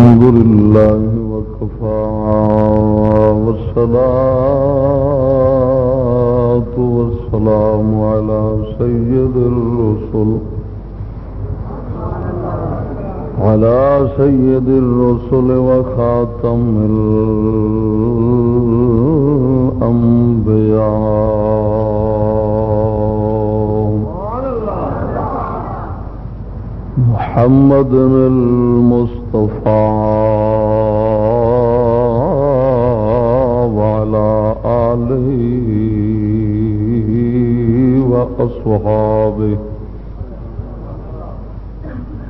الحمد لله وكفى والصلاة والسلام على سيد الرسل. على سيد الرسل وخاتم الأنبياء. محمد المصطفى وعلى آله وأصحابه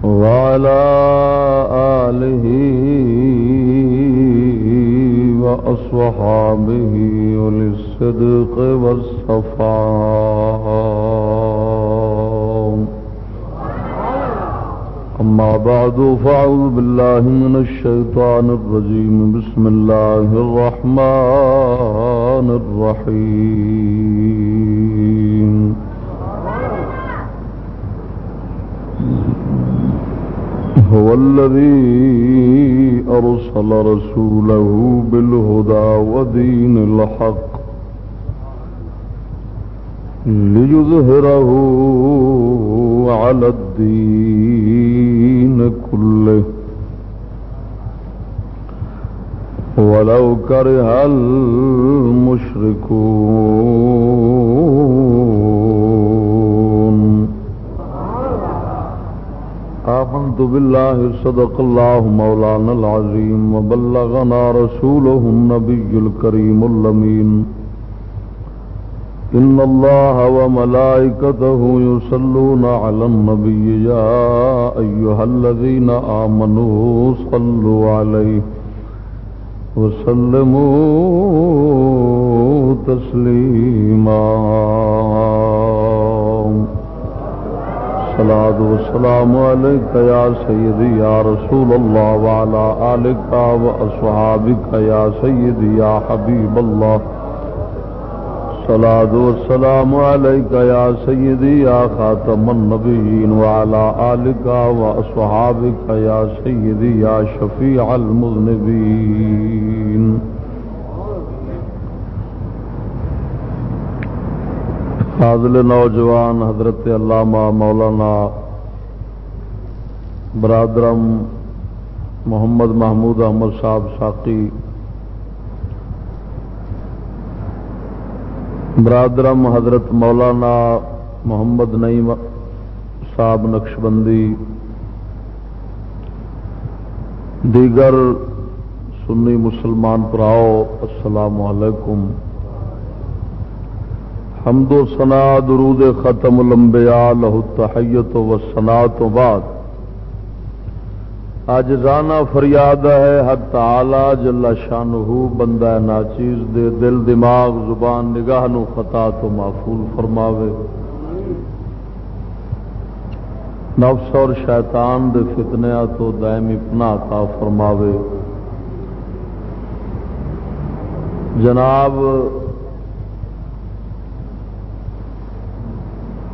وعلى آله وأصحابه وللصدق والصفاء أما بعد، فأعوذ بالله من الشيطان الرجيم. بسم الله الرحمن الرحيم. هو الذي أرسل رسوله بالهدى ودين الحق ليظهره على الدين كله ولو كره المشركون. آمنت بالله صدق الله مولانا العظيم وبلغنا رسوله النبي الكريم اللمين إن الله وملائكته يصلون على النبي يا أيها الذين آمنوا صلوا عليه وسلموا تسليما الصلاة والسلام عليك يا سيدي يا رسول الله وعلى آلك وأصحابك يا سيدي يا حبيب الله الصلاة والسلام عليك يا سيدي يا خاتم النبيين وعلى آلك وأصحابك يا سيدي يا شفيع المذنبين. فاضل نوجوان حضرت علامہ مولانا برادرم محمد محمود احمد صاحب ساقی برادرم حضرت مولانا محمد نعیم صاحب نقشبندی، دیگر سنی مسلمان پراؤ، السلام علیکم۔ حمد و سنا درود ختم الانبیاء، لہو تحیت و سنا تو بعد۔ اج رانا فریاد ہے حق تعالی جل شانہ بندہ ناچیز دے دل، دماغ، زبان، نگاہ نو خطا تو معفول فرماوے۔ نفس اور شیطان دے فتنیا تو دائمی پناہ کا فرماوے۔ جناب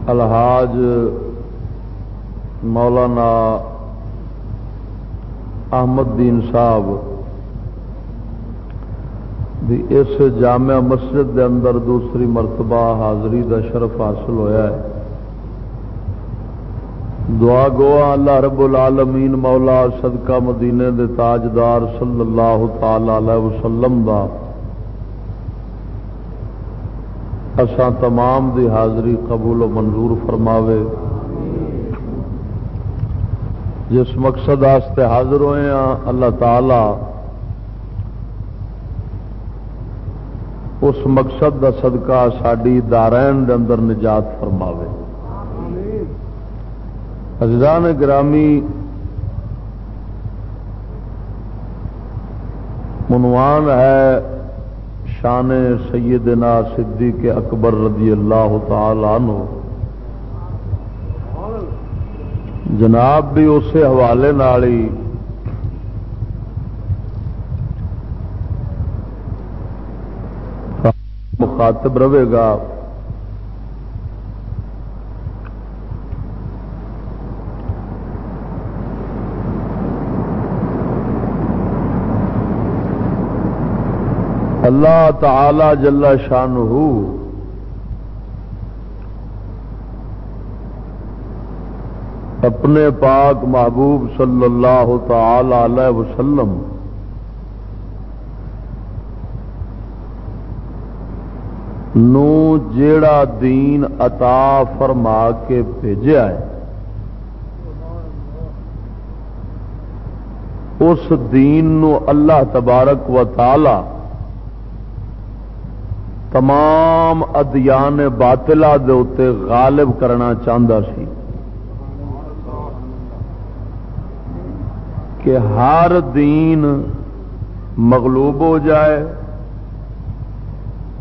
الحاج مولانا احمد دین صاحب دی اس جامع مسجد دے اندر دوسری مرتبہ حاضری دا شرف حاصل ہویا ہے۔ دعا گوا اللہ رب العالمین مولا صدقہ مدینے دے تاجدار صلی اللہ تعالی علیہ وسلم دا۔ اساں تمام دی حاضری قبول و منظور فرماوے۔ جس مقصد آستے حاضر ہوئے ہیں، اللہ تعالی اس مقصد دا صدقہ ساری دارین دے اندر نجات فرماوے۔ عزیزان گرامی منوان ہے شان سیدنا صدیق اکبر رضی اللہ تعالی عنہ۔ جناب بھی اسی حوالے ہی مخاطب رہے گا۔ اللہ تعالی جل شانہ اپنے پاک محبوب صلی اللہ تعالی علیہ وسلم نو جیڑا دین عطا فرما کے بھیجا ہے، اس دین نو اللہ تبارک و تعالی تمام ادیان باطلا دے غالب کرنا چاہتا سی۔ کہ ہر دین مغلوب ہو جائے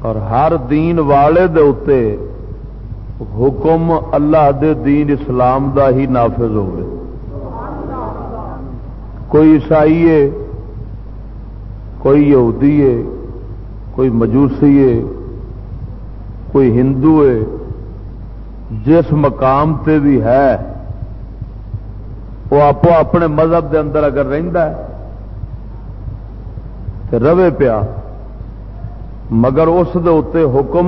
اور ہر دین والے دے حکم اللہ دے دین اسلام دا ہی نافذ ہوئے۔ کوئی عیسائی ہے، کوئی یہودی ہے، کوئی مجوسی ہے، کوئی ہندو ہے، جس مقام تے بھی ہے وہ آپ اپنے مذہب دے اندر اگر رہتا ہے تو روے پیا، مگر اس دے حکم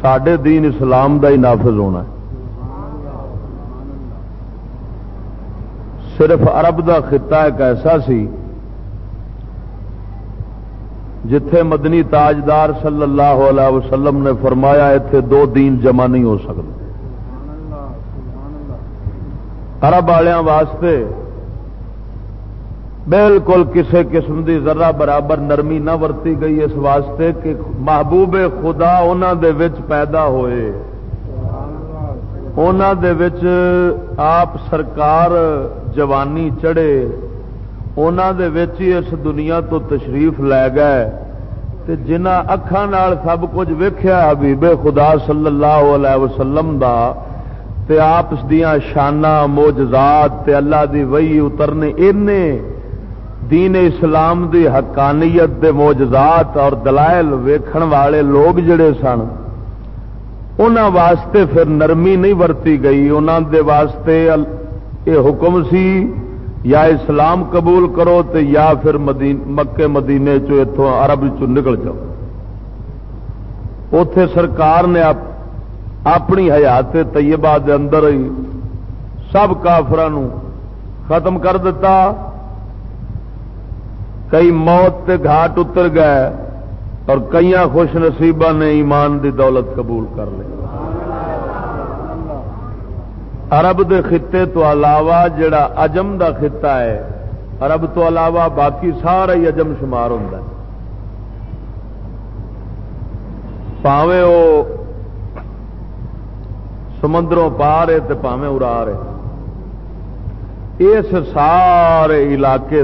سڈے دین اسلام دا ہی نافذ ہونا ہے۔ صرف عرب دا خطہ ایک ایسا سی، جتھے مدنی تاجدار صلی اللہ علیہ وسلم نے فرمایا اتنے دو دین جمع نہیں ہو سکتے۔ عرب والوں واسطے بالکل کسی قسم کی ذرا برابر نرمی نہ ورتی گئی اس واسطے کہ محبوب خدا دے وچ پیدا ہوئے۔ وچ آپ سرکار جوانی چڑھے۔ وچ ہی اس دنیا تو تشریف لے گئے۔ جنہ اکھان سب کچھ ویخیا حبیب خدا صلی اللہ علیہ وسلم دا تے آپ دیا شانہ موجزات تے اللہ دی وئی اترنے دین اسلام دی حقانیت دے موجزات اور دلائل ویکھن والے لوگ جڑے سن انہوں واسطے پھر نرمی نہیں ورتی گئی۔ انہوں دے واسطے یہ حکم سی، یا اسلام قبول کرو تے یا پھر مدین مکے مدینے چو اتوں عرب چ نکل جاؤ۔ اتے سرکار نے آپ اپنی حیات طیبہ دے اندر ہی سب کافران ختم کر دیتا۔ کئی موت تے گھاٹ اتر گئے اور کئی خوش نصیبہ نے ایمان دی دولت قبول کر لی عرب دے خطے تو علاوہ جڑا اجم دا خطہ ہے، عرب تو علاوہ باقی سارا ہی اجم شمار ہوں پاوے وہ سمندروں پا رہے تو پاوے ارا رہے اس سارے علاقے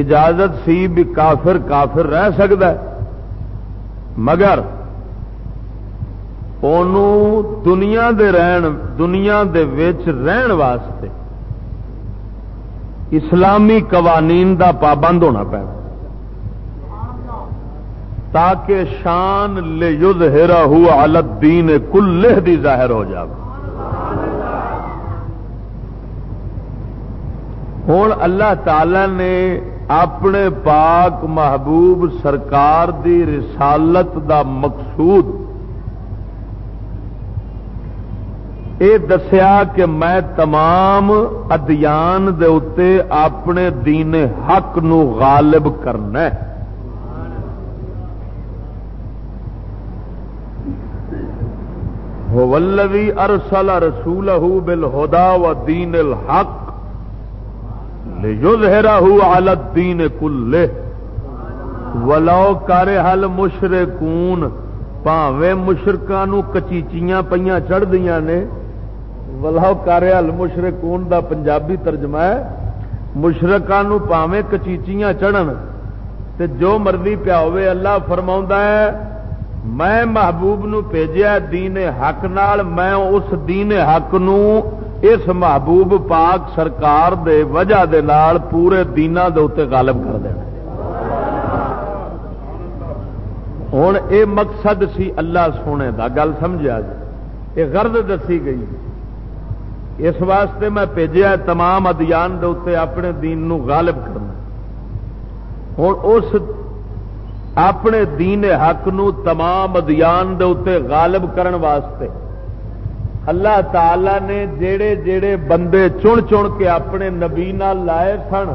اجازت سی بھی کافر کافر رہ سکتا ہے۔ مگر دنیا دے رہن، دنیا دے وچ رہن واسطے اسلامی قوانین دا پابند ہونا پڑ تاکہ شان لے یدھ ہیرا ہوا الت دین دی ظاہر ہو جائے ہوں اللہ تعالی نے اپنے پاک محبوب سرکار دی رسالت دا مقصود یہ دسیا کہ میں تمام ادیان دے اتے اپنے دین حق نو غالب کرنا ولوی ارسل رسول بالہدا و دین الحق علی الدین کلے ولو کرے حل مشرکون پاوے مشرکان کچیچیاں پہ چڑھ دیا نے۔ ولو کرے حل مشرکون دا پنجابی ترجمہ ہے۔ مشرکان پاوے کچیچیاں چڑھن۔ تے جو مرضی پیا ہوے اللہ فرما ہے میں محبوب نو بھیجیا دین حق نال، میں اس دین حق نو اس محبوب پاک سرکار دے وجہ دے نال پورے دینا دے اتنے غالب کر دینا ہوں اے مقصد سی اللہ سونے دا، گل سمجھا جی؟ یہ غرض دسی گئی۔ اس واسطے میں بھیجا تمام ادیان دے اتنے اپنے دین نو غالب کرنا۔ ہوں اس اپنے دین حق نو تمام ادیان دے غالب کرن واسطے۔ اللہ تعالی نے جڑے جڑے بندے چن چن کے اپنے نبی لائے سن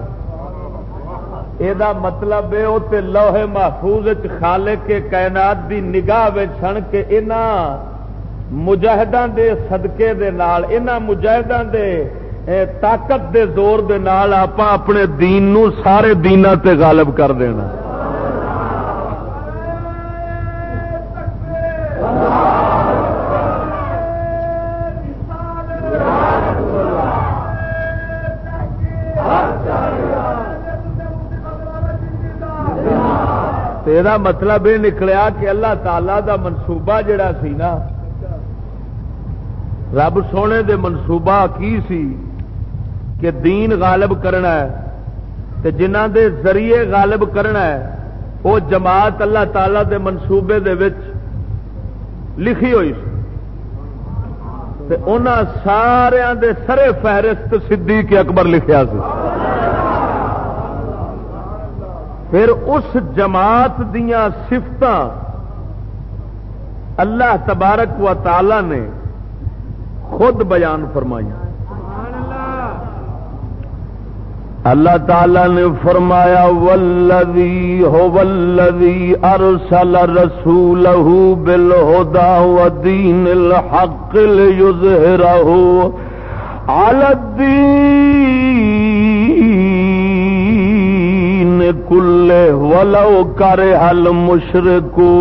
یہ مطلب ہے وہ لوہے محفوظ خالے کے کائنات دی نگاہ سن کے مجاہدان دے صدقے دے نال مجاہدان دے طاقت دے زور دے نال آپ اپنے دین نو سارے دینا تے غالب کر دینا۔ یہ مطلب یہ نکلیا کہ اللہ تعالی دا منصوبہ جڑا سی نا، رب سونے دے منصوبہ کی سی کہ دین غالب کرنا ہے، تے جنہ دے ذریعے غالب کرنا ہے، وہ جماعت اللہ تعالی دے منصوبے دے وچ لکھی ہوئی سی۔ سارے دے سرے فہرست صدیق اکبر لکھیا سی۔ پھر اس جماعت دیا سفت اللہ تبارک و تعالی نے خود بیان فرمائی اللہ تعالی نے فرمایا ولوی ہو ولوی ارسل رسول بل ہودا و دین الحق یوزہ کلے ولو کرے حل مشرکو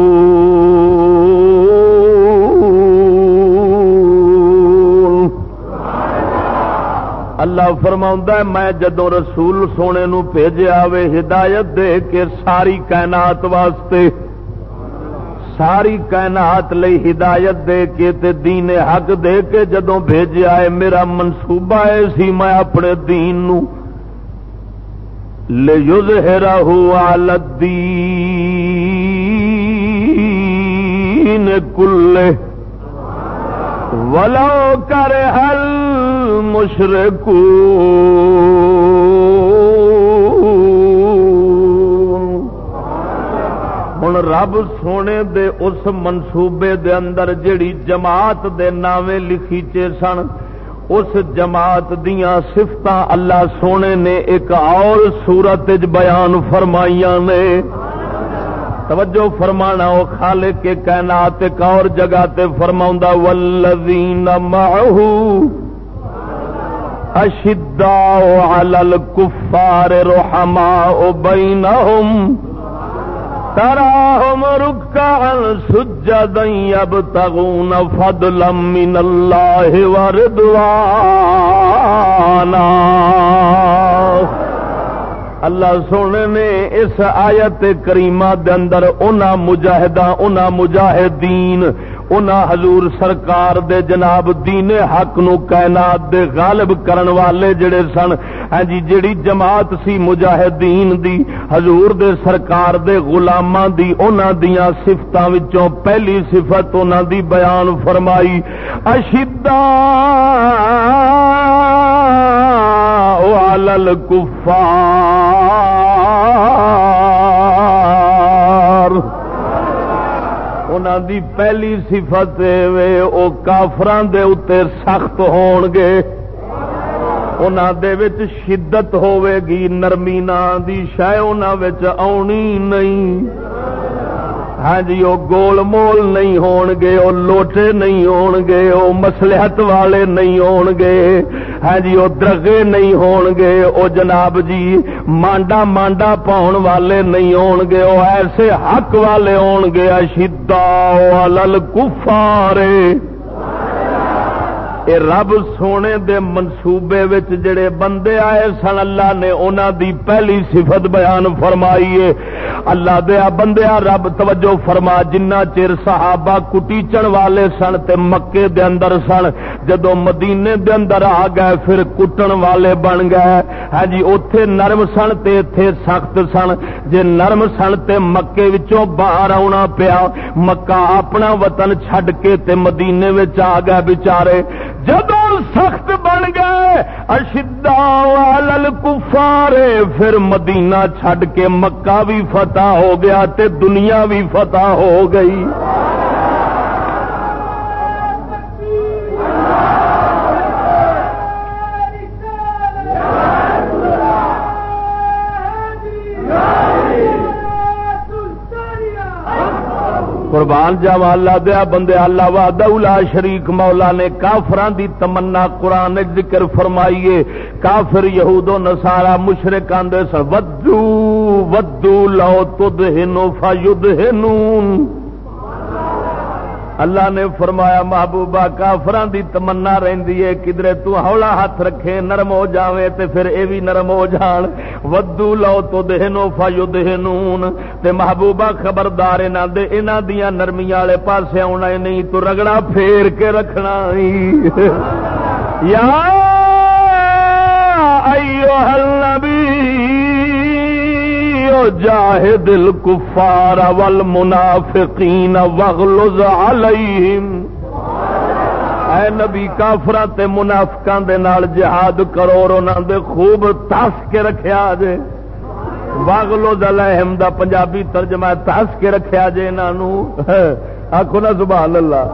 اللہ فرما میں جدو رسول سونے نو بھیجا وے ہدایت دے کے ساری کائنات واسطے، ساری کائنات لئی ہدایت دے کے تے دین حق دے کے جدو بھیجا ہے میرا منصوبہ ہے سی، میں اپنے دین نو لِيُظْهِرَهُ عَلَى الدِّينِ كُلِّهِ وَلَوْ كَرِهَ الْمُشْرِكُونَ ہن رب سونے دے اس منصوبے دے اندر جڑی جماعت دے نامے لکھی چے سن اس جماعت دیا سفت اللہ سونے نے ایک اور سورت بیان فرمائیاں نے۔ توجہ فرمانا وہ خالے کے کائنات ایک اور جگہ تے فرما ولوین معه اشداء على الكفار رحماء بينهم تراهم ركعا سجدا يبتغون فضلا من الله ورضوانا اللہ سونے نے اس آیت کریمہ دے اندر انہاں مجاہداں، انہاں مجاہدین انہاں حضور سرکار دے جناب دین حق نو کائنات دے غالب کرن والے جڑے سن۔ ہاں جی جڑی جماعت سی مجاہدین دی، حضور دے سرکار دے غلاماں دی انہاں دیاں صفتاں وچوں پہلی صفت انہاں دی بیان فرمائی۔ اشدا علل کفار دی پہلی صفت وے او کافران دے اتنے سخت ہون گے دے شدت ہوے گی نرمی نا دی شاید آنی نہیں۔ ہاں جی وہ گول مول نہیں ہون گے وہ لوٹے نہیں ہون گے وہ مسلحت والے نہیں ہون گے ہاں جی وہ درگے نہیں ہون گے وہ جناب جی مانڈا مانڈا پاؤن والے نہیں ہون گے وہ ایسے حق والے ہون گے اشدا لل کفارے اے رب سونے دے منصوبے وچ جڑے بندے آئے سن، اللہ نے انہاں دی پہلی صفت بیان فرمائی ہے۔ اللہ دیا بندیا رب توجہ فرما، جنہ چر صحابہ کٹیچن والے سن تے مکے دے اندر سن جدو مدینے دے اندر آ گئے پھر کٹن والے بن گئے۔ ہاں جی اوتھے نرم سن تے ایتھے سخت سن۔ جے نرم سن تے مکے وچوں باہر آنا پیا، مکہ اپنا وطن چھڈ کے تے مدینے وچ آ گئے بیچارے۔ جدو سخت بن گئے اشدا والل کفارے پھر مدینہ چھڈ کے مکہ بھی فتح ہو گیا تے دنیا بھی فتح ہو گئی۔ قربان جاوا، اللہ دیا بندے، اللہ وا دولا شریک مولا نے کافران دی تمنا قرآن ذکر فرمائیے۔ کافر یہود و نسارا مشرق آدھے سن، ودو ودو لو تد ہنو فیدہنون۔ اللہ نے فرمایا محبوبہ کافران دی تمنا رہندی ہے کدرے تو ہولا ہاتھ رکھے نرم ہو جاوے تے پھر اے بھی نرم ہو جان۔ ودو لو تو دہنو فایو دہنون۔ تے محبوبہ خبردار انہاں دے انہاں دیاں نرمیاں والے پاسے آنا نہیں تو رگڑا پھیر کے رکھنا یا ایوہ النبی جاہد الکفار والمنافقین وغلظ علیہم۔ اے نبی کافراں تے منافقاں دے نال جہاد کرو اور انہاں دے خوب تاس کے رکھیا جے۔ وغلظ علیہم دا پنجابی ترجمہ تاس کے رکھیا جے انہاں نو آکھو نا سبحان اللہ۔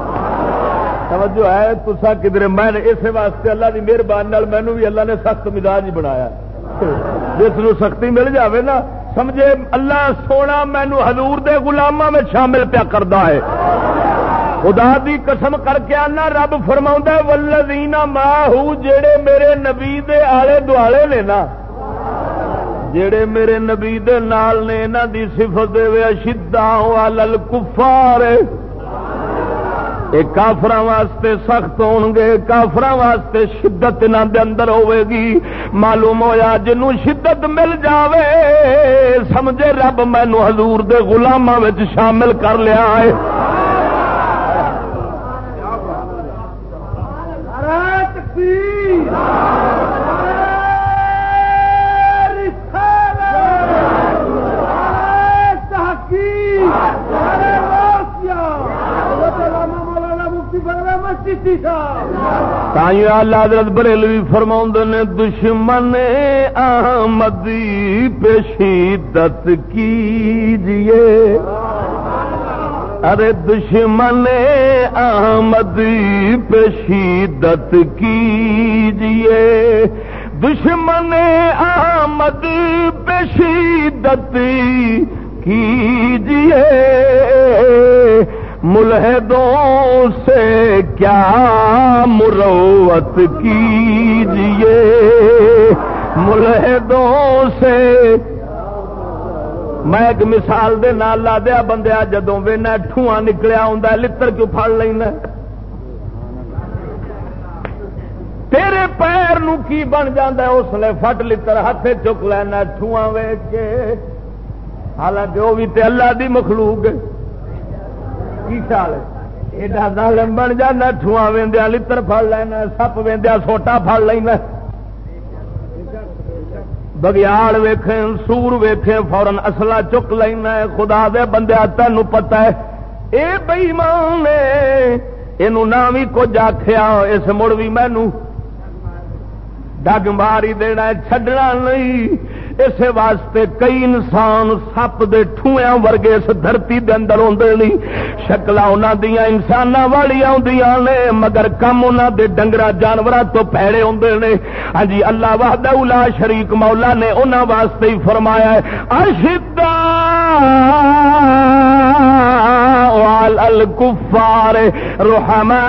توجہ ہے تسا کدھر میں اس واسطے اللہ دی مہربانی مینو بھی اللہ نے سخت مزاج ہی بنایا۔ جس نو سختی مل جاوے نا سمجھے، اللہ سونا مینو ہزور دے میں شامل پیا کرتا ہے۔ خدا دی قسم کر کے آنا، رب فرما ولزینا ماہو جڑے میرے نبی دے آلے دوالے نے نا جڑے میرے نبی دے نال نے انہوں دی صفت دے شدہ والل کفار کافر واسطے سخت ہو گے کافر واسطے شدت دے اندر ہوے گی۔ معلوم ہوا جنوں شدت مل جاوے، سمجھے رب مینو حضور دے گلاما شامل کر لیا ہے۔ اللہ حضرت بریلوی فرما نے، دشمن آمدی پیشیدت کیجیے۔ ارے دشمن آمدی پیشیدت کیجیے۔ دشمن آمد پیشیدت کیجیے۔ ملحدوں سے کیا مروت کیجیے ملحدوں سے میں ایک مثال دے نال لا دیا بندیا، جدوں وینا ٹھواں نکلیا ہوں لڑ کیوں پڑ لینا؟ تیرے پیر نو کی بن جانا اس لیے فٹ لڑ ہاتھ چک لینا، ٹھواں ویچ کے۔ حالانکہ وہ بھی تے اللہ دی مخلوق کی خیال ہے ایڈا ظالم بن جانا ٹھواں ویندیا لڑ پڑ لینا سپ ویندیا سوٹا پڑ لینا بگیاڑ ویخ سور ویخے فورن اصلا چک لینا خدا دے بندے تین پتا ہے اے بئیمان نے یہ نہ بھی کچھ آخیا اس مڑ بھی مینو ڈگ ماری دینا چڈنا نہیں اس واسطے کئی انسان سپ دے ٹھویا ورگے اس دھرتی دے اندر آدھے نہیں۔ شکل انہوں دیا انسان والی آدی نے، مگر کم انہوں دے ڈنگر جانور تو پیڑے آدھے نے۔ ہاں جی اللہ وحدہ الا شریک مولا نے انہوں واسطے ہی فرمایا ہے اشدا الکفار رحما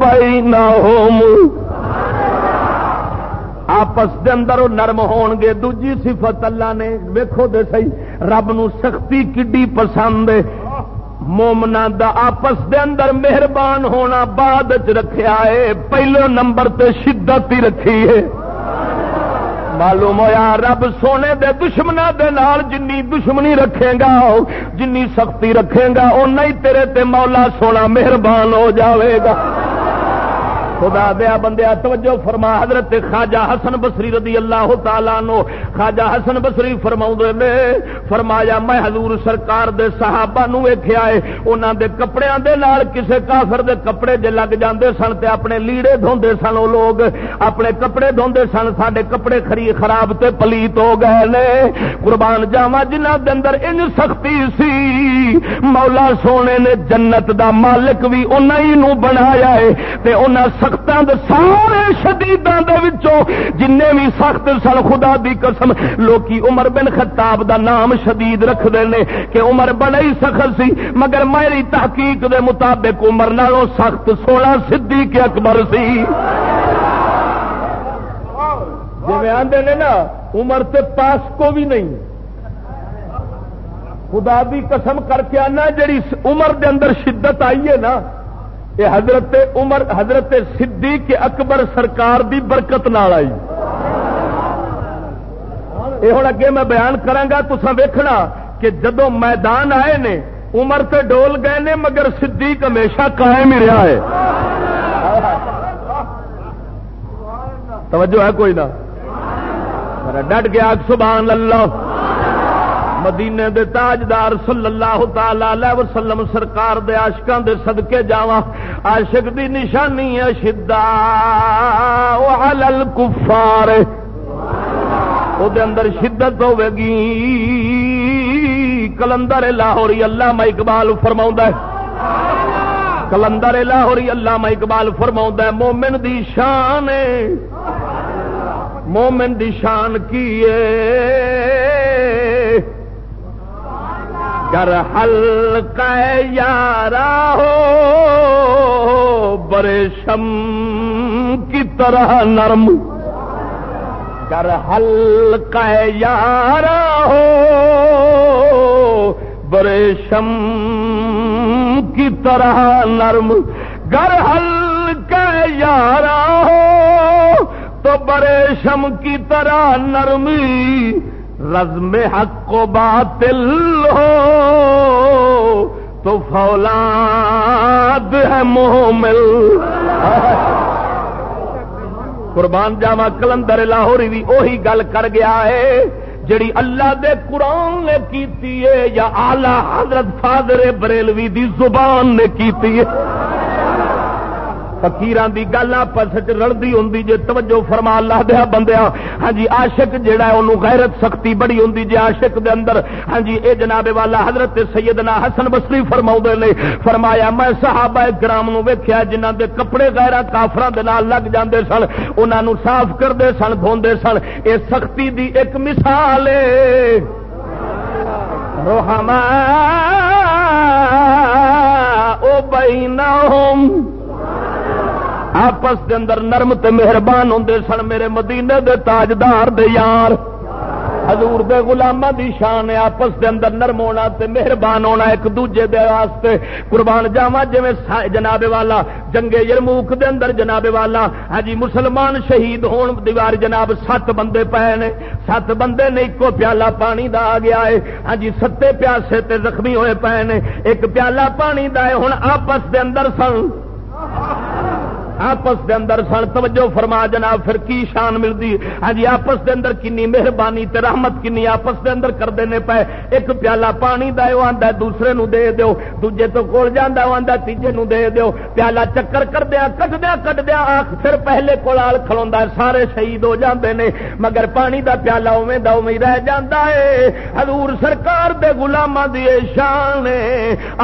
بینہم۔ آپس دے اندر نرم ہون گے۔ دوجی صفت اللہ نے، ویکھو دے سی رب نو سختی کڈی پسند ہے۔ مومنا دا آپس دے اندر مہربان ہونا بعد چ رکھیا ہے۔ پہلو نمبر تے شدت ہی رکھی ہے۔ معلوم ہوا رب سونے دے دشمنا دے نال جنی دشمنی رکھے گا، جنی سختی رکھے گا اُن تیرے تے مولا سونا مہربان ہو جاوے گا۔ خدا دیا بندیا توجہ فرما، حضرت خواجہ حسن بسری رضی اللہ تعالیٰ نو خواجہ حسن بسری فرما نے، فرمایا، میں حضور سرکار دے صحابہ نو ویخیا ہے انہوں دے کپڑے دے نال کسے کافر دے کپڑے جے لگ جاندے سن تے اپنے لیڑے دھوندے سن وہ لوگ اپنے کپڑے دھوندے سن، ساڈے کپڑے خری، خراب تے پلیت ہو گئے نے۔ قربان جاوا جنہ دے اندر ان سختی سی، مولا سونے نے جنت دا مالک بھی انہی نو بنایا ہے، تے انہاں سختوں دے سارے شدیداں دے وچوں جن بھی سخت سن خدا دی قسم، لوکی عمر بن خطاب دا نام شدید رکھ دے نے کہ عمر بڑا ہی سخت سی، مگر میری تحقیق دے مطابق عمر نالوں سخت سولہ صدیق اکبر سی۔ جی آدھے نے نا، عمر تے پاس کو بھی نہیں۔ خدا دی قسم کر کے آنا، جڑی عمر دے اندر شدت آئی ہے نا یہ حضرت عمر، حضرت صدیق اکبر سرکار دی برکت نال آئی۔ یہ ہوں اگے میں بیان کرا تو ویکھنا کہ جدو میدان آئے نے، عمر تے ڈول گئے نے، مگر صدیق ہمیشہ قائم ہی رہا ہے۔ توجہ ہے کوئی نہ؟ ڈٹ گیا، سبحان اللہ۔ مدینے دے تاجدار صلی اللہ تعالی وسلم سرکار دے عاشقاں دے صدقے جاواں۔ عاشق دی نشانی ہے شدہ۔ علی الکفار۔ او دے اندر شدت ہوے گی۔ کلندر لاہوری علامہ اقبال فرماؤں ہے۔ کلندر لاہوری علامہ اقبال فرماؤں ہے، مومن دی شان مومن دی شان کی ہے؟ گر ہلکا یارا ہو، برے شم کی طرح نرم۔ گر ہلکا یارا ہو، برے شم کی طرح نرم۔ گر ہلکا یارا ہو، تو برے شم کی طرح نرمی۔ رزم حق کو باطل ہو، تو فولاد ہے محمل قربان جاوا کلندر لاہوری بھی اوہی گل کر گیا ہے، جڑی اللہ دے قرآن نے کیتی ہے یا آلہ حضرت فادر بریلوی دی زبان نے کیتی ہے۔ فکیران دی گل آپس رلدی ہوں جی توجہ فرما اللہ دیا بندیا ہاں جی آشک جہا ہے انہوں غیرت سختی بڑی ہوں جی آشک دے اندر۔ ہاں جی اے جناب والا حضرت سیدنا حسن بسری فرما نے، فرمایا، میں صحابہ گرام نو ویکیا جنہ دے کپڑے غیرہ کافران دے نال لگ جاندے سن انہوں صاف کرتے سن، دھوندے سن۔ اے سختی دی ایک مثال ہے روحما او بینہم۔ آپس دے اندر نرم تے مہربان ہوں سن میرے مدینے دے تاجدار دے یار۔ حضور دے غلامہ دی شان ہے آپس دے اندر نرم ہونا تے مہربان ہونا ایک دوجے دے واسطے۔ قربان جاوا جی جناب والا، جنگے یرموک دے اندر جناب والا۔ ہاں جی مسلمان شہید ہون دیوار جناب سات بندے پے نے۔ سات بندے نے ایک پیالہ پانی دا آ گیا ہے۔ ہاں جی ستے پیاسے تے زخمی ہوئے پے نے۔ ایک پیالہ پانی دا ہے ہوں آپس دے اندر سن۔ آپس دے اندر سن، توجہ فرما جناب، پھر کی شان ملتی ہاں جی آپس دے اندر کنی مہربانی تے رحمت کنی آپس دے اندر کر دینے پے۔ ایک پیالہ پانی دا آندا دوسرے نو دے دیو، دوجے تو کول جاندا آندا تیجے نو دے دیو۔ پیالہ چکر کر دیا کٹدیا آخ پھر پہلے کولال کھلوندا سارے شہید ہو جاندے نے۔ مگر پانی دا پیالہ اوویں دا اوویں رہ جاندا ہے۔ حضور سرکار دے غلاماں دی شان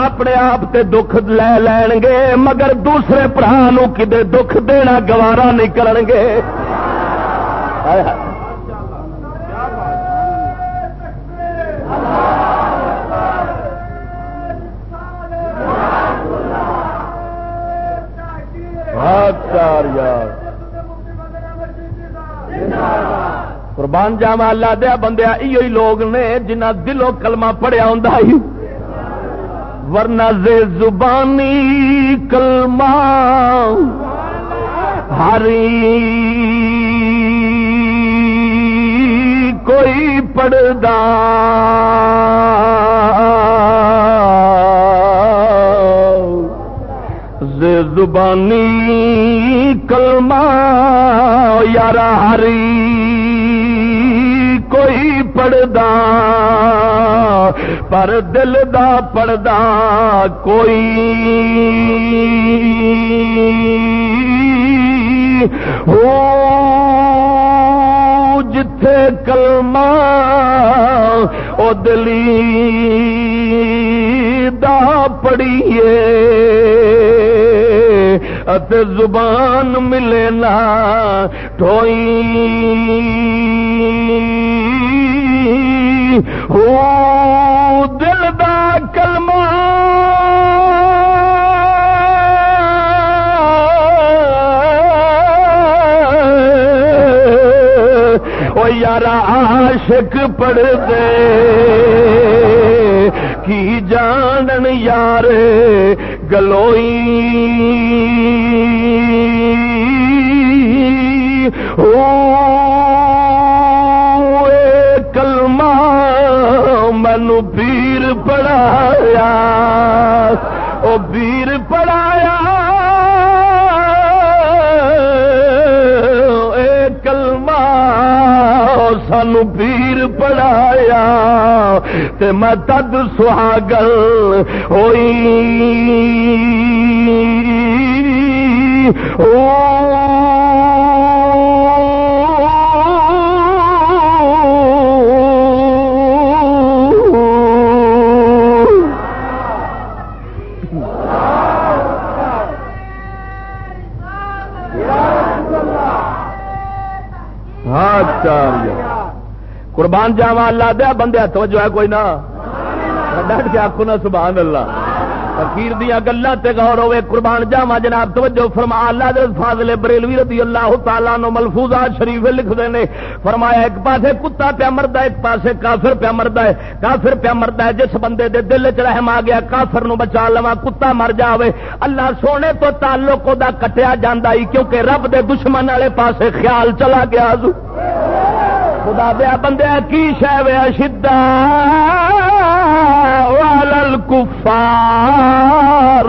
اپنے آپ تے دکھ لے لین گے مگر دوسرے بھرا نو کدے دکھ دینا گوارا نہیں کرن گے۔ قربان جاوا اللہ دیا بندیا یہ لوگ نے جنہ دلوں کلمہ پڑیا ہوں ورنہ زبانی کلمہ ہری کوئی پڑدا زبانی کلمہ یار ہری کوئی پڑدا پر دل دا پڑدا کوئی ہو جتھے کلمہ او دلی دا پڑیے ات زبان ملے نا ٹھوئی۔ ہو دل دا کلمہ او یار عاشق پڑھ دے کی جانن یار گلوئی۔ کلمہ مینو پیر پڑھایا۔ او پیر پڑھایا۔ سانو پیر پڑھایا تے میں تد سہاگل ہوئی۔ ہاں، قربان جاوا اللہ دیا بندے توجہ ہے کوئی نہ؟ ڈٹ کے آخو نا سبحان اللہ۔ فقیر دیا گلا غور ہوئے قربان جاوا جناب توجہ فرما اللہ دے فاضل بریلوی رضی اللہ تعالیٰ نو ملفوظات شریف لکھ دے فرمایا ایک پاسے کتا پیا مرد ایک پاسے کافر پیا مرد ہے۔ کافر پیا مرد ہے جس بندے دے دل چ رحم آ گیا کافر نو بچا لوا کتا مر جاوے۔ اللہ سونے تو تعلق دا کٹیا جانا کیونکہ رب دے دشمن والے پاسے خیال چلا گیا خدا دیا بندے، کی شہ شدہ کفار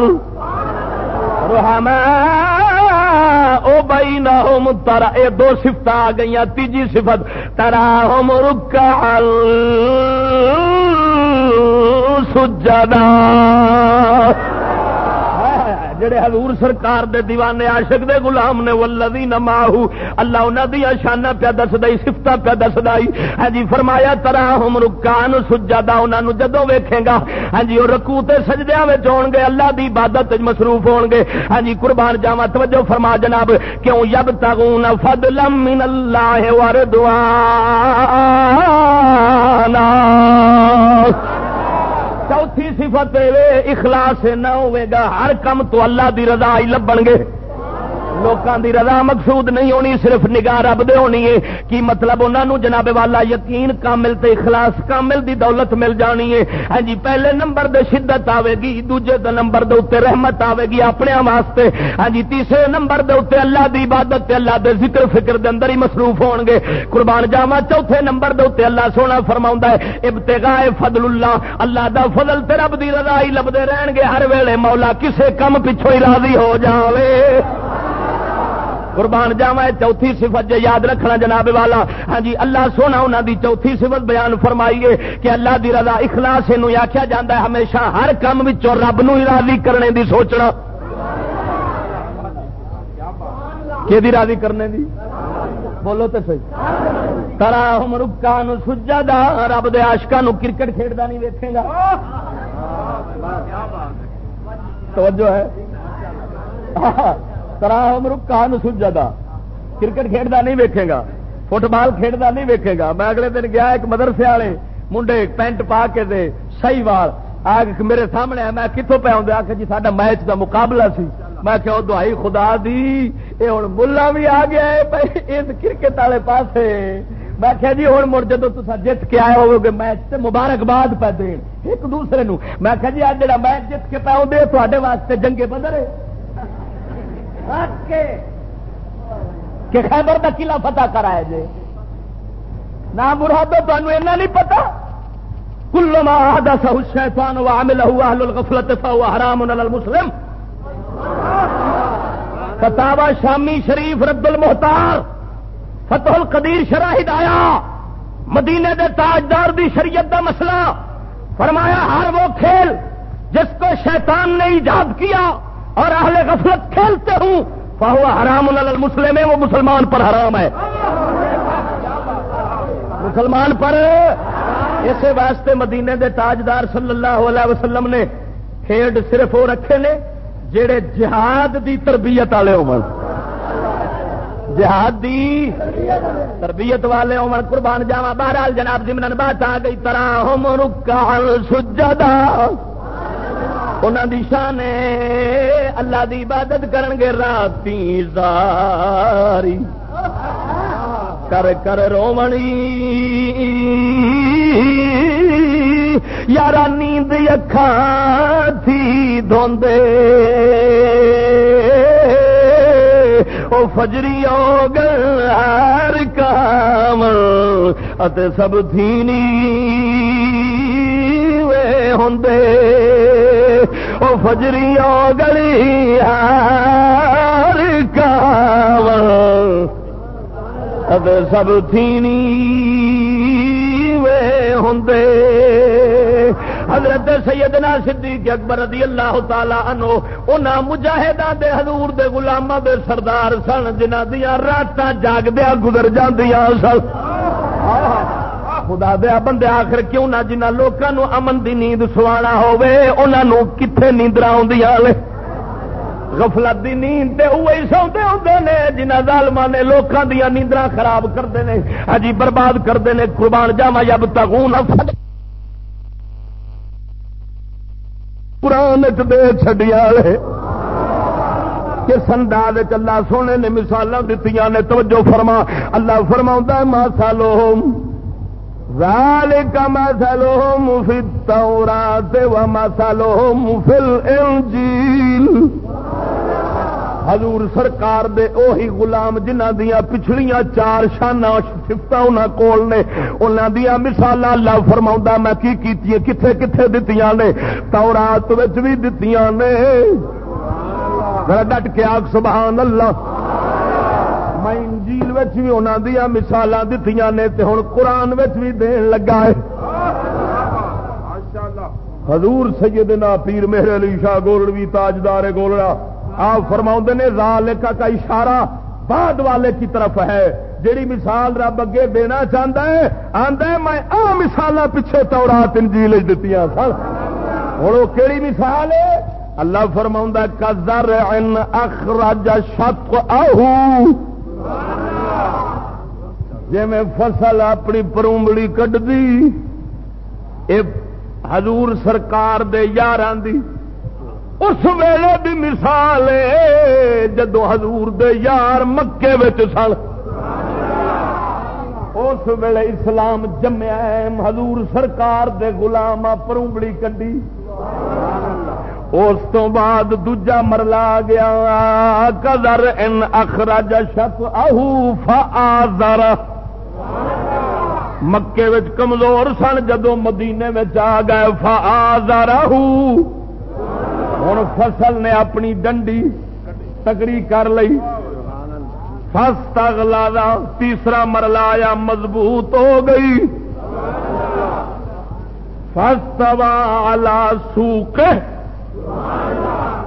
او بئی نہ ہوم ترا یہ دو سفت آ گئی تیجی صفت، ترا ہوم رکا سجنا جڑے حضور سرکار دے دیوانے عاشق دے غلام نے ولدی نماہو اللہ انہاں دی شانہ پیا دسدا صفتا پیا دسدا ہاں جی فرمایا ترا ہم رکان سجدا انہاں نو جدوں ویکھے گا۔ ہاں جی او رکوع تے سجدیاں وچ ہون گے، اللہ دی عبادت وچ مصروف ہون گے۔ ہاں جی قربان جاواں، توجہ فرما جناب، کیوں؟ یبتغون فضلا من اللہ ورضوانا چوتھی صفت اخلاص نہ ہوئے گا، ہر کم تو اللہ دی رضا ہی لبن گے۔ لوکاں دی رضا مقصود نہیں ہونی، صرف نگاہ رب دے ہونی ہے۔ کی مطلب انہاں نو جناب والا یقین کامل تے اخلاص کامل دی دولت مل جانی ہے۔ ہاں جی پہلے نمبر دے شدت آوے گی، دوجے دے نمبر دے اوتے رحمت آوے گی اپنے واسطے۔ ہاں جی تیسرے نمبر دے اوتے اللہ دی عبادت تے اللہ دے ذکر فکر دے اندر ہی مصروف ہون گے۔ قربان جاواں چوتھے نمبر دے اوتے اللہ سونا فرماوندا ہے، ابتغاء فضل اللہ۔ اللہ دا فضل تے رب دی رضا ہی لبدے رہن گے۔ ہر ویلے مولا کسے کم پیچھے ہی راضی ہو جاوے۔ قربان جاوا چوتھی صفت جے یاد رکھنا جناب والا۔ ہاں جی اللہ سونا انہوں دی چوتھی صفت بیان فرمائیے کہ اللہ دی رضا اخلاص یہ آخیا جا ہے۔ ہمیشہ ہر کام رب نو راضی کرنے دی سوچنا۔ کہ دی راضی کرنے دی؟ بولو تو صحیح۔ ترا ہم رکا سجا دا، رب دے آشکا نو کرکٹ کھیڈا نہیں ویکے گا۔ توجہ ہے۔ تراہم رکان سجدا کرکٹ کھیڈتا نہیں ویکے گا۔ فٹ بال کھیڈتا نہیں ویکے گا۔ میں اگلے دن گیا ایک مدرسے والے منڈے پینٹ پا کے دے صحیح وال۔ آ میرے سامنے میں کتوں پہ آدھے آخر جی سا میچ کا مقابلہ سی۔ میں کہ دہائی خدا دی۔ یہ ہوں ملا بھی آ گیا ہے اس کرکٹ والے پاس میں کہ جی ہوں مڑ جدو تصا جیت کے آئے ہو گے میچ سے مبارکباد پہ دین۔ ایک دوسرے نو میں کہ جی آج جا میچ جیت کے پہ آدھے تے واسطے جنگے بدر ہے کہ خیبر کا قلعہ فتح کرائے جی نہ مراد تمہیں ایسا نہیں پتا کلو ماہدا سہو شیطان و عامل ہوا اہل الغفلت حرام علی المسلم۔ شامی شریف رد المحتار، فتح القدیر شرح ہدایا مدینے دے تاجدار دی شریعت دا مسئلہ۔ فرمایا ہر وہ کھیل جس کو شیطان نے ایجاد کیا اور اہل غفلت کھیلتے ہوں۔ فہو حرام المسلم وہ مسلمان پر حرام ہے۔ مسلمان پر۔ اسی واسطے مدینے دے تاجدار صلی اللہ علیہ وسلم نے کھیڈ صرف وہ رکھے نے جڑے جہاد دی تربیت والے ہو جہاد دی تربیت والے عمر قربان جاوا بہرحال جناب جی، جمن بات آ گئی طرح ہم رکان سجدا انہوں دی شان اللہ دی عبادت کرن گے راتی زاری۔ کر کر رومنی۔ یار نیند اکھا تھی دھوندے۔ او فجری او گار کام اتے سب تھینی وے ہوندے او فجری گلی ہار کام سب تھینی وے ہوندے حضرت سیدنا صدیق اکبر رضی اللہ تعالی عنہ انہاں مجاہداں دے حضور دے غلاماں دے سردار سن جنہاں دیاں راتاں جاگدیاں گزر جاندیاں سن خدا دیا بندے آخر کیوں نہ جنہ لوگوں امن دی نیند سوانا ہوے انہاں کتھے نیندرا آدیاں غفلت دی نیند تے اوہی سوندے ہوندے نے، جنہ ظالماں نے لوکاں دیا نیندرا خراب کردے نے۔ اجی برباد کردے نے، قربان جاواں یب تغون فضل قرآن دے چڈیا کس انداز اللہ سونے نے مثال دیتی نے، توجہ فرما، اللہ فرما ماسا لو ذالک مثلهم فی التورات و مثلهم فی حضور سرکار دے اوہی غلام جنہ دیا پچھلیاں چار شانہ سفت انہوں کول نے انہوں دیا مثال اللہ فرما میں کی کیتی کتنے کتنے دتیاں نے؟ تورات بھی دتیاں نے۔ ڈٹ کے آگ، سبحان اللہ۔ میں انجیل بھی انہوں دیا مثال دتیاں نے تے ہوں قرآن بھی دین لگا ہے۔ حضور سیدنا پیر میرے علی شاہ گولڑوی تاجدار گولڑا آپ فرما نے رال کا اشارہ بعد والے کی طرف ہے۔ جیڑی مثال رب اگے دینا چاہتا ہے آدھا میں آ مثال پیچھے تورا تنجیل دیتی سن۔ ہوں وہ کہڑی مثال ہے؟ اللہ فرما کزر ان اخراج شک آہو جی میں فصل اپنی پرومبڑی کٹ دی حضور سرکار دے یار دی، اس ویلے بھی مثال جدو حضور دے یار مکے سن۔ اس ویلے اسلام جمیا حضور سرکار دے گلام پرونگڑی کڈی۔ اس تو بعد دوجا مرلا گیا۔ کدر ان اخراج شف اہو فآزر مکے کمزور سن جدو مدینے آ گئے۔ فآزر ہوں فصل نے اپنی ڈنڈی تکڑی کر لی۔ فس اگلا تیسرا مرلا آیا مضبوط ہو گئی۔ فس والا سوک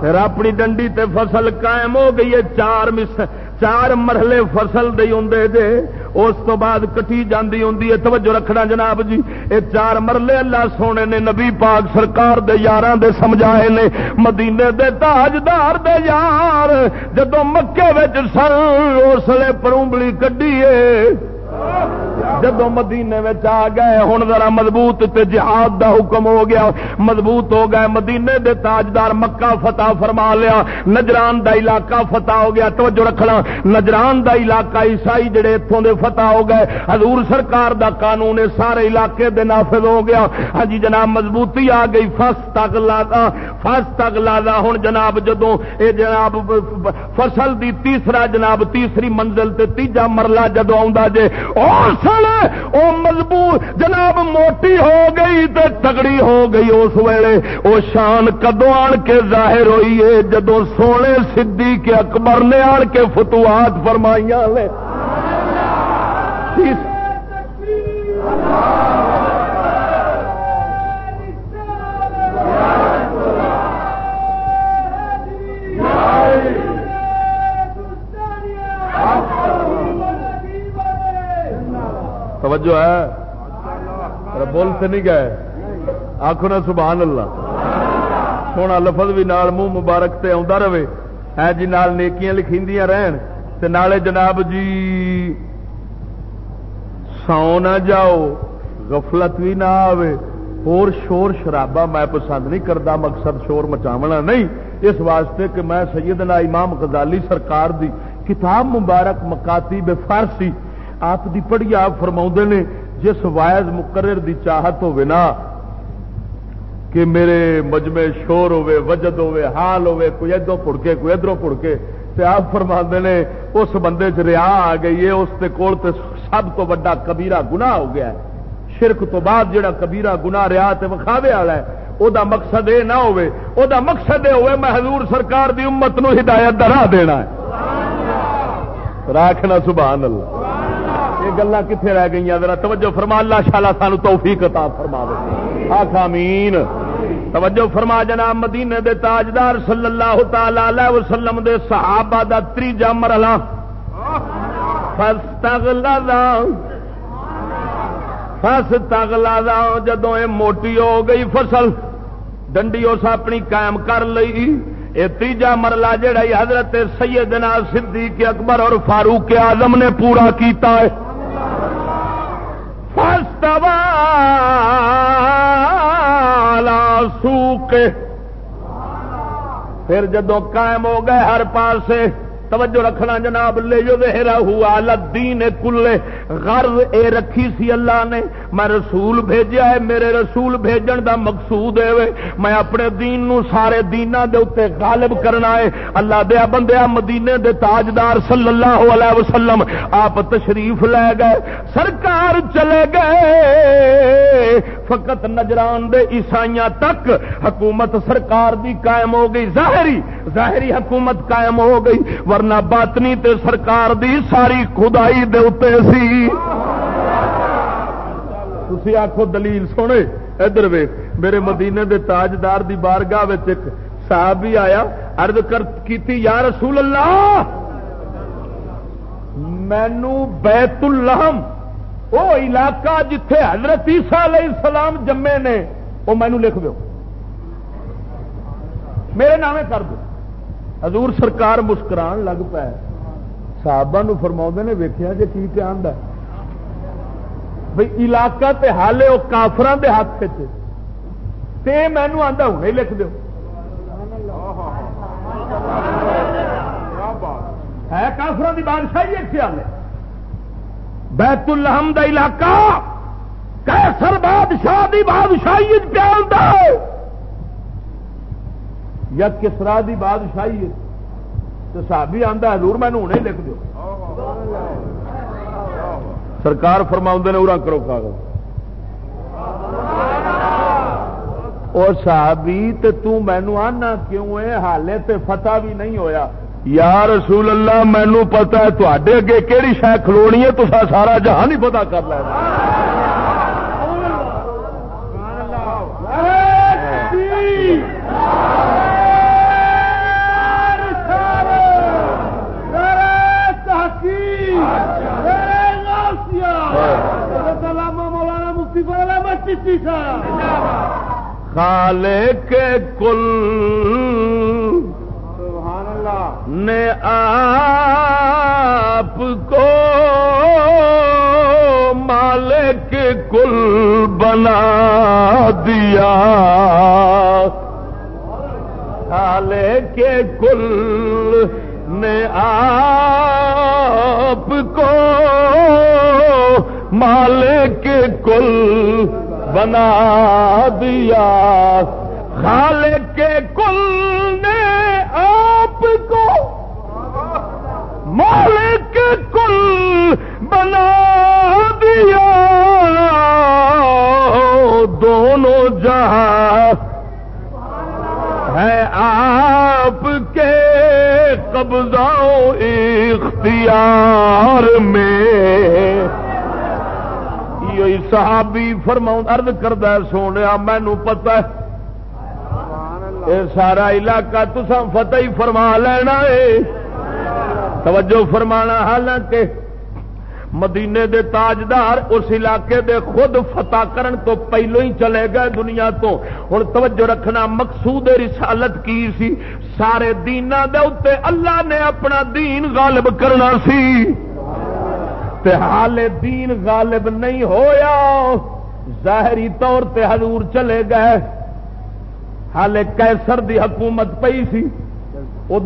پھر اپنی ڈنڈی تے فصل قائم ہو گئی ہے، چار مس، چار مرحلے فصل دے ہوں دے۔ اس تو بعد کٹی جاندی ہوں توجہ رکھنا جناب جی اے چار مرلے اللہ سونے نے نبی پاک سرکار دے یاراں دے سمجھائے نے۔ مدینے دے تاجدار دے یار جدو مکے وچ سن، اس لیے پرومبلی کڈیے جدو مدینے آ گئے ہوں ذرا مضبوط تے جہاد دا حکم ہو گیا۔ مضبوط ہو گئے، مدینے دے تاجدار مکہ فتح فرما لیا۔ نجران دا علاقہ فتح ہو گیا۔ توجہ رکھنا، نجران دا علاقہ عیسائی جڑے اتوں دے فتح ہو گئے۔ حضور سرکار دا قانون سارے علاقے دے نافذ ہو گیا۔ ہاں جی جناب، مضبوطی آ گئی۔ فس تک لادا فس تک لادا ہوں جناب جدو اے جناب فصل دی تیسرا جناب، تیسری منزل تے تیجا مرلہ جدو آ جے اور او مضبوط، جناب موٹی ہو گئی تے تگڑی ہو گئی اس ویلے۔ او شان کدو آن کے ظاہر ہوئی ہے جدو سونے سدھی کے اکبر نے آن کے فتوحات فرمائیاں لے۔ توجہ ہے؟ بولتے نہیں گئے۔ آخو نا سبحان اللہ سونا لفظ بھی نال منہ مبارک تے آ رہے۔ ہے جی نال نیکیاں لکھیندیاں رہن۔ تے نالے جناب جی سو نہ جاؤ، غفلت بھی نہ آوے۔ اور شور شرابہ میں پسند نہیں کرتا مقصد شور مچاونا نہیں۔ اس واسطے کہ میں سیدنا امام غزالی سرکار دی کتاب مبارک مکاتی بے فارسی آپ دی پڑھی آپ فرما نے جس وائز مقرر دی چاہت ہو کہ میرے مجمے شور ہوے وجد ہوے حال ہوے کوئی ادھر پڑکے کوئی ادھر پڑکے تے آپ فرما نے اس بندے چ ریا آ گئی ہے اس کول تے سب تو بڑا کبیرہ گناہ ہو گیا ہے۔ شرک تو بعد جڑا کبیرہ گناہ ریا تے وکھاوے والا ہے او دا مقصد اے نہ ہوے او دا مقصد اے ہوے میں حضور سرکار دی امت نو ہدایت درا دینا ہے۔ راکھنا سبحان اللہ۔ یہ گلا کتنے رہ گئی ذرا توجہ فرما، اللہ شالا سانو توفیق عطا فرما دے آخ، آمین۔ توجہ فرما، جناب مدینے دے تاجدار صلی اللہ تعالی وسلم دے صحابہ دا تریجا مرحلہ۔ فاستغلظا۔ فاستغلظا، جدوں اے موٹی ہو گئی فصل، ڈنڈی اس اپنی قائم کر لئی۔ یہ تیجا مرلہ جڑا حضرت سیدنا صدیق اکبر اور فاروق اعظم نے پورا کیتا ہے۔ سوک پھر جدو قائم ہو گئے ہر پاسے، توجہ رکھنا جناب، لے جو دہرا ہوا، لدین کلے، غرض اے رکھی سی اللہ نے۔ میں رسول بھیجا ہے، میرے رسول بھیجن دا مقصود ہے میں اپنے دین نو سارے دینا دے اتے غالب کرنا ہے۔ اللہ دیا بندیا مدینے دے تاجدار صلی اللہ علیہ وسلم، آپ تشریف لے گئے۔ سرکار چلے گئے۔ فقط نجران دے عیسائیاں تک حکومت سرکار دی قائم ہو گئی۔ ظاہری ظاہری حکومت قائم ہو گئی۔ ورنہ باطنی تے سرکار دی ساری خدائی دے اتے سی۔ تھی آخو دلیل سونے، ادھر وے میرے مدینے دے تاجدار دی بارگاہ ایک صاحب بھی آیا ارد کر کیتی، یا رسول اللہ! مینو بیت الحم وہ علاقہ جتھے حضرت عیسیٰ علیہ السلام جمے نے وہ مینو لکھ دو میرے نامے کر دو۔ حضور سرکار مسکران لگ پے۔ صحابہ نو فرما نے ویکیا جی کی پیا بھائی علاقہ تے حالے وہ کافران دے ہاتھ تے مینو آتا ہوں لکھ دو ہے کافران دی بادشاہی ایک خیال ہے بیت الحم دا علاقہ کیسر بادشاہ دی بادشاہی پیار دو یا کسرا دی بادشاہی تو صحابی آتا حضور میں ہوں لکھ دو سرکار فرما نے ارا کرو کاغذ۔ اور صحابی تے تو مینو آنا کیوں ہے؟ حالے تے فتح بھی نہیں ہویا۔ یا رسول اللہ مینو پتا ہے تے اگے کہڑی شہ کھلونی ہے تو سارا جہان ہی پتا کر لینا۔ خالے کے کل نے آپ کو مالک کل بنا دیا۔ خالے کے کل نے آپ کو مالک کل بنا دیا۔ خالق کے کل نے آپ کو مالک کل بنا دیا۔ دونوں جہاں ہے آپ کے قبضہ اختیار میں۔ یہ صحابی فرماؤں ارد کردہ سونے مینو پتا یہ سارا علاقہ تسا فتح ہی فرما لینا ہے۔ توجہ فرمانا، حالانکہ مدینے دے تاجدار اس علاقے دے خود فتح کرن تو پہلو ہی چلے گئے دنیا تو۔ ہوں توجہ رکھنا، مقصود رسالت کی سی؟ سارے دینا دے اتے اللہ نے اپنا دین غالب کرنا سی۔ تے حال دین غالب نہیں ہویا، ظاہری طور تے حضور چلے گئے۔ حال کیسر دی حکومت پئی سی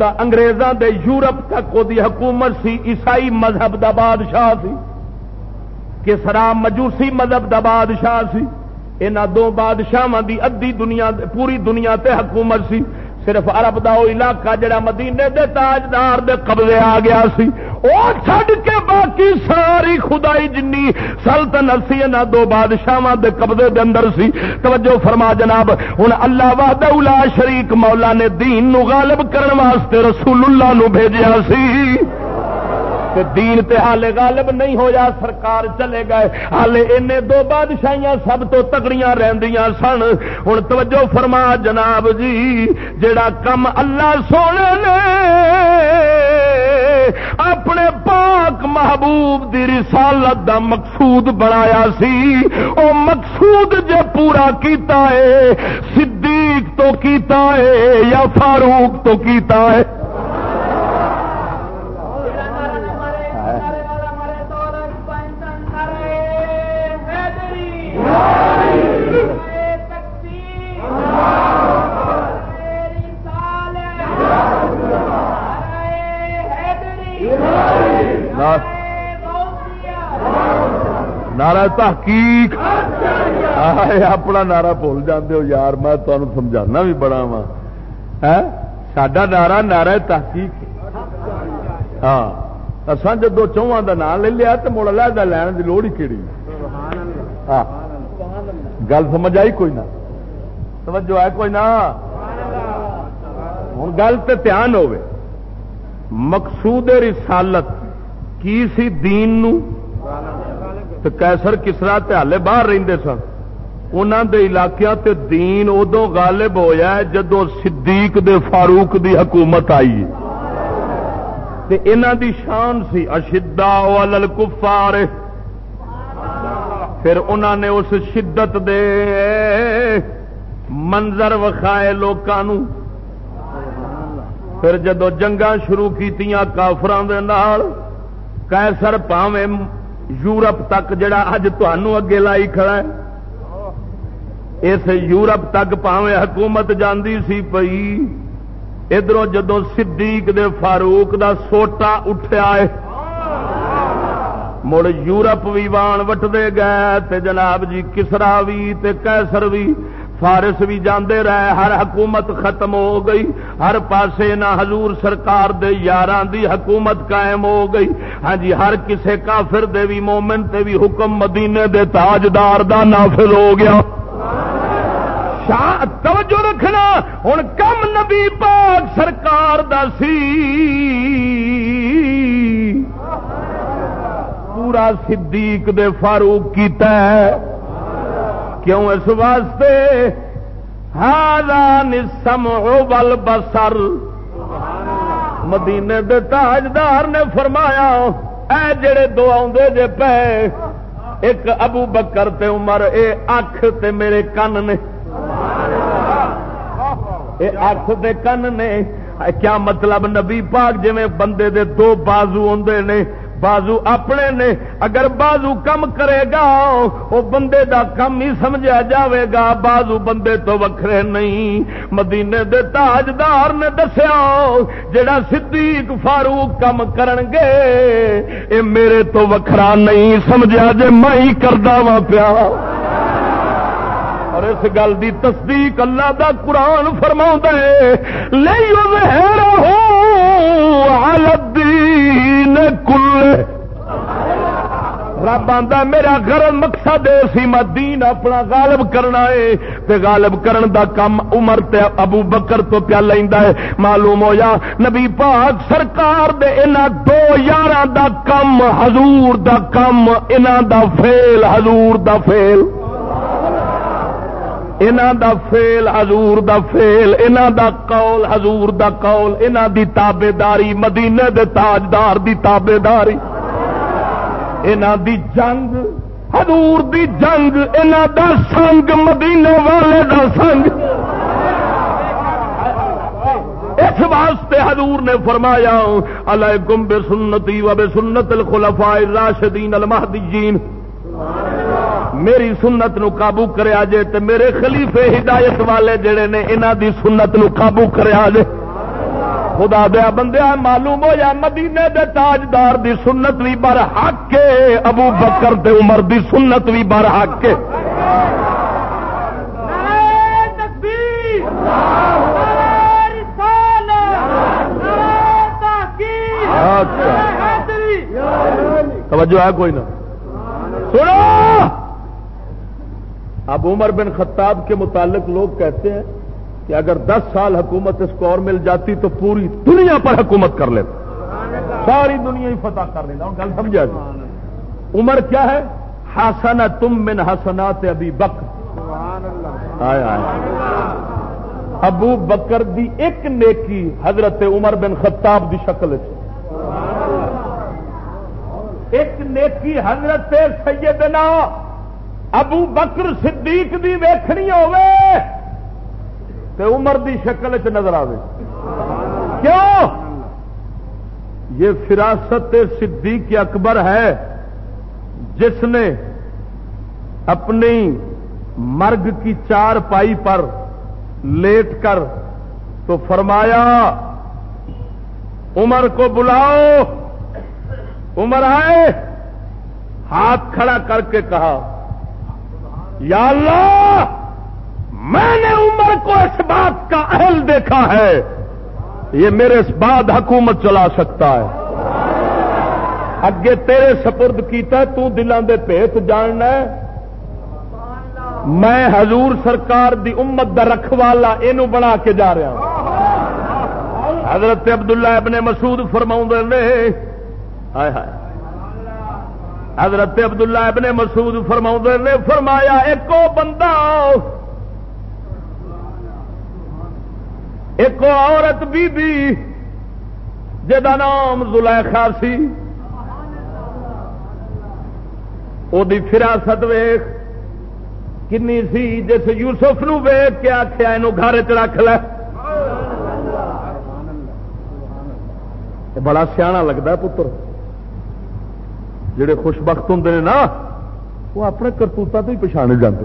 دا انگریزاں دے یورپ تک وہ حکومت سی، عیسائی مذہب دا بادشاہ سی، کسرا مجوسی مذہب دا بادشاہ سی۔ انہ دو بادشاہ دی ادی دنیا، پوری دنیا تے حکومت سی۔ صرف عرب دا وہ علاقہ جڑا مدینے دے تاجدار دے قبضے آ گیا سی، او چھڈ کے باقی ساری خدائی جنی سلطنت سی نہ دو بادشاہاں دے قبضے دے اندر سی۔ توجہ فرما جناب، ہن اللہ وحدہ لا شریک مولا نے دین نو غالب کرن واسطے رسول اللہ نو بھیجیا سی۔ دین تے حالے غالب نہیں ہویا، سرکار چلے گئے۔ حالے ان دو بادشاہیاں سب تو تگڑیاں رہندیاں سن۔ ہوں توجہ فرما جناب جی جڑا کم اللہ سونے نے اپنے پاک محبوب دی رسالت دا مقصود بنایا سی، او مقصود جے پورا کیتا ہے، صدیق تو کیتا ہے یا فاروق تو کیتا ہے۔ نعرہ تحقیق. اپنا نعرہ بھول جاتے ہو یار، میں تمہیں سمجھانا بھی بڑا وا. سڈا نعرہ نعرہ تحقیق ہاں اصل جدو چواں کا نام لے لیا تو مڑ لہدا لین کی لوڑ ہی کہڑی ہاں گل سمجھ آئی کوئی نہ؟ توجہ ہے کوئی نہ؟ ہوں گل تو دھیان ہوے مقصود رسالت کی سی دین نو تو کیسر کسرا تالے باہر رہتے سن۔ انہوں دے علاقے تے دین ادو غالب ہویا ہے جدو صدیق دے فاروق دی حکومت آئی۔ تے انہوں دی شان سی اشدا الکفار پھر انہوں نے اس شدت دے منظر وکھائے لوگوں پھر جدو جنگا شروع کی کافران دے نال کیسر پاوے یورپ تک جڑا اج اگے لائی کھڑا ہے۔ اس یورپ تک پاوے حکومت جاندی سی پئی۔ ادھر جدو صدیق دے فاروق دا سوٹا اٹھیا ہے۔ مڑ یورپ بھی وان وٹتے گئے تے جناب جی کسرا بھی تے کیسر بھی فارس بھی جاندے رہے، ہر حکومت ختم ہو گئی۔ ہر پاسے نہ حضور سرکار دے یاران دی حکومت قائم ہو گئی۔ ہاں جی ہر کسے کافر دے بھی مومن تے بھی حکم مدینے دے تاجدار دا نافذ ہو گیا۔ توجہ رکھنا ہوں کم نبی پاک سرکار دا سی۔ پورا صدیق دے فاروق کیتا ہے کیوں اس واسطے؟ بل بسر مدینے دے تاجدار نے فرمایا اے جڑے دو آدھے جے پے ایک ابو بکر تے عمر اے اکھ تے میرے کن نے. اے اکھ تے کن نے۔ کیا مطلب نبی پاک جی بندے دے دو بازو آدھے نے؟ بازو اپنے نے، اگر بازو کم کرے گا وہ بندے دا کم ہی سمجھا جاوے گا۔ بازو بندے تو وکھرے نہیں۔ مدینے دے تاجدار نے دسیا، جڑا صدیق فاروق کم کرن گے، اے میرے تو وکھرا نہیں سمجھا جے میں ہی کردا وا پیا۔ اور اس گل دی تصدیق اللہ دا قرآن فرما دے لے ہو رب آتا میرا گھر مقصد سی میں دین اپنا غالب کرنا ہے تے غالب کرن دا کم عمر تے ابو بکر تو پیا لینا ہے معلوم ہو جا نبی پاک سرکار دے انہ دو یار دا کم، حضور دا کم انہ دا فیل، حضور دا فیل۔ انہ دا فیل حضور دا فیل انہ دا قول حضور دا قول انہ دی تابے داری مدینے دے تاجدار دی تابے داری انہ دی جنگ، حضور دی جنگ انہ دا سنگ، مدینے والے دا سنگ۔ اس واسطے حضور نے فرمایا، علیکم بے سنتی و بے سنت الخلفاء الراشدین المہدیین۔ میری سنت نو قابو کریا جے تے میرے خلیفے ہدایت والے جڑے نے انہاں دی سنت نو قابو کریا جے خدا دیا بندیا معلوم ہو یا مدینے دے تاجدار دی سنت بھی بر حق کے ابو بکر دے عمر دی سنت بھی بر حق کے اچھا۔ توجہ ہے کوئی نہ۔ سنو! اب عمر بن خطاب کے متعلق لوگ کہتے ہیں کہ اگر دس سال حکومت اس کو اور مل جاتی تو پوری دنیا پر حکومت کر لیتا۔ ساری دنیا ہی فتح کر لیتا۔ گل سمجھا جی؟ عمر کیا ہے؟ حسن تم من حسنات ابھی بک آیا ابو بکر دی ایک نیکی حضرت عمر بن خطاب دی شکل ایک نیکی حضرت سیدنا ابو بکر صدیق دی ویکھنی ہوے تے عمر دی شکل چ نظر آئے کیوں؟ یہ فراست صدیق اکبر ہے جس نے اپنی مرگ کی چار پائی پر لیٹ کر تو فرمایا، عمر کو بلاؤ۔ عمر آئے، ہاتھ کھڑا کر کے کہا یا اللہ، میں نے عمر کو اس بات کا اہل دیکھا ہے، یہ میرے اس بعد حکومت چلا سکتا ہے۔ اگے تیرے سپرد کیتا تو دلان دے پیت جاننا ہے۔ میں حضور سرکار دی امت دا رکھوالا یہ بنا کے جا رہا ہوں۔ حضرت عبداللہ ابن مسعود فرما نے، ہائے ہائے۔ حضرت عبداللہ ابن مسعود فرما نے فرمایا ایک بندہ ایک عورت بی بی جا نام زلیخا سی وہ فراست ویخ کنی سی جس یوسف نو ویخ کے آخیا یہ گھر چ رکھ لے۔ بڑا سیاح لگتا پتر۔ جڑے خوش بخت ہوں نے نا، وہ اپنے کرتوتوں تو ہی پچھانے جاتے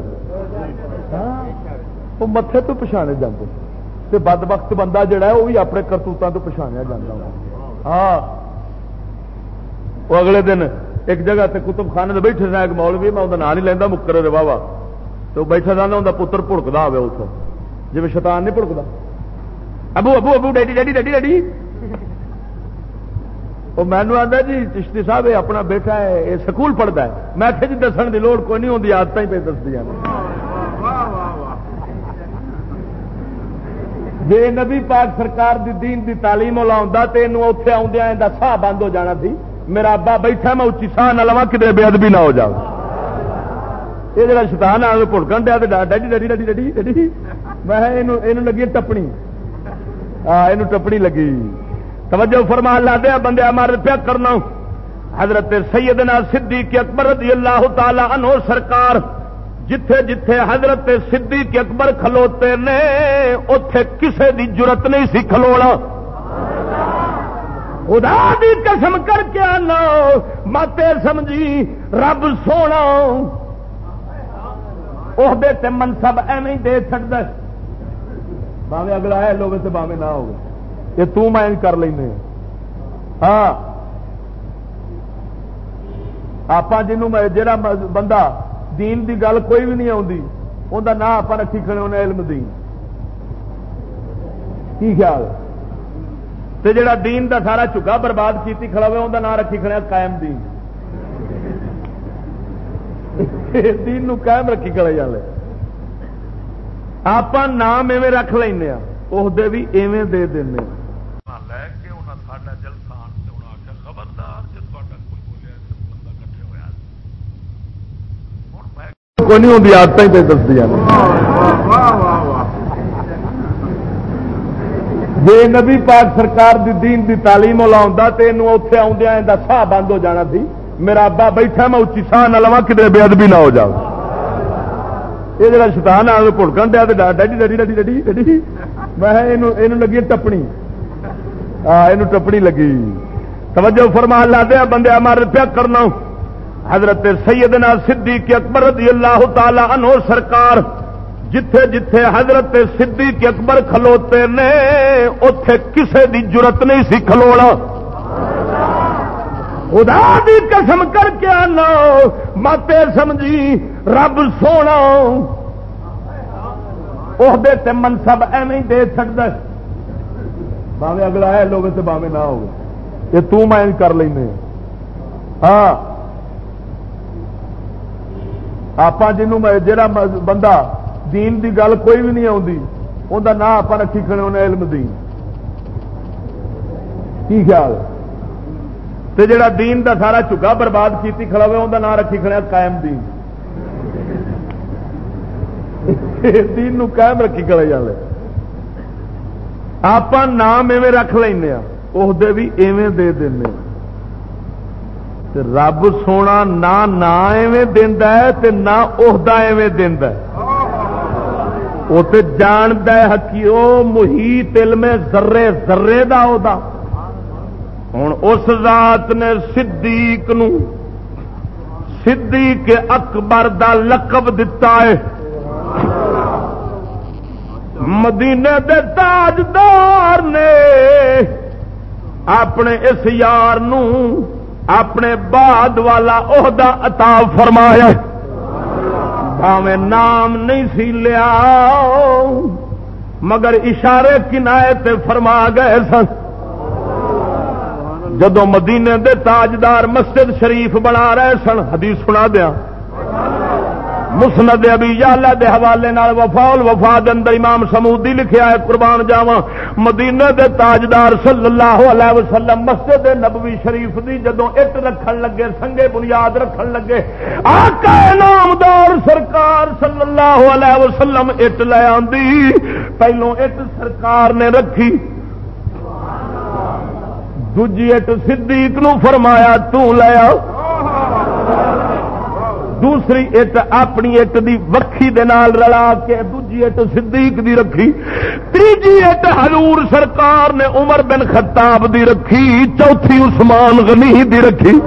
وہ متے تو پچھانے جاتے بد وقت بندہ جڑا ہے، وہ بھی اپنے کرتوتوں تو پچھاڑیا جا ہاں۔ وہ اگلے دن ایک جگہ تے کتب خانے بیٹھے رہا ایک مولوی، میں وہ نام نہیں لینا مکر رہا وا تو بیٹھا رہا انہیں پتر پڑکتا ہو جی شیطان نہیں پڑکتا ابو ابو ابو، ڈیڈی ڈیڈی ڈیڈی ڈیڈی۔ وہ مینو آتا جی چشتی صاحب، یہ اپنا بیٹا ہے، یہ سکول پڑھتا ہے۔ میں کہ جی دسن کی لوڑ کوئی نہیں ہوتی آدت ہی پہ دس دیا جی نبی پاک سرکار دی دین دی تعلیم اتے آدھا یہ ساہ بند ہو جانا تھی میرا ابا بیٹھا میں اچھی ساہ نہ لوا کتنے بے ادبی نہ ہو جاؤ یہ جڑا شیطان آ پڑکن دیا daddy daddy daddy daddy daddy میں لگی ٹپنی۔ ہاں یہ ٹپنی لگی۔ توجہ فرما لا دیا بندے مار پیا کرنا۔ حضرت سیدنا صدیق اکبر رضی اللہ تعالی عنہ سرکار، جتھے جتھے حضرت صدیق اکبر کھلوتے نے اتے کسے دی جرت نہیں سی کھلونا۔ خدا دی قسم کر کے آنا، ماتے سمجھی، رب سونا۔ عہدے منصب ایویں دے چڑھتا باوے اگلا ہے لوگ باوے نہ ہو یہ تو میں کر لینے ہاں۔ آپ جنوں جا بندہ دین دی گل کوئی بھی نہیں آتی انہیں نہ آپ رکھی کھڑے ہونے علم دین۔ کی خیال؟ تے جڑا دین دا سارا چکا برباد کیتی کھڑا ہوئے انہیں نہ رکھی کھڑے قائم دین۔ دین نو قائم رکھی کلے جالے آپ نام ایویں رکھ لینا ہاں، عہدے بھی ایویں دے دیں لے کے انہیں ساڈا جلسان سے انہیں آخیا خبردار جی تا کوئی بولیا بندہ کٹھے ہوا ہوں میں کوئی نہیں ہوتی آدت ہی دس دیا جی نبی پاک سرکار دی دین دی تعلیم والا ہوں تو یہ اتے آدھا ساہ بند ہو جانا سی۔ میرا ابا بیٹھا میں اچھی ساہ نہ لوا کدھر بے ادبی نہ ہو جاؤ یہ جڑا شیطان آ پڑکن دیا daddy daddy daddy daddy daddy. میں لگی ٹپنی۔ ہاں یہ ٹپنی لگی۔ توجہ فرما لا دیا بندے مار پیا کرنا۔ حضرت سیدنا صدیق اکبر رضی اللہ تعالی عنہ سرکار، جتھے جتھے حضرت صدیق اکبر کھلوتے نے اتے کسے دی جرت نہیں سی کھلونا۔ خدا دی قسم کر کے آنا، ماتے سمجھی، رب سونا۔ عہدے تے منصب ایویں دے سکتا باوے اگلا ہے لوگ تو باوے نہ ہو یہ تو میں کر لیں ہاں۔ آپ جنوں جا بندہ دین دی گل کوئی بھی نہیں آتی انہیں نہ آپ رکھی کھڑے انہیں علم دین کی خیال تے جڑا دین دا سارا چکا برباد کیتی کھڑا ہوئے انہوں نام رکھی کھڑا قائم دین دین نو قائم رکھی کھڑے جانے آپ نام ایویں رکھ لینا عہدے بھی ایویں دے رب سونا نہ نہ ایویں دینا ہے تے نہ عہدہ ایویں دینا ہے۔ وہ تو جاند ہے حقی محیط علم ذرے ذرے دا دا۔ ہوں اس ذات نے صدیق نو صدیق اکبر دا لقب دتا ہے۔ مدینے دے تاجدار نے اپنے اس یار نو اپنے بعد والا عہدہ عطا فرمایا بھاوے نام نہیں سی لیا۔ مگر اشارے کنائے فرما گئے سن۔ جدو مدینے دے تاجدار مسجد شریف بنا رہے سن، حدیث سنا دیا مسند ابھی یالا دے حوالے نال وفاول وفا اندر امام سمودی لکھیا ہے، قربان جاوا مدینے دے تاجدار صلی اللہ علیہ وسلم مسجد نبوی شریف دی جدو اٹ رکھن لگے، سنگے بنیاد رکھن لگے، آقا نامدار سرکار صلی اللہ علیہ وسلم اٹ لے آندی پہلو اٹ سرکار نے رکھی۔ دجی اٹ صدیق نو فرمایا تیا دوسری اٹ اپنی اٹ دی وکھی دے نال رلا کے دوجی اٹ صدیق دی رکھی، تیجی اٹ حضور سرکار نے عمر بن خطاب دی رکھی، چوتھی عثمان غنی دی رکھی۔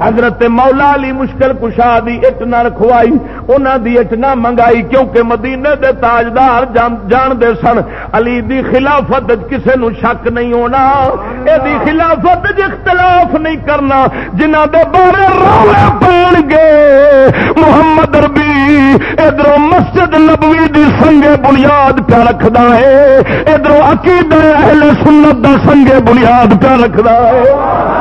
حضرت مولا علی مشکل کشا دی اٹ نہ رکھوائی، انہاں دی اٹ نہ منگائی، کیونکہ مدینے دے تاجدار جان دے سن، علی دی خلافت کسے نو شک نہیں ہونا۔ اے دی خلافت اختلاف نہیں کرنا جنہ دے بارے روے پڑ گے۔ محمد ربی ادھر مسجد نبوی دی سنگے بنیاد پہ رکھدا ہے، ادھر عقیدہ اہل سنت دا سنگے بنیاد پہ رکھدا ہے۔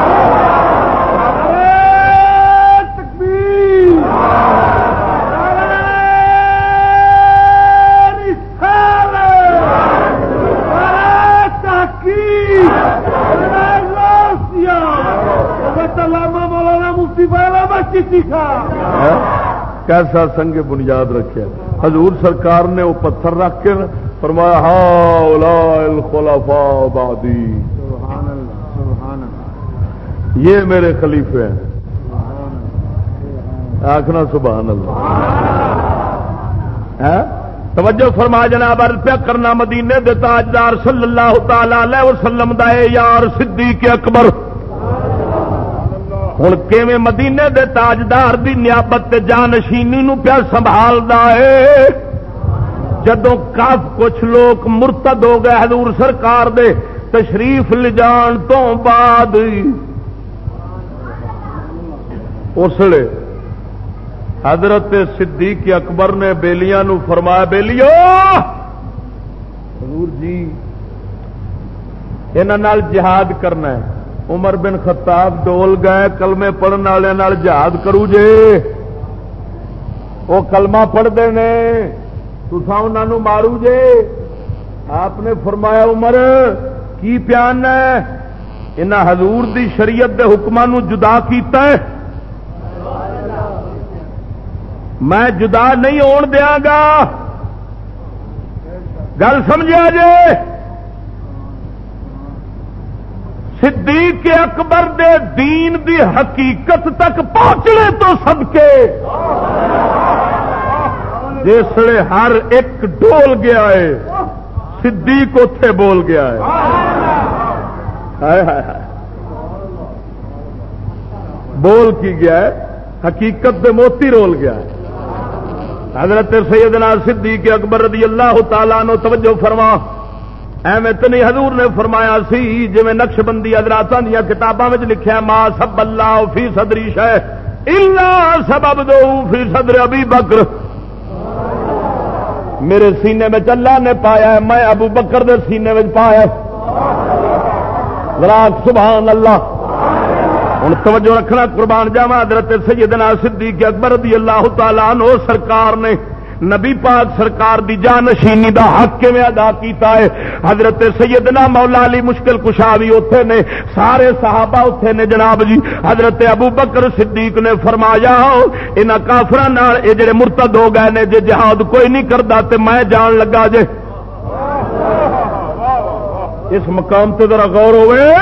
کیسا سنگ بنیاد رکھے۔ حضور سرکار نے وہ پتھر رکھ کے فرمایا بادی یہ میرے خلیفے ہیں۔ آخنا سبحان اللہ۔ ہاں؟ توجہ فرما جناب پیا کرنا مدینے دے تاجدار صلی اللہ تعالی وسلم دا یار صدیق اکبر۔ ہوں کیویں مدینے دے تاجدار دی نیابت جانشینی نو پیا سنبھالتا ہے جدو کاف کچھ لوگ مرتد ہو گئے حضور سرکار دے تشریف لجان تو بعد اسلے حضرت صدیق اکبر نے بےلیاں فرمایا بےلیو حضور جی یہاں جہاد کرنا ہے عمر بن خطاب ڈول گئے، کلمے پڑھنے والے جہاد کرو جے۔ وہ کلمہ پڑھتے ہیں تو مارو جے۔ آپ نے فرمایا، عمر، کی پیان ہے؟ ان حضور دی شریعت دے حکمان جدا کیتا ہے۔ میں جدا نہیں ہون دیا گا۔ گل سمجھا جے؟ صدیق اکبر دے دین دی حقیقت تک پہنچنے تو سب کے جسے ہر ایک ڈول گیا ہے، صدیق اتے بول گیا ہے۔ بول کی گیا ہے، حقیقت دے موتی رول گیا ہے۔ حضرت سیدنا صدیق اکبر رضی اللہ تعالیٰ نو توجہ فرما۔ ایویں تو نہیں حضور نے فرمایا سی جی نقش بندی حضرات دیا کتاباں لکھا ماں سب اللہ فی صدری شہ سبب دو فی صدر ابھی بکر۔ میرے سینے میں اللہ نے پایا میں ابو بکر دے سینے میں پایا راک سبحان اللہ۔ ہوں توجہ رکھنا، قربان جاوا حضرت سیدنا صدیق اکبر رضی اللہ تعالیٰ نو سرکار نے نبی پاک سرکار دی جانشینی دا حق کے میں ادا کیتا ہے؟ حضرت سیدنا مولا علی مشکل کشا بھی اتے نے، سارے صحابہ اتے نے جناب جی۔ حضرت ابو بکر صدیق نے فرمایا ان کافر یہ جڑے مرتد ہو گئے نے، جے جہاد کوئی نہیں کرتا تو میں جان لگا جے۔ اس مقام تے ذرا غور ہوئے۔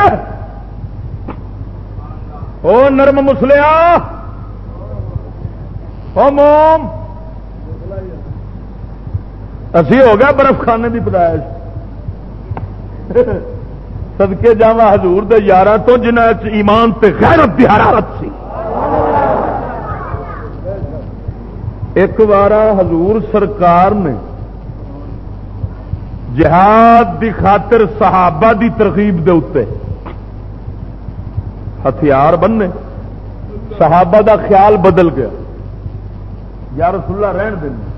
او نرم مسلیا او موم۔ اسی ہو گیا برف خانے کی پیدائش۔ سدکے جا حضور دے یار تو جنہ ایمان تے غیرت دی حرارت سی۔ ایک بار حضور سرکار نے جہاد دی خاطر صحابہ دی ترغیب دے اتنے ہتھیار بننے۔ صحابہ دا خیال بدل گیا۔ یا رسول اللہ رہن دیں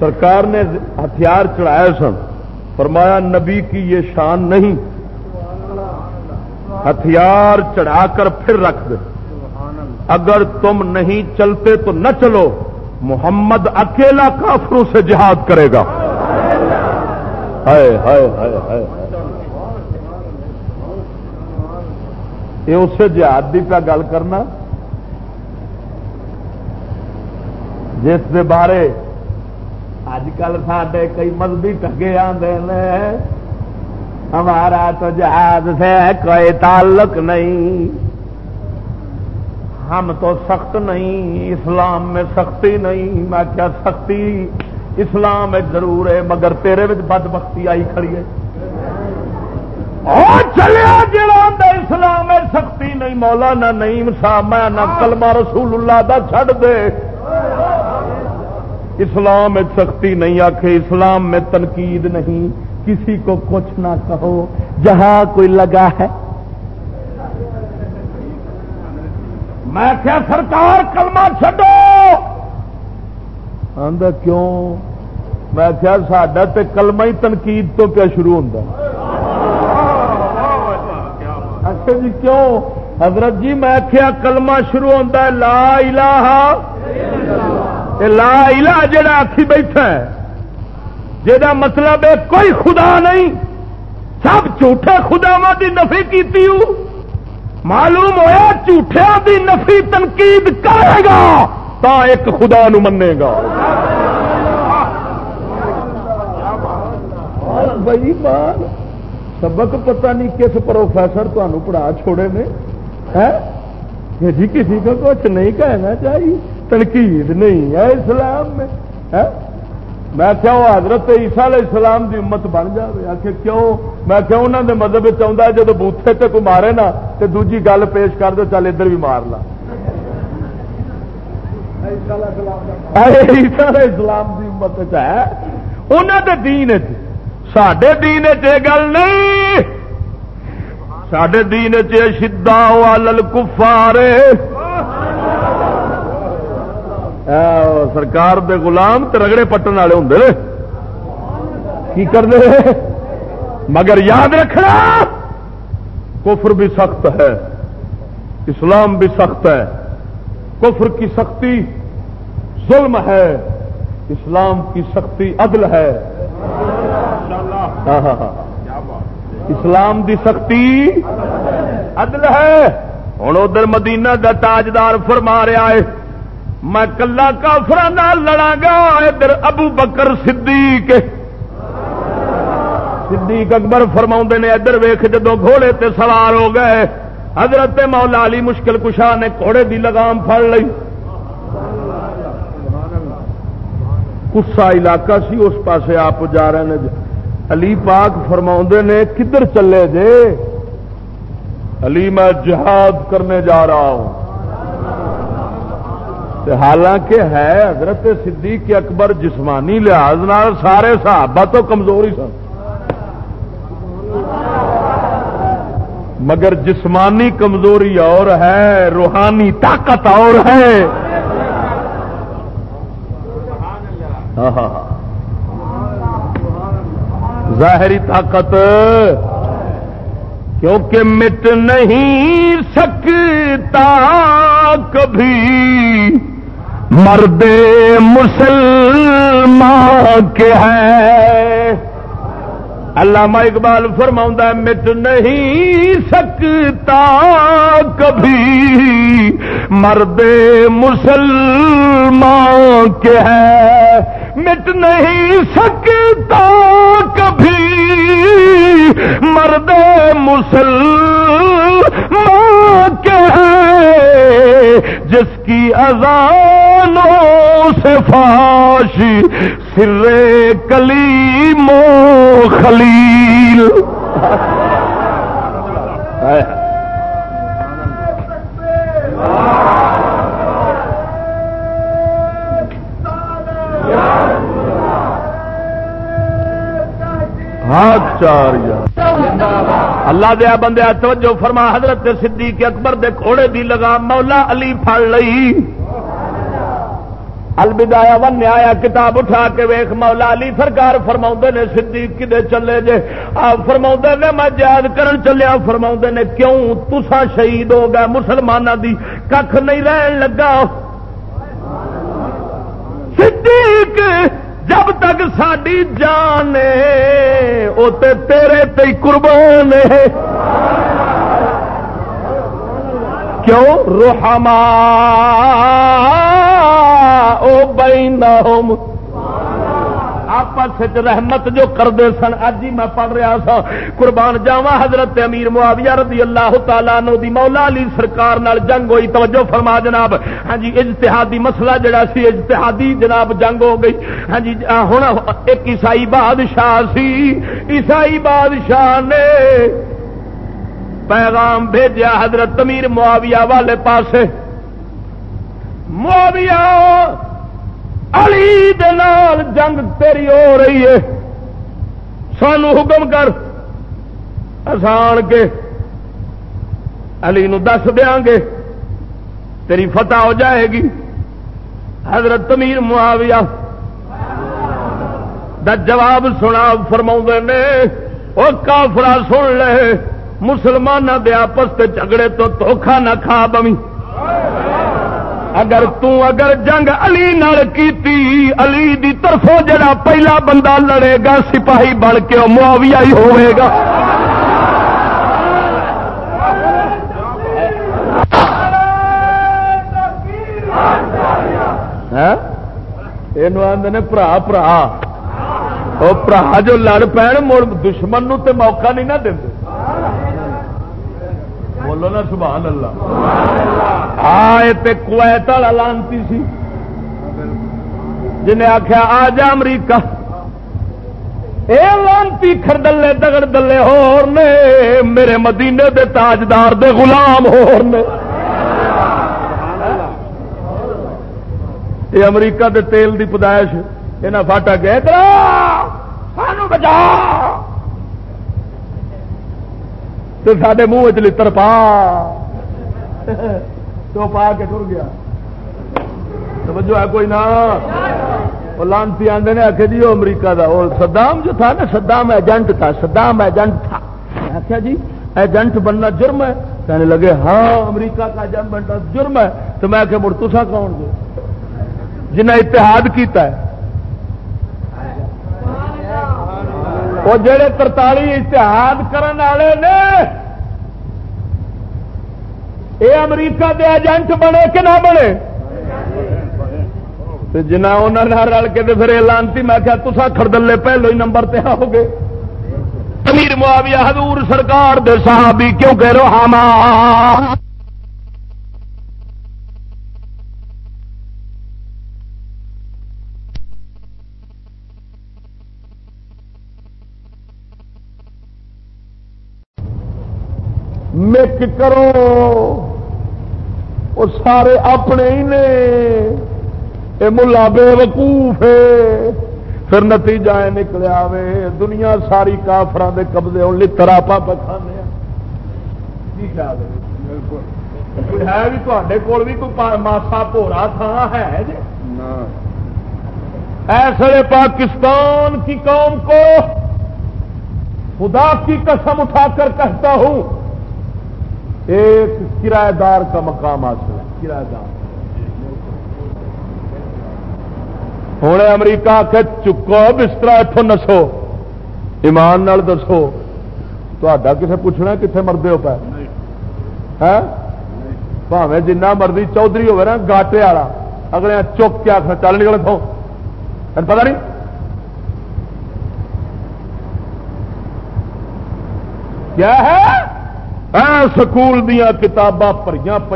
سرکار نے ہتھیار چڑھائے سن۔ فرمایا، نبی کی یہ شان نہیں۔ ہتھیار چڑھا کر پھر رکھ دے۔ اگر تم نہیں چلتے تو نہ چلو۔ محمد اکیلا کافروں سے جہاد کرے گا۔ ہائے ہائے ہائے ہائے۔ یہ اسے جہاد کی پہ گل کرنا۔ جس کے بارے اج کل سڈے کئی مذہبی ٹگے آتے ہیں ہمارا تو جہاز سے کوئی تعلق نہیں۔ ہم تو سخت نہیں، اسلام میں سختی نہیں۔ میں کیا سختی؟ اسلام ضرور ہے، مگر تیرے بد بختی آئی کھڑی ہے۔ چلیا جڑا اسلام میں سختی نہیں۔ مولانا نہیں صاحب، میں نہ کلمہ رسول اللہ دا چھڑ دے۔ اسلام میں سختی نہیں آخے اسلام میں تنقید نہیں۔ کسی کو کچھ نہ کہو، جہاں کوئی لگا ہے۔ میں کیا سرکار، کلمہ چڈو آدھا کیوں؟ میں کیا ساڈا تے کلمہ ہی تنقید تو کیا شروع ہوتا اچھا جی کیوں؟ حضرت جی میں کیا کلمہ شروع ہوتا ہے، لا الہ لا الہ جڑا آخی بیٹھا ہے جہاں مطلب ہے کوئی خدا نہیں، سب جھوٹے خدا دی نفی کی معلوم ہوا جھوٹیا دی نفی تنقید کرے گا تا ایک خدا نو منے گا۔ بھائی بار سبق پتہ نہیں کس پروفیسر تمہوں پڑھا چھوڑے نے جی کسی کو کچھ نہیں کہنا چاہیے۔ تنقید نہیں ہے اسلام میں میں کیا حضرت عیسیٰ علیہ السلام دی امت بن جائے آخر کیوں؟ میں کیا انہوں نے مذہب چاہتا ہے جب بوتھے تے کوئی مارے نا تو دوجی گل پیش کر دو چل ادھر بھی مار لا۔ عیسیٰ علیہ السلام دی امت ہے انہوں دے دین سڈے دین چ گل نہیں۔ سڈے دین چدا وال کفارے۔ سرکار دے غلام تے رگڑے پٹن والے ہوں کی کرتے مگر یاد رکھنا کفر بھی سخت ہے اسلام بھی سخت ہے۔ کفر کی سختی ظلم ہے اسلام کی سختی عدل ہے۔ ہاں، ہاں، ہاں۔ اسلام دی سختی عدل ہے۔ ہوں ادھر مدینہ دا تاجدار فرما رہا ہے میں کلا کافر لڑا گا، ادھر ابو بکر صدیق۔ صدیق اکبر فرما نے، ادھر ویخ جدو گھوڑے تے سوار ہو گئے۔ حضرت مولا علی مشکل کشا نے گھوڑے دی لگام پڑ لی کسا علاقہ سی، اس پاسے آپ جا رہے ہیں علی پاک فرما نے، کدھر چلے جے؟ علی، میں جہاد کرنے جا رہا ہوں۔ حالانکہ ہے حضرت صدیق اکبر جسمانی لحاظ سارے صحابہ تو کمزور ہی سن۔ مگر جسمانی کمزوری اور ہے روحانی طاقت اور ہے۔ ہاں،, ہاں،, ہاں۔ ظاہری طاقت کیونکہ مٹ نہیں سکتا کبھی۔ مرد مسلمان کے ہے علامہ اقبال فرما مٹ نہیں سکتا کبھی۔ مرد مسلمان کے ہے مٹ نہیں سکتا کبھی۔ مرد مسلمان کے ہے جس کی اذانوں سے فاشی سر کلی مو خلیل۔ چار اللہ دیا بندے توجہ فرما، حضرت صدیق اکبر دے کھوڑے دی لگا مولا علی پھڑ لئی۔ البدایا ون آیا کتاب اٹھا کے ویخ مولا علی سرکار فرما نے، صدیق کدے چلے جے؟ آپ فرما نے، میں یاد کرن چلیا فرما نے، کیوں تسا شہید ہو گئے؟ مسلمانوں دی کھ نہیں رہن لگا۔ صدیق جب تک ساری جان تے تیرے تی قربان ہے۔ کیوں؟ روحما او بینہم آپس رحمت جو کرتے سن اج ہی میں پڑھ رہا سا۔ قربان جاوا حضرت امیر معاویہ رضی اللہ تعالیٰ نو دی مولا علی سرکار نال جنگ ہوئی۔ توجہ فرما جناب۔ ہاں جی اجتہادی مسئلہ جڑا سی، اجتہادی جناب جنگ ہو گئی۔ ہاں جی ہوں ایک عیسائی بادشاہ سی۔ عیسائی بادشاہ نے پیغام بھیجا حضرت امیر معاویہ والے پاسے۔ معاویہ علی دال جنگ تیری ہو رہی ہے۔ سانو حکم کر۔ آسان کے۔ علی نو دس دیا گے۔ تیری فتح ہو جائے گی۔ حضرت تمیر معاویہ۔ دا جواب سنا فرما نے۔ وہ کافرا سن لے۔ مسلمانوں دے آپس کے جھگڑے تو دھوکھا نہ کھا بمی۔ اگر تو اگر جنگ علی نال کیتی، علی دی طرفوں جڑا پہلا بندہ لڑے گا، سپاہی بن کے معاویہ ہی ہوئے گا۔ ہاں؟ یہ آدھے برا برا وہ برا جو لڑ پین، مڑ دشمن نو تے موقع نہیں نہ دیں بولو نا سبحان اللہ۔ تے کویت والا لانتی سی۔ جنہیں آخیا آ جا امریکہ۔ اے لانتی خردلے دگڑ دلے ہور نے میرے مدینے دے تاجدار دے غلام ہور نے۔ یہ امریکہ دے تیل دی پیدائش یہاں فاٹا گئے سانو بچا! تو سارے منہ چ پا۔ تو پا کے ٹر گیا۔ توجہ ہے کوئی نہ لانتی آدھے نے آخر جی وہ امریکہ دا وہ سدام جو تھا نا سدام ایجنٹ تھا سدام ایجنٹ تھا۔ آخیا جی ایجنٹ بننا جرم ہے؟ کہنے لگے ہاں امریکہ کا ایجنٹ بننا جرم ہے۔ تو میں کہ مڑ تسا کون دے جنہیں اتحاد کیتا ہے۔ وہ جڑے ترتالی اتحاد کرنے والے نے یہ امریکہ دے ایجنٹ بنے کہ نہ بنے؟ جنا رل کے پھر لانتی، میں کیا تسا خردلے پہلو ہی نمبر تے آؤ گے۔ امیر معاویہ حضور سرکار دے صحابی کیوں کہ روحاما مک کرو۔ وہ سارے اپنے ہی نے۔ یہ ملا بے وقوف پھر نتیجہ نکلیا وے دنیا ساری کافران دے قبضے ہوں۔ لڑ آپ کھانے ہے؟ بھی تے کول بھی؟ کوئی ماسا پورا تھا ہے جی؟ ایسے پاکستان کی قوم کو خدا کی قسم اٹھا کر کہتا ہوں۔ ایک کرایہ دار کا مقام حاصل ہے۔ کرایہ دار۔ ہوں امریکہ کے چکو بستر اتوں نسو ایمان نال دسو۔ تا کسے پوچھنا کتنے مردے ہو پائے پاوے جنہ مرضی چودھری ہوگا نا گاٹے والا اگلے چک کے آخر چل نکل تھو پتا نہیں؟ کیا ہے؟ ہاں، سکول دیا کتاباں پڑھیا پہ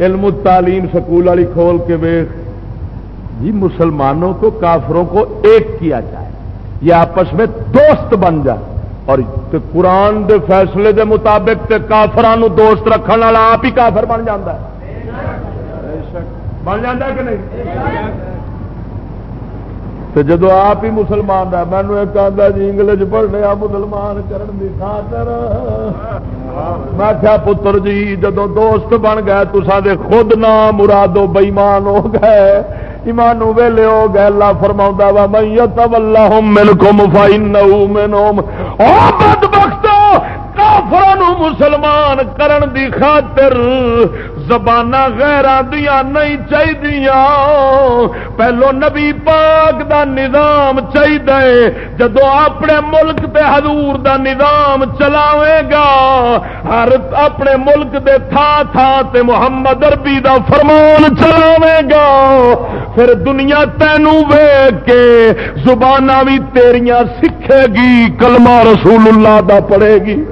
علم تعلیم سکول والی کھول کے ویخ جی مسلمانوں کو، کافروں کو ایک کیا جائے؟ یہ آپس میں دوست بن جائے۔ اور قرآن دے فیصلے دے مطابق تے کافران دوست رکھنے والا آپ ہی کافر بن جاتا ہے۔ بن جاتا ہے کہ نہیں؟ تو جدو آپ ہی مسلمان ہے نے ایک آدھا جی انگلش پڑھنے آ مسلمان کرن دی خاطر۔ میں کیا پتر جی جدو دوست بن گئے تو سارے خود نہ مرادو بئیمان ہو گئے۔ ایمان ویلے ہو گئے، اللہ فرما وا میں اللہ مل کو مفائی نو مینوم کافران مسلمان کرن دی خاطر زبان غیر دیا نہیں چاہیے پہلو نبی پاک دا نظام چاہیے جدو اپنے ملک دے حضور دا نظام چلاوے گا، ہر اپنے ملک دے تھا تھا تے محمد اربی دا فرمان چلاوے گا۔ پھر دنیا تینوں ویگ کے زبان بھی تیریاں سکھے گی، کلمہ رسول اللہ دا پڑے گی۔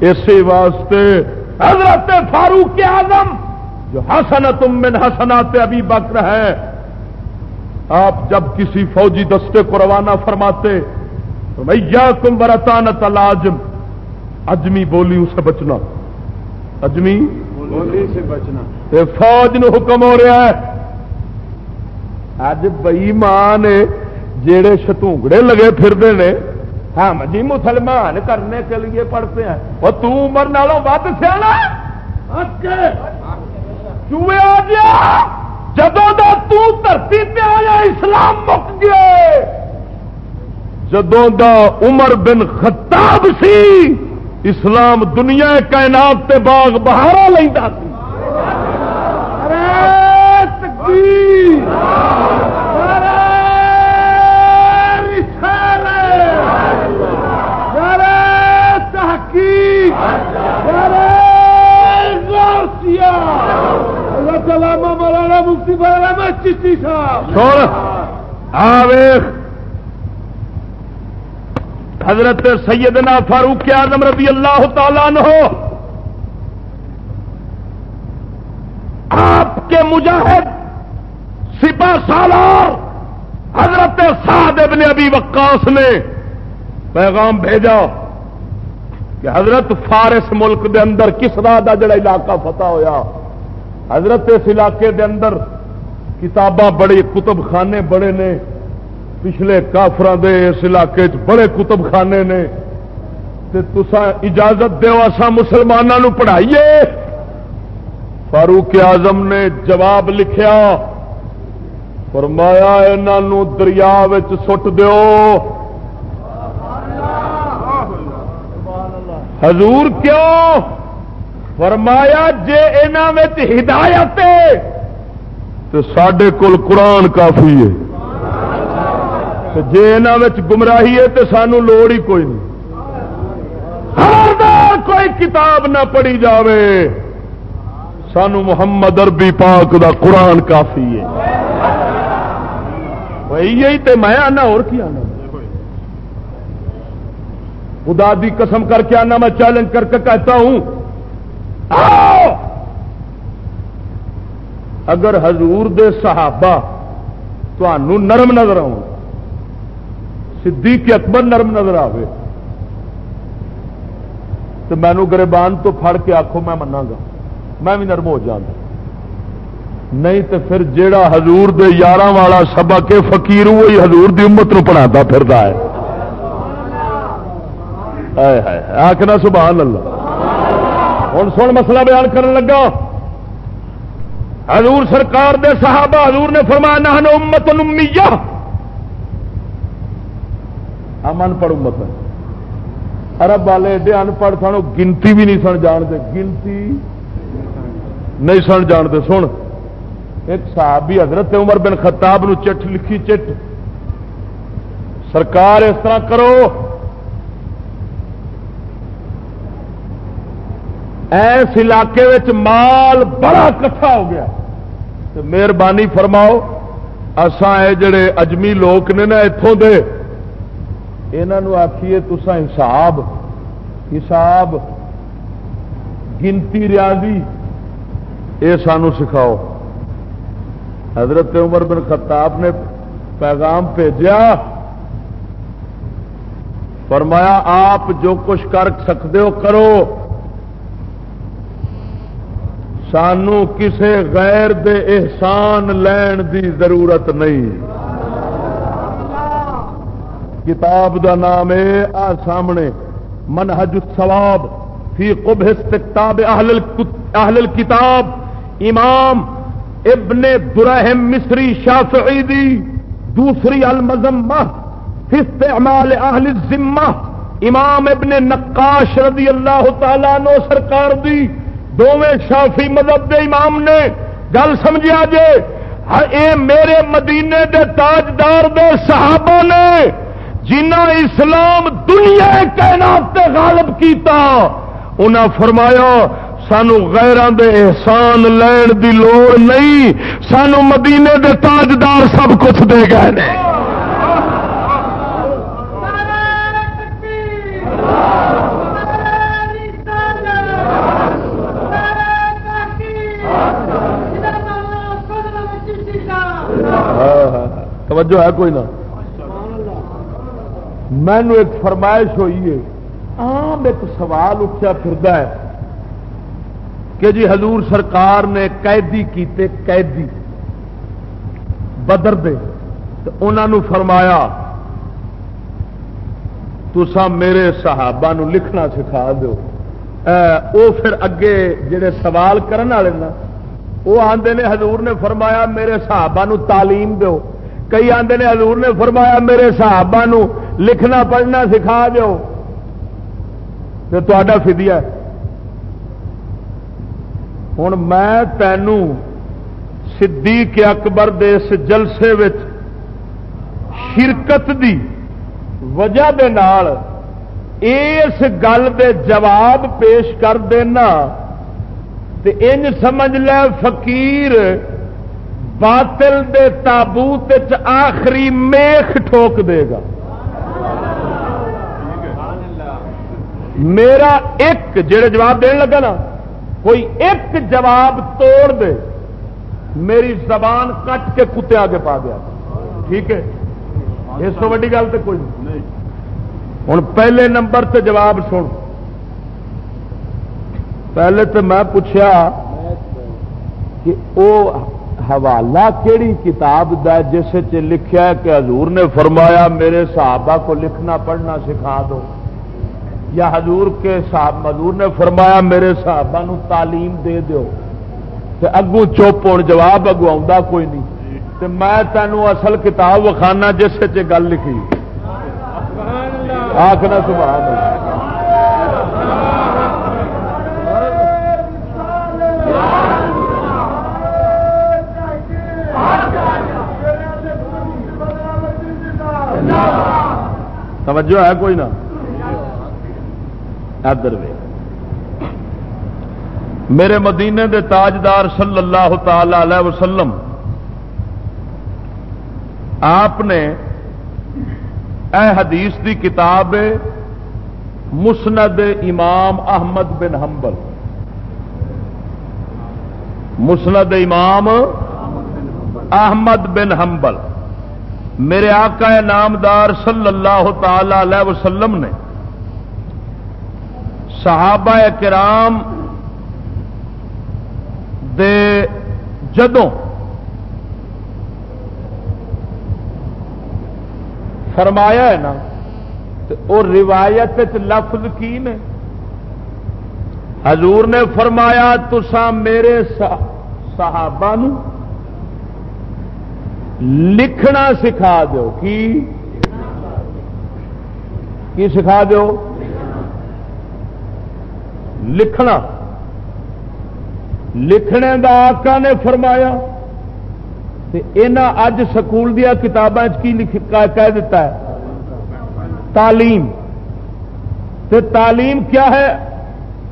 اسی واسطے حضرت فاروق اعظم جو حسنت من حسنات ابھی بکر ہے آپ جب کسی فوجی دستے کو روانہ فرماتے تو بھیا کم برتان تلاجم اجمی بولی اسے بچنا۔ اجمی بولی سے بچنا۔ فوج نو حکم ہو رہا ہے۔ اج بئی ماں نے جڑے شتونگڑے لگے پھرتے ہیں ہم جی مسلمان کرنے کے لیے پڑھتے ہیں۔ وہ تمر نالوں ود سیا چوہے آ گیا۔ جدو دھرتی پہ آیا اسلام مک گئے جدوں دا عمر بن خطاب سی اسلام دنیا کائنات تے باغ بہارا لینا سی۔ مولانا مفتی چیٹی حضرت سیدنا فاروق اعظم رضی اللہ تعالیٰ نو آپ کے مجاہد سپا سالار، حضرت سعد ابن ابی وقاص نے پیغام بھیجا۔ کہ حضرت فارس ملک دے اندر کس راہ کا جڑا علاقہ فتح ہویا؟ حضرت اس علاقے دے اندر کتاباں بڑے کتب خانے بڑے نے۔ پچھلے کافران دے اس علاقے بڑے کتب خانے نے۔ تے تسا اجازت دیو اسا مسلمانوں پڑھائیے۔ فاروق اعظم نے جواب لکھیا، فرمایا انہوں دریا سٹ دیو۔ حضور کیوں؟ فرمایا جے انہوں ہدایت تو سڈے کول قرآن کافی ہے۔ جے انہوں گمراہی ہے، تو سانو لوڑ ہی کوئی نہیں۔ کوئی کتاب نہ پڑھی جاوے، سانو محمد اربی پاک دا قرآن کافی ہے۔ یہی تے میں آنا، اور کی آنا؟ خدا دی قسم کر کے آنا، میں چیلنج کر کے کہتا ہوں۔ آؤ! اگر حضور دے صحابہ تو نرم نظر آؤ صدیق اکبر نرم نظر آئے تو مینو گربان تو پھڑ کے آخو میں منا گا، میں بھی نرم ہو جانا نہیں تو پھر جیڑا حضور دے یار والا سبا کے فکیر وہی حضور دی امت نو پڑھا پھر آخنا سبحان اللہ۔ ہوں سن مسئلہ بیان کرنے لگا۔ حضور سرکار دے صحابہ، حضور نے فرمایا نہ امت نمیہ ہم ان پڑھ امت ارب والے ایڈے ان پڑھ سن گنتی بھی نہیں سن جانتے۔ گنتی نہیں سن جانتے۔ سن، ایک صحابی حضرت عمر بن خطاب نو چٹ لکھی، چٹ۔ سرکار اس طرح کرو۔ ایس علاقے مال بڑا کٹھا ہو گیا مہربانی فرماؤ اسان جڑے اجمی لوگ نے نا اتوں دے انہوں آخیے تسا حساب۔ حساب، گنتی ریاضی یہ سانو سکھاؤ۔ حضرت عمر بن خطاب نے پیغام بھیجا فرمایا، آپ جو کچھ کر سکتے ہو کرو۔ سانو کسے غیر دے احسان لین دی ضرورت نہیں۔ کتاب دا نام ہے آ سامنے، منہج الثواب فی قبح استقتاب اہل اہل الكتاب امام ابن درہم مصری شافعی دی دوسری المزمہ فی استعمال اہل الذمہ، امام ابن نقاش رضی اللہ تعالیٰ نو سرکار دی۔ دونوں شافی مذہب دے امام نے گل سمجھا جے۔ ہاں، اے میرے مدینے دے تاجدار دے صحابہ نے جنہ اسلام دنیا کائنات غالب کیتا، انہاں فرمایا، سانو غیران دے احسان لین دی لوڑ نہیں، سانو مدینے دے تاجدار سب کچھ دے گئے توجہ ہے کوئی نہ؟ مینو ایک فرمائش ہوئی ہے۔ عام ایک سوال اٹھا پھر ہے کہ جی حضور سرکار نے قیدی کیتے، قیدی بدر دے، تو انہوں فرمایا تسا میرے صحابہ نو لکھنا سکھا دو او پھر اگے جڑے سوال کرنے والے نا وہ آتے نے حضور نے فرمایا، میرے صحابہ نو تعلیم دو کئی آتے نے حضور نے فرمایا، میرے صحابہ نو لکھنا، پڑھنا سکھا دو تا فدیا ہوں میں تینوں صدیق اکبر دے اس جلسے شرکت دی وجہ دے نال اس گل دے جواب پیش کر دینا، تے انج سمجھ لے فقیر باطل دے تابوت آخری میخ ٹھوک دے گا۔ میرا ایک جڑے جواب دین لگا نا، کوئی ایک جواب توڑ دے، میری زبان کٹ کے کتے آگے پا دیا ٹھیک ہے؟ اس کو ویڈی گل تو کوئی نہیں۔ ہوں پہلے نمبر سے جواب سن۔ پہلے تو میں پوچھا کہ وہ حوالہ کیڑی کتاب دا جس لکھا کہ حضور نے فرمایا میرے صحابہ کو لکھنا پڑھنا سکھا دو۔ یا حضور کے صاحب حضور نے فرمایا میرے صحابہ نو تعلیم دے دیو۔ تے اگو چپ ہو جواب اگو آ کوئی نہیں۔ تے میں تینوں اصل کتاب وکھانا جس گل لکھی۔ آخنا سبحان اللہ۔ توجہ ہے کوئی نہ؟ ادھر میرے مدینے دے تاجدار صلی اللہ تعالی علیہ وسلم، آپ نے اے حدیث دی کتاب مسند امام احمد بن حنبل۔ مسند امام احمد بن حنبل۔ میرے آقا نامدار صلی اللہ تعالی علیہ وسلم نے صحابہ کرام دے جدوں فرمایا ہے نا اور روایت لفظ کی نے؟ حضور نے فرمایا تسا میرے صحابہ نو لکھنا سکھا دو کی؟ کی سکھا دو؟ لکھنا۔ لکھنے دا آقا نے فرمایا اج سکول دیا کتابیں کی کہہ دیتا ہے؟ تعلیم۔ تے تعلیم کیا ہے؟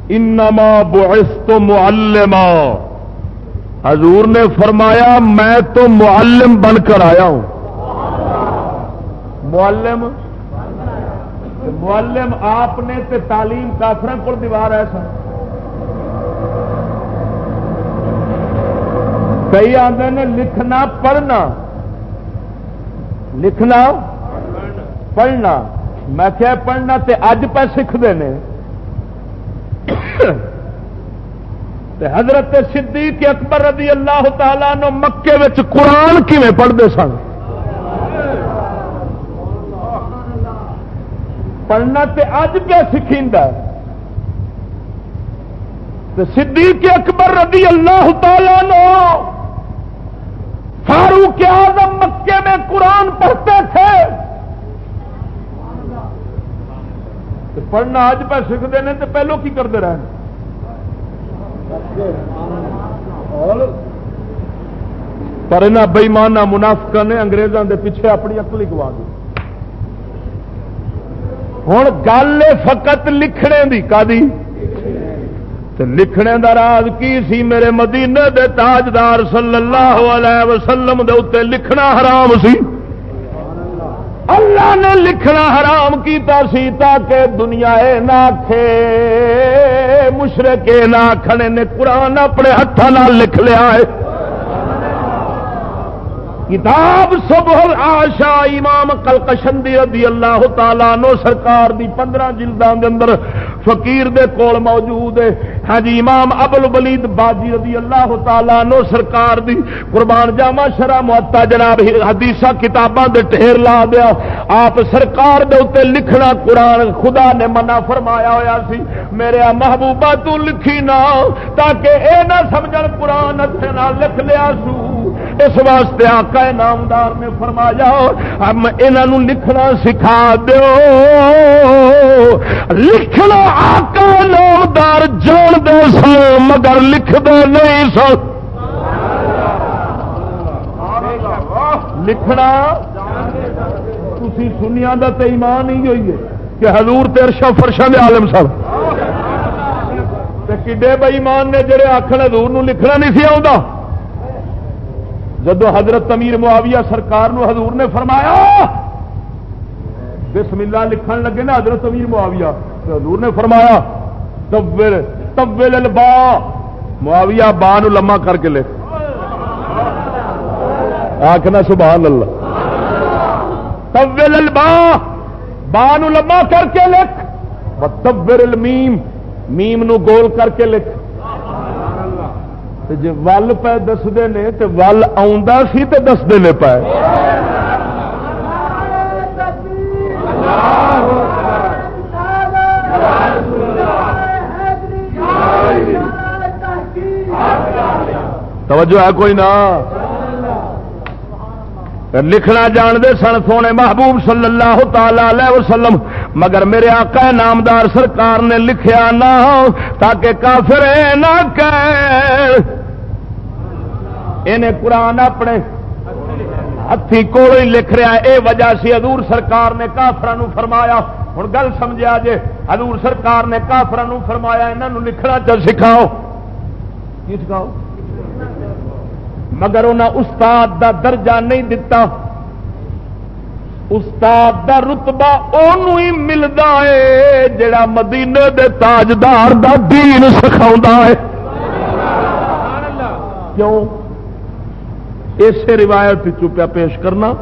انما بعثت معلما۔ حضور نے فرمایا، میں تو معلم بن کر آیا ہوں۔ معلم؟ معلم آپ نے تے تعلیم کافر کو دیوار ایسا کئی آتے نے لکھنا، پڑھنا۔ لکھنا؟ پڑھنا۔ میں کیا پڑھنا تے اج پہ سیکھتے ہیں حضرت صدیق اکبر رضی اللہ تعالی نو مکے وچ قرآن کیویں پڑھتے سن؟ پڑھنا تے اج پہ سکھی صدیق اکبر رضی اللہ تعالی نو فاروق اعظم مکے میں قرآن پڑھتے تھے۔ پڑھنا اج پہ سیکھتے ہیں تو پہلو کی کرتے رہے پر انہیں بئیمانہ منافق نے انگریزوں کے پیچھے اپنی اکلی گوا دی۔ ہوں گل فقط لکھنے دی کا دی لکھنے دا راز کی سی میرے مدینے دے تاجدار صلی اللہ علیہ وسلم دے اتنے لکھنا حرام سی۔ اللہ نے لکھنا حرام کیتا سی تاکہ دنیا اے نہ کھے مشرق نہ کھڑے نے قرآن اپنے ہاتھوں لکھ لیا ہے۔ کتاب سب آشا امام کلکشندی رضی اللہ تعالیٰ نو سرکار دی پندرہ جلدان دے اندر فقیر دے کول موجود ہے۔ ہاں جی امام ابل بلید باجی رضی اللہ تعالیٰ نو سرکار دی قربان جامع شرح معتا جناب حدیث کتاباں دے ٹھیر لا دیا۔ آپ سرکار دے اتنے لکھنا قرآن خدا نے منع فرمایا ہویا سی۔ میرے محبوبہ تو لکھی نہ تاکہ اے نہ سمجھ قرآن اتنے لکھ لیا سو۔ اس واسطے آقا نامدار نے فرمایا، ہم انہوں لکھنا سکھا دو لکھنا آقا نامدار جان دے سو، مگر لکھ دے نہیں سو۔ لکھنا تھی سنیا کا تو ایمان ہی ہوئی ہے کہ حضور تیرشا فرشا دے عالم سب کڈے بئیمان نے جڑے آخر حضور نو لکھنا نہیں سی آتا جدو حضرت امیر معاویہ سرکار نو حضور نے فرمایا، بسم اللہ لکھن لگے نا حضرت امیر معاویہ حضور نے فرمایا تبل تبل البا، معاویہ با نو لما کر کے لکھ آخنا سبحان اللہ۔ تبل البا با نو لما کر کے لکھ تبر المیم، میم نو گول کر کے لکھ۔ جی ول پہ دستے ہیں تو ول سی تو دستے نے پے۔ توجہ ہے کوئی نہ؟ لکھنا جانتے سن سونے محبوب صلی اللہ تعالی وسلم، مگر میرے آقا نامدار سرکار نے لکھیا نہ تاکہ کافر نہ کہ قرآن اپنے ہاتھی کو لکھ رہا اے وجہ سی حضور سرکار نے کافر فرمایا۔ ہوں گل سمجھا جے، حضور سرکار نے کافر فرمایا یہاں لکھنا چل سکھاؤ۔ کی سکھاؤ؟ مگر انہیں استاد دا درجہ نہیں دتا۔ استاد دا رتبہ ہی ملتا ہے جڑا مدینے دے تاجدار دا دین سکھا ہے۔ کیوں؟ اسے روایت چپیا پیش کرنا۔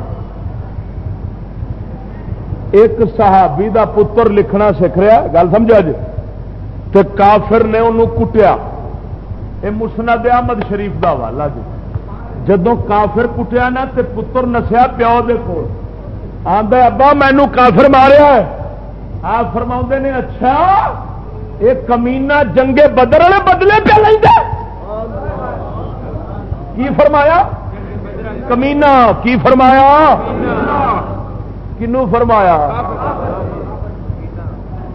ایک صحابی دا پتر لکھنا سیکھ رہا گل سمجھا جی؟ تو کافر نے انہوں کٹیا۔ یہ مسند احمد شریف دا والا جی۔ جدو کافر کٹیا نا تے پتر نسیا پیو دے کول۔ آدھا ابا مینو کافر ماریا ہے۔ آپ فرما نے اچھا یہ کمینا جنگے بدر والے بدلے پہ لیں کی فرمایا؟ کمینا کی فرمایا؟ کنو فرمایا؟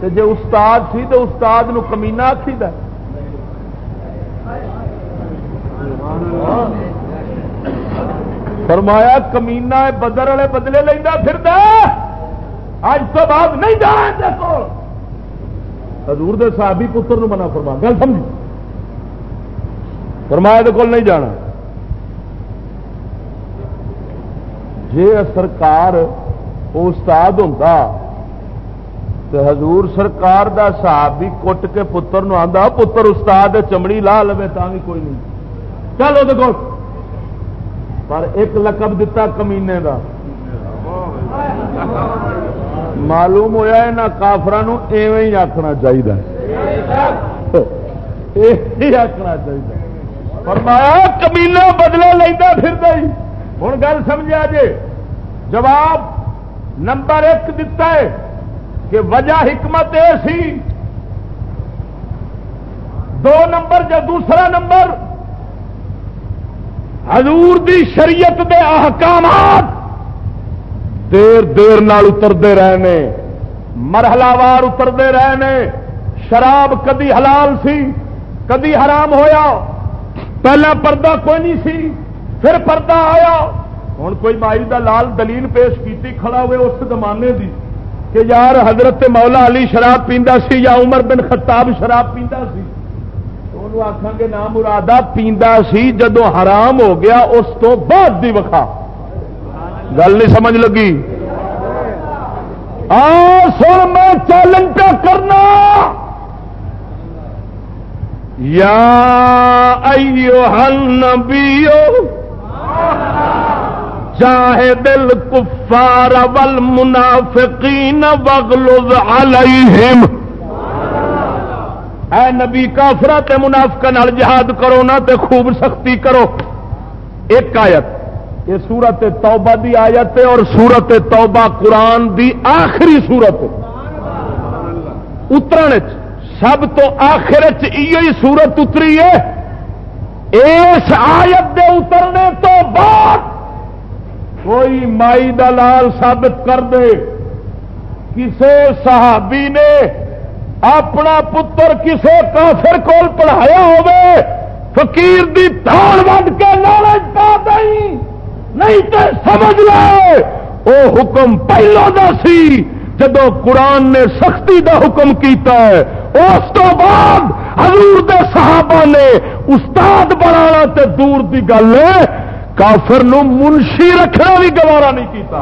جی استاد سی تو استاد نو کمینا آخی فرمایا کمینا بدر والے بدلے لینا پھر اج تو بعد نہیں جانا حضور دے صحابی پتر نو منع فرما، گل سمجھ فرمایا دے کول نہیں جانا. جی سرکار استاد ہوں تو حضور سرکار دا صحابی کٹ کے پتر نو آندا، پتر استاد چمڑی لا لو تا بھی کوئی نہیں. چل وہ پر ایک لقب دتا کمینے دا۔ معلوم ہوا یہاں کافران ایویں ہی آخنا چاہیے آخنا چاہیے فرمایا، کمینا بدلا لینا پھر ہوں گل سمجھا جی جواب نمبر ایک دتا ہے کہ وجہ حکمت یہ سی۔ دو نمبر جو دوسرا نمبر حضور دی شریعت دے احکامات دیر دیر نال اترتے رہے مرحلہ وار اترتے رہے شراب کدی حلال سی، کدی حرام ہویا، پہلا پردہ کوئی نہیں سی، پھر پردہ آیا۔ ہوں کوئی مائی دا لال دلیل پیش کیتی کھڑا ہوئے اس زمانے دی کہ یار حضرت مولا علی شراب پیندا سی یا عمر بن خطاب شراب پیندا سی۔ انہوں آخان گے نام مرادہ پیندا سی جدو حرام ہو گیا اس تو بعد دی وکھا۔ گل نہیں سمجھ لگی؟ آ سن میں چیلنج پہ کرنا۔ یا ایو النبیو، چاہے دل کفار ول منافقین وغلظ علیہم۔ اے نبی کافرہ، تے منافقہ نال جہاد کرو نا تے خوب سختی کرو۔ ایک آیت، یہ سورت توبہ دی آیت ہے اور سورت توبہ قرآن دی آخری سورت اترن سب تو آخر سورت اتری ہے۔ اس آیت دے اترنے تو بعد کوئی مائی دلال ثابت کر دے۔ کسے صحابی نے اپنا پتر کسے کافر کول پڑھایا ہوئے فقیر دی تھان وڈ کے نالج پا دیں نہیں تو سمجھ لے وہ حکم پہلو دا سی، جدو قرآن نے سختی دا حکم کیتا ہے، اس تو بعد حضور دے صحابہ نے استاد بنانا تے دور دی گل ہے۔ کافر نو منشی رکھنا بھی گوارا نہیں کیتا۔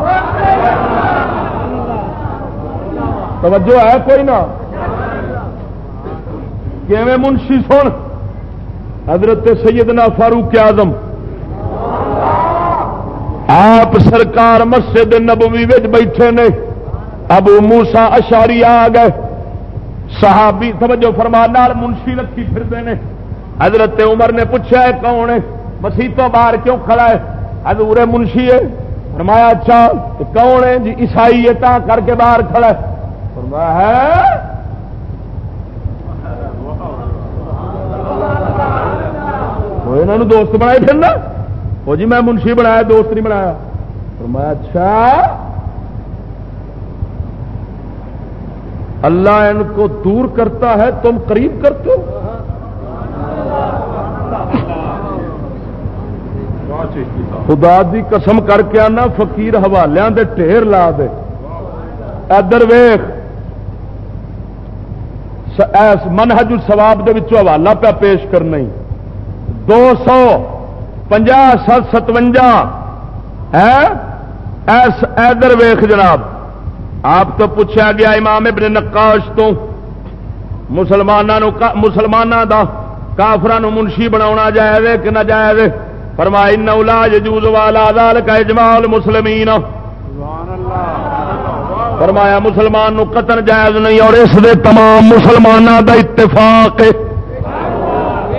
توجہ ہے کوئی نہ؟ کیویں منشی سن؟ حضرت سیدنا فاروق اعظم۔ آپ سرکار مسجد نبوی بیٹھے نے، ابو موسا اشاری آ گئے۔ صحابی، توجہ فرما، نال منشی رکھی پھرتے ہیں حضرت عمر نے پوچھا ہے کون ہے؟ مسیح تو باہر کیوں کھڑا ہے؟ حضور منشی ہے۔ فرمایا اچھا کون ہے؟ جی عیسائی ہے تا کر کے باہر کھڑا ہے۔ فرمایا، ہے؟ انہوں دوست بنائے پھر وہ جی میں منشی بنایا دوست نہیں بنایا فرمایا اچھا اللہ ان کو دور کرتا ہے تم قریب کرتے ہو خدا دی قسم کر کے آنا فقیر حوالوں دے ٹھیر لا دے ادر ویخ منہج سواب دے حوالہ پہ پیش کرنا دو سو پنجا سات ستوجا ہے؟ ادر ویخ جناب، آپ تو پوچھا گیا امام ابن نقاش تو مسلمانوں مسلمانوں کا کافران منشی بنا جائے کہ نہ جائے فرمائی نولا جوز والا دال کا اجمال مسلمین فرمایا مسلمان نو قتل جائز نہیں اور اس دے تمام مسلمانوں دا اتفاق ہے۔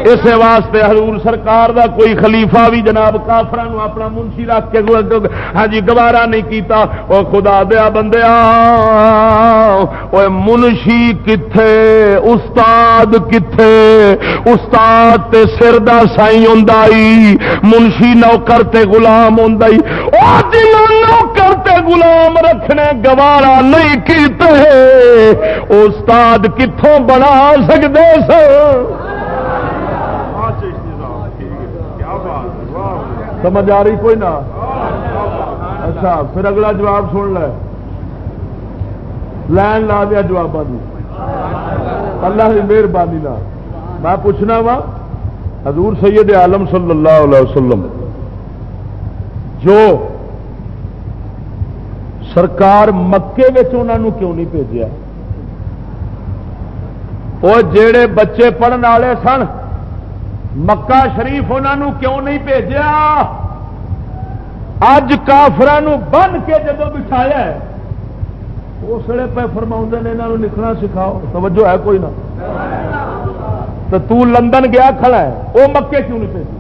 اس واسطے حضور سرکار دا کوئی خلیفہ بھی جناب کافر اپنا منشی رکھ کے ہاں جی گوارا نہیں کیتا۔ او خدا دیا بندیا منشی کتھے، استاد کتھے؟ استاد تے سر دا سائی ہوں منشی نوکر تے غلام ہوں نوکر تے غلام رکھنے گوارا نہیں کیتے، استاد کتوں بنا سکتے سر سمجھ آ رہی کوئی نہ؟ اچھا پھر اگلا جواب سن لے۔ لین لا دیا جواب اللہ کی مہربانی میں پوچھنا وا، حضور سید عالم صلی اللہ علیہ وسلم، جو سرکار مکے انہوں کیوں نہیں بھیجا وہ جڑے بچے پڑھنے والے سن مکہ شریف انہوں کیوں نہیں بھیجا اج کافران بن کے جب بٹھایا اس ویلے پہ فرما نے یہاں لکھنا سکھاؤ۔ توجہ ہے کوئی نہ؟ تو تو لندن گیا کھڑا ہے۔ وہ مکے کیوں نہیں بھیجی؟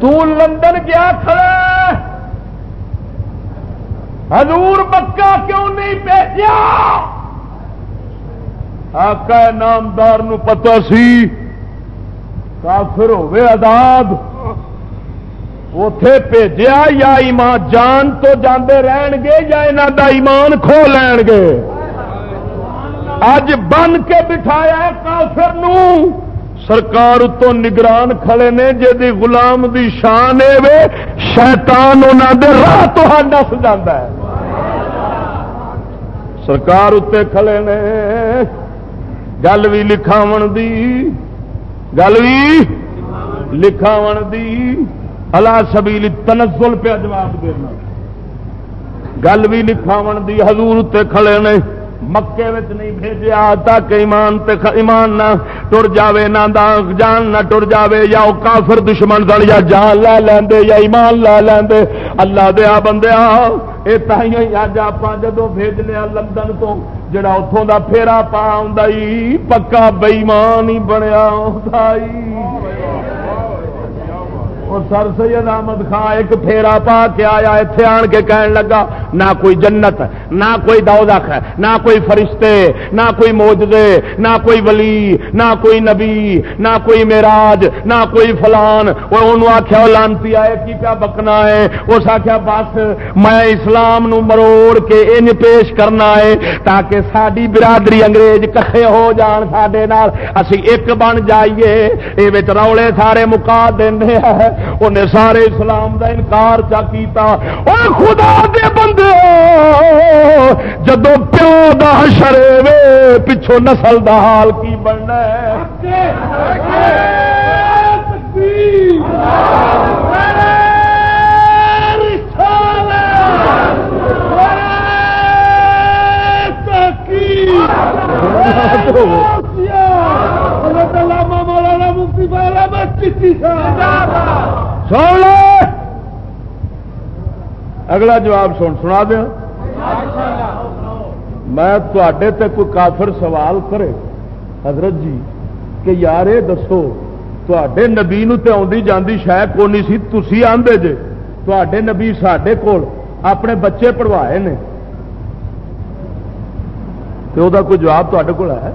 تو لندن گیا کھڑا حضور مکہ کیوں نہیں بھیجا آقا نامدار نو پتا سی، کافر ہوے آداب اتے بھیجا یا ایمان، جان تو جاندے رہن گے یا یہاں دا ایمان کھو لین گے؟ اج بن کے بٹھایا کافر نو۔ سرکار اتو نگران کھڑے نے جی غلام دی شان ہے شیطان انہوں دے راہ تو نس جا سرکار اتنے کھڑے نے گل بھی لکھاو دی گل بھی لکھاو دی الا سبیل تنزل پہ جواب دینا گل بھی لکھاو دی حضور اتنے کھڑے نے مکے وچ نہیں بھیجا تاکہ ایمان تے ایمان نہ ٹر جاوے، نہ جان نہ ٹر جاوے، یا وہ کافر دشمن سن، یا جان لے لیندے، یا ایمان لے لیندے۔ اللہ دیا بندیا یہ تھی اج آپ جدو بھیج لیا لندن تو جڑا اتوں کا پھیرا پا پکا بئیمان ہی بنیا ہوندا سر سید احمد خان ایک پھیرا پا کے آیا اتنے آن کے کہن لگا، نہ کوئی جنت، نہ کوئی دوزخ، نہ کوئی فرشتے، نہ کوئی موجدے نہ کوئی ولی، نہ کوئی نبی، نہ کوئی میراج نہ کوئی فلان۔ وہ آخیا لانتی آئے، کی پیا بکنا ہے؟ اس آخیا بس میں اسلام نو مروڑ کے ان پیش کرنا ہے تاکہ ساری برادری انگریز کٹھے ہو جان سڈے اسی ایک بن جائیے یہ روڑے سارے مکا دیں انہیں سارے اسلام دا انکار چا کیتا۔ اور خدا دے بندے جدو پیو دا شرے وے پچھو نسل دا حال کی بننا مولانا مفتی سن لو اگلا جواب سن، سنا دیا۔ میں تے کوئی کافر سوال کرے۔ حضرت جی کہ یار یہ دسو تے نبی تے آدھی جاندی شاید کونی سی؟ تھی آدھے جے۔ تے نبی سڈے کول اپنے بچے پڑھوائے نے۔ تو کوئی جواب تے کول ہے؟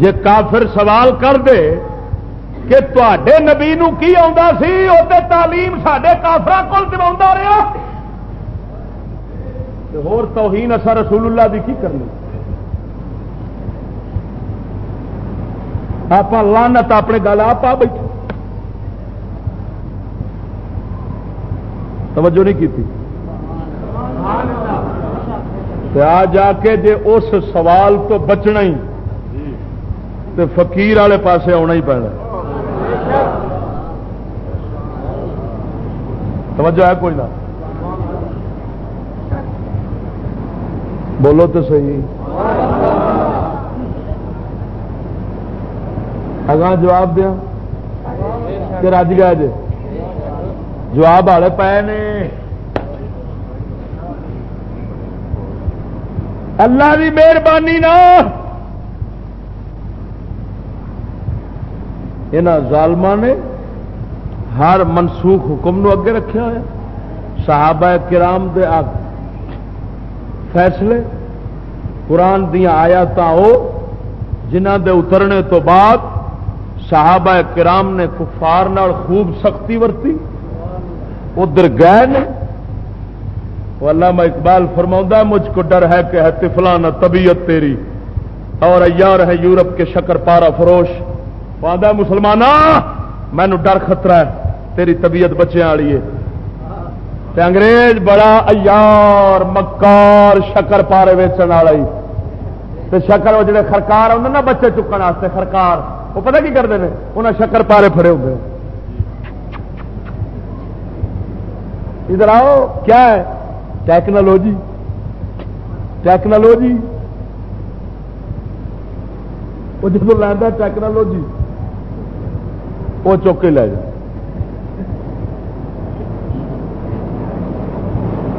جے کافر سوال کر دے کہ تے نبی نو کی سی؟ وہ تعلیم سڈے کافر کو دوا رہا ہور توہین اثر رسول اللہ دی کی کرنی؟ آپ لانت اپنے گل آپ آ بیٹھے۔ توجہ نہیں کی تھی آ جا کے جے اس سوال تو بچنا ہی تو فقیر والے پاسے آنا ہی پینا۔ توجہ ہے کوئی نہ۔ بولو تو صحیح۔ اگاں جواب دیا کہ رج گیا جی جواب والے پے نے۔ اللہ کی مہربانی نہ یہاں ظالم نے ہر منسوخ حکم نو اگے رکھا ہوا صحابہ کرام دے فیصلے، قرآن دیا آیات جنہ دے اترنے تو بعد صحابہ کرام نے کفار نال خوب سختی ورتی۔ ادھر گئے نے۔ علامہ اقبال فرما مجھ کو ڈر ہے کہ ہے تفلان طبیعت تیری۔ اور ایار ہے یورپ کے شکر پارا فروش۔ وہاں مسلمان مینو ڈر خطرہ ہے، تیری طبیعت بچے والی ہے. تے انگریز بڑا ایار مکار شکر پارے ویچن والا تے شکر وہ جڑے خرکار آتے نا بچے چکن واسطے خرکار۔ وہ پتہ کی کرتے ہیں انہیں شکر پارے پھڑے ہوئے ادھر آؤ، کیا ہے؟ ٹیکنالوجی۔ ٹیکنالوجی۔ وہ جب لینا ٹیکنالوجی۔ وہ چوکے لے جائے۔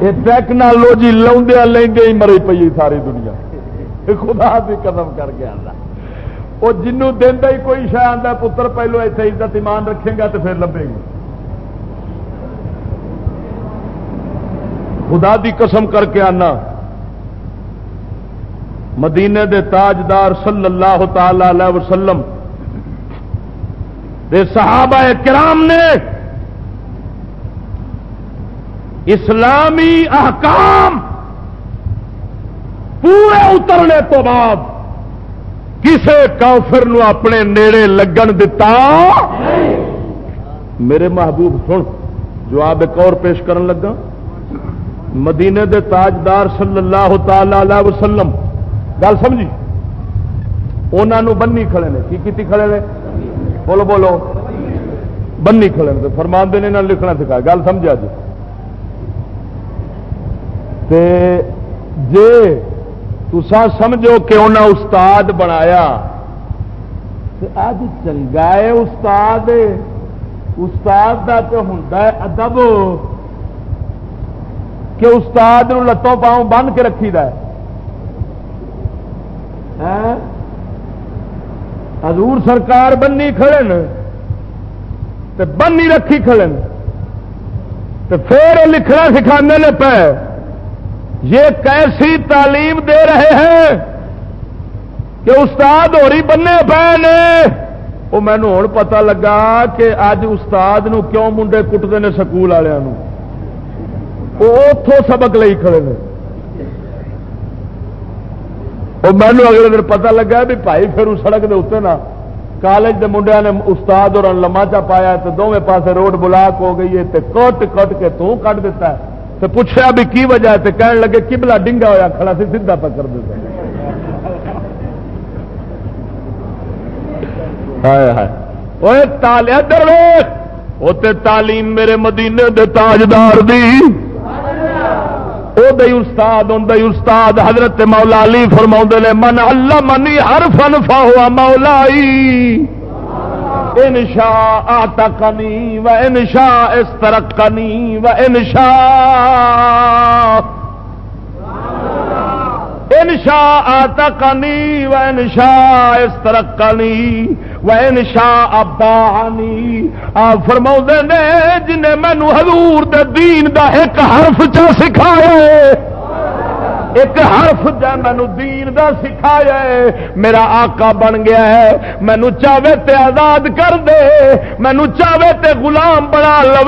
یہ ٹیکنالوجی لوندیا لیں ہی مری پی ساری دنیا۔ خدا بھی قدم کر کے آتا وہ جنوں دینا ہی کوئی شہ آتا پتر پہلو ایسے عزت ایمان رکھے گا تو پھر لبے گا۔ خدا دی قسم کر کے آنا مدینے دے تاجدار صلی اللہ تعالی علیہ وسلم دے صحابہ کرام نے اسلامی احکام پورے اترنے تو بعد کسے کافر نو اپنے نیڑے لگن دتا؟ میرے محبوب سن جو ایک اور پیش کرن لگا۔ مدینے دے تاجدار صلی اللہ تعالی علیہ وسلم، گل سمجھی؟ انہوں بنی کھڑے نے، کی کھڑے نے؟ بولو بولو. بنی کھڑے نے فرمان نے لکھنا سکھایا گل سمجھا جی؟ تے جے تسا سمجھو کہ انہیں استاد بنایا اج چنگا ہے استاد۔ استاد کا تو ہوں ادب، کہ استاد لتوں پاؤں بن کے رکھی دا ہے۔ ہاں؟ حضور سرکار بنی کھڑے بنی رکھی کھڑے پھر لکھنا سکھانے لے پے، یہ کیسی تعلیم دے رہے ہیں کہ استاد ہوری بننے پے نے؟ وہ مینو ہوں پتا لگا کہ اج استاد نو کیوں منڈے کٹتے ہیں سکول والوں اتوں سبق لے کھڑے نے۔ وہ مینو اگلے دن پتا لگا بھی بھائی پھر اس سڑک دے اتنے نا کالج کے منڈیا نے استاد اور لما چا پایا تو دونوں پاسے روڈ بلاک ہو گئی ہے کٹ کٹ کے تو کٹ دیتا ہے تو پوچھا بھی کی وجہ ہے کہنے لگے کبلا ڈنگا ہوا کھڑا سی، سیدھا پکڑ دیتا تالیا در وہ تعلیم میرے مدینے دے تاجدار دی۔ او استاد ان استاد حضرت مولا علی فرما نے، من اللہ منی ہر فن فا ہوا مولائی انشا آتکنی و انشا اس ترکنی و انشا انشا آتکنی و انشا اس ترکنی و انشا ابانی آپ فرما نے جنہیں مینو حضور دے دین دا ایک حرف چا سکھایا ایک حرف جا مینو دین دا سکھایا میرا آقا بن گیا ہے۔ مینو چاہے تے آزاد کر دے۔ مینو چاہے تے غلام بنا لو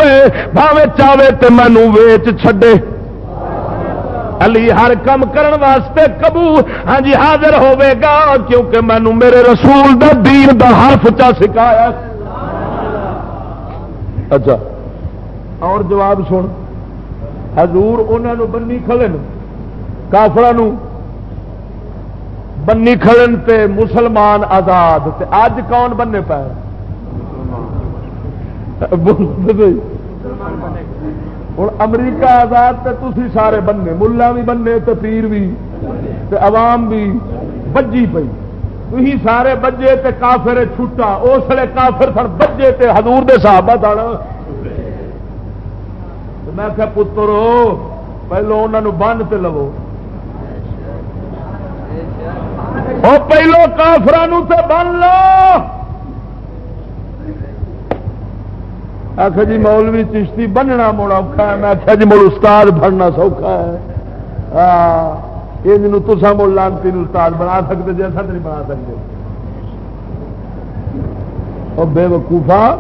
بھاوے چاہے تے مینو ویچ چھڈے۔ علی ہر کم کرن واسطے قبول۔ ہاں جی حاضر ہوے گا کیونکہ مینو میرے رسول دا دین دا حرف چا سکھایا۔ اچھا اور جواب سن۔ حضور انہوں بنی کھلن کافر بنی کھلن تے مسلمان آزاد۔ تے اج کون بننے پائے؟ ہوں امریکہ آزاد تے تھی سارے بننے، ملا بھی بننے، تے پیر بھی تے عوام بھی بجی پی تھی سارے بجے تے کافر چھٹا، اس لیے کافر سن بجے تے حضور دے صحابہ سن۔ میں کہ پترو پہلو انہوں بن تے لو۔ پہلو کافران تے بن لو۔ آخ جی مولوی چشتی بننا موڑا اوکھا ہے۔ میں آخیا جی مڑ استاد بننا سوکھا ہے۔ ہاں، یہ جنوب تسا مڑ لانتی استاد بنا سکتے جی ایسا نہیں بنا سکتے۔ اور بے وقوفا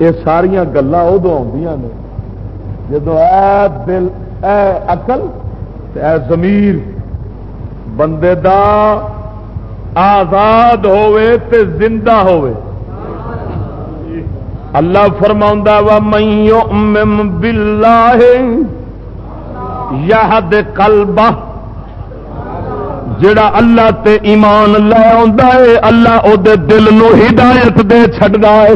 یہ ساریا گلا ادو آدی نے۔ جدو اے دل، اے اقل اے ضمیر بندے دا آزاد ہوئے تے زندہ ہوئے اللہ فرما وا مئی بلا یاد کلبا جڑا اللہ تے ایمان لے ہے، اللہ او دے دل نو ہدایت دے چڈا ہے۔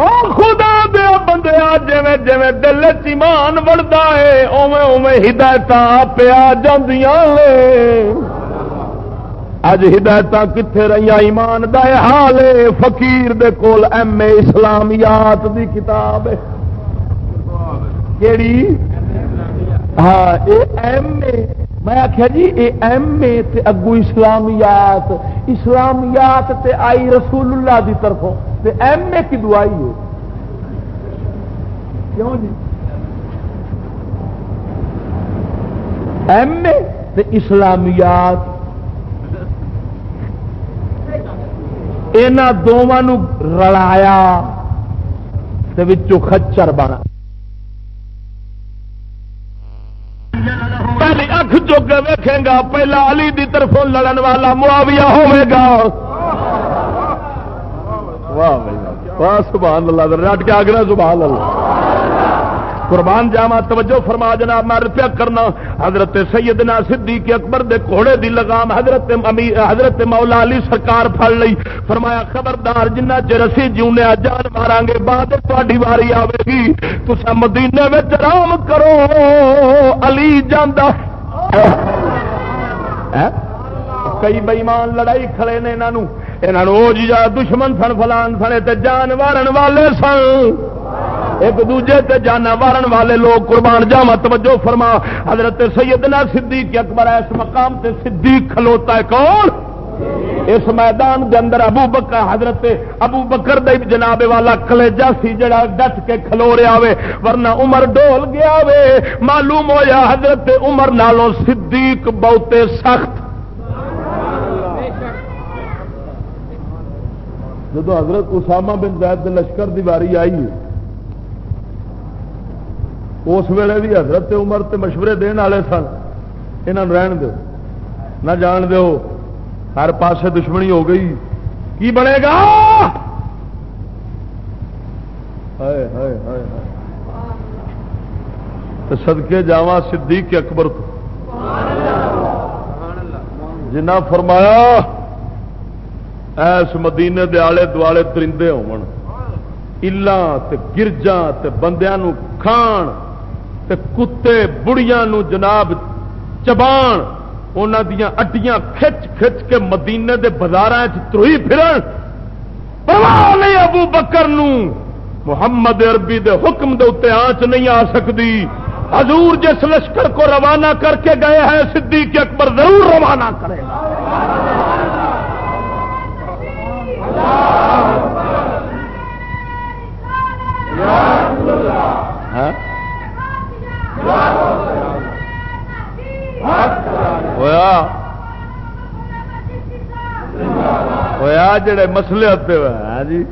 او خدا دیا بندے جی جی دل چمان بڑھتا ہے اوے اوے ہدایت پیا جاندیاں اج ہدایت کتنے رہی ایمان دے حال فقیر دے کول ایم اے اسلامیات دی کتاب کیڑی؟ ہاں اے ایم اے۔ میں آخیا جی اے ایم اے تے اگو اسلامیات۔ اسلامیات تے آئی رسول اللہ دی طرفوں۔ تے ایم اے کی دعائی ہے؟ کیوں جی؟ ایم اے تے اسلامیات۔ یہاں دونوں رلایا خچر بنا۔ پہلی اکھ چک ویکھے گا، پہلا علی دی طرفوں لڑن والا معاویہ ہوے گا۔ واہ سبحان اللہ، رٹ کے آگرہ سبحان اللہ۔ قربان جاوا توجہ فرما جناب میں روپیہ کرنا حضرت سیدنا صدیق اکبر دے گھوڑے دی لگام حضرت حضرت مولا علی سرکار پھڑ لئی۔ فرمایا خبردار جنہ چر اسی جیونے جان مارا گے بعد تاری واری آئے گی۔ تصا مدینے میں آرام کرو علی جانا کئی بئیمان لڑائی کھڑے نے یہاں جی دشمن سن فلان سنے جان مارن والے سن ایک دوجے تے جانا مارن والے لوگ قربان جاوا توجہ فرما حضرت سیدنا صدیق اکبر اس مقام تے صدیق کھلوتا ہے کون اس میدان دے اندر ابو بکر حضرت ابو بکر دے جناب والا کلیجا سی جڑا ڈٹ کے کھلو رہا وے ورنہ عمر ڈول گیا وے معلوم ہویا حضرت عمر نالوں صدیق بہتے سخت جدو حضرت اسامہ بن زید لشکر دی واری آئی اس ویلے بھی حضرت عمر تے مشورے دن والے سن یہ رہن دو۔ نہ جان دو، ہر پاسے دشمنی ہو گئی۔ کی بنے گا؟ سدکے جا صدیق اکبر تو۔ جنا فرمایا ایس مدینے دے آلے دوالے درندے ہون۔ گرجا بندیاں کھان تے کتے بڑیاں نو جناب چبان انہوں دیا اڈیاں کھچ کھچ کے مدینے دے بازار تروئی پھرن۔ نہیں ابو بکر نو۔ محمد عربی دے حکم دے اتنے آنچ نہیں آ سکتی حضور جس لشکر کو روانہ کر کے گئے ہیں، صدیق اکبر ضرور روانہ کرے گا۔ ہاں؟ ہوا جڑے مسلے ہوتے ہوئے؟ ہاں جی؟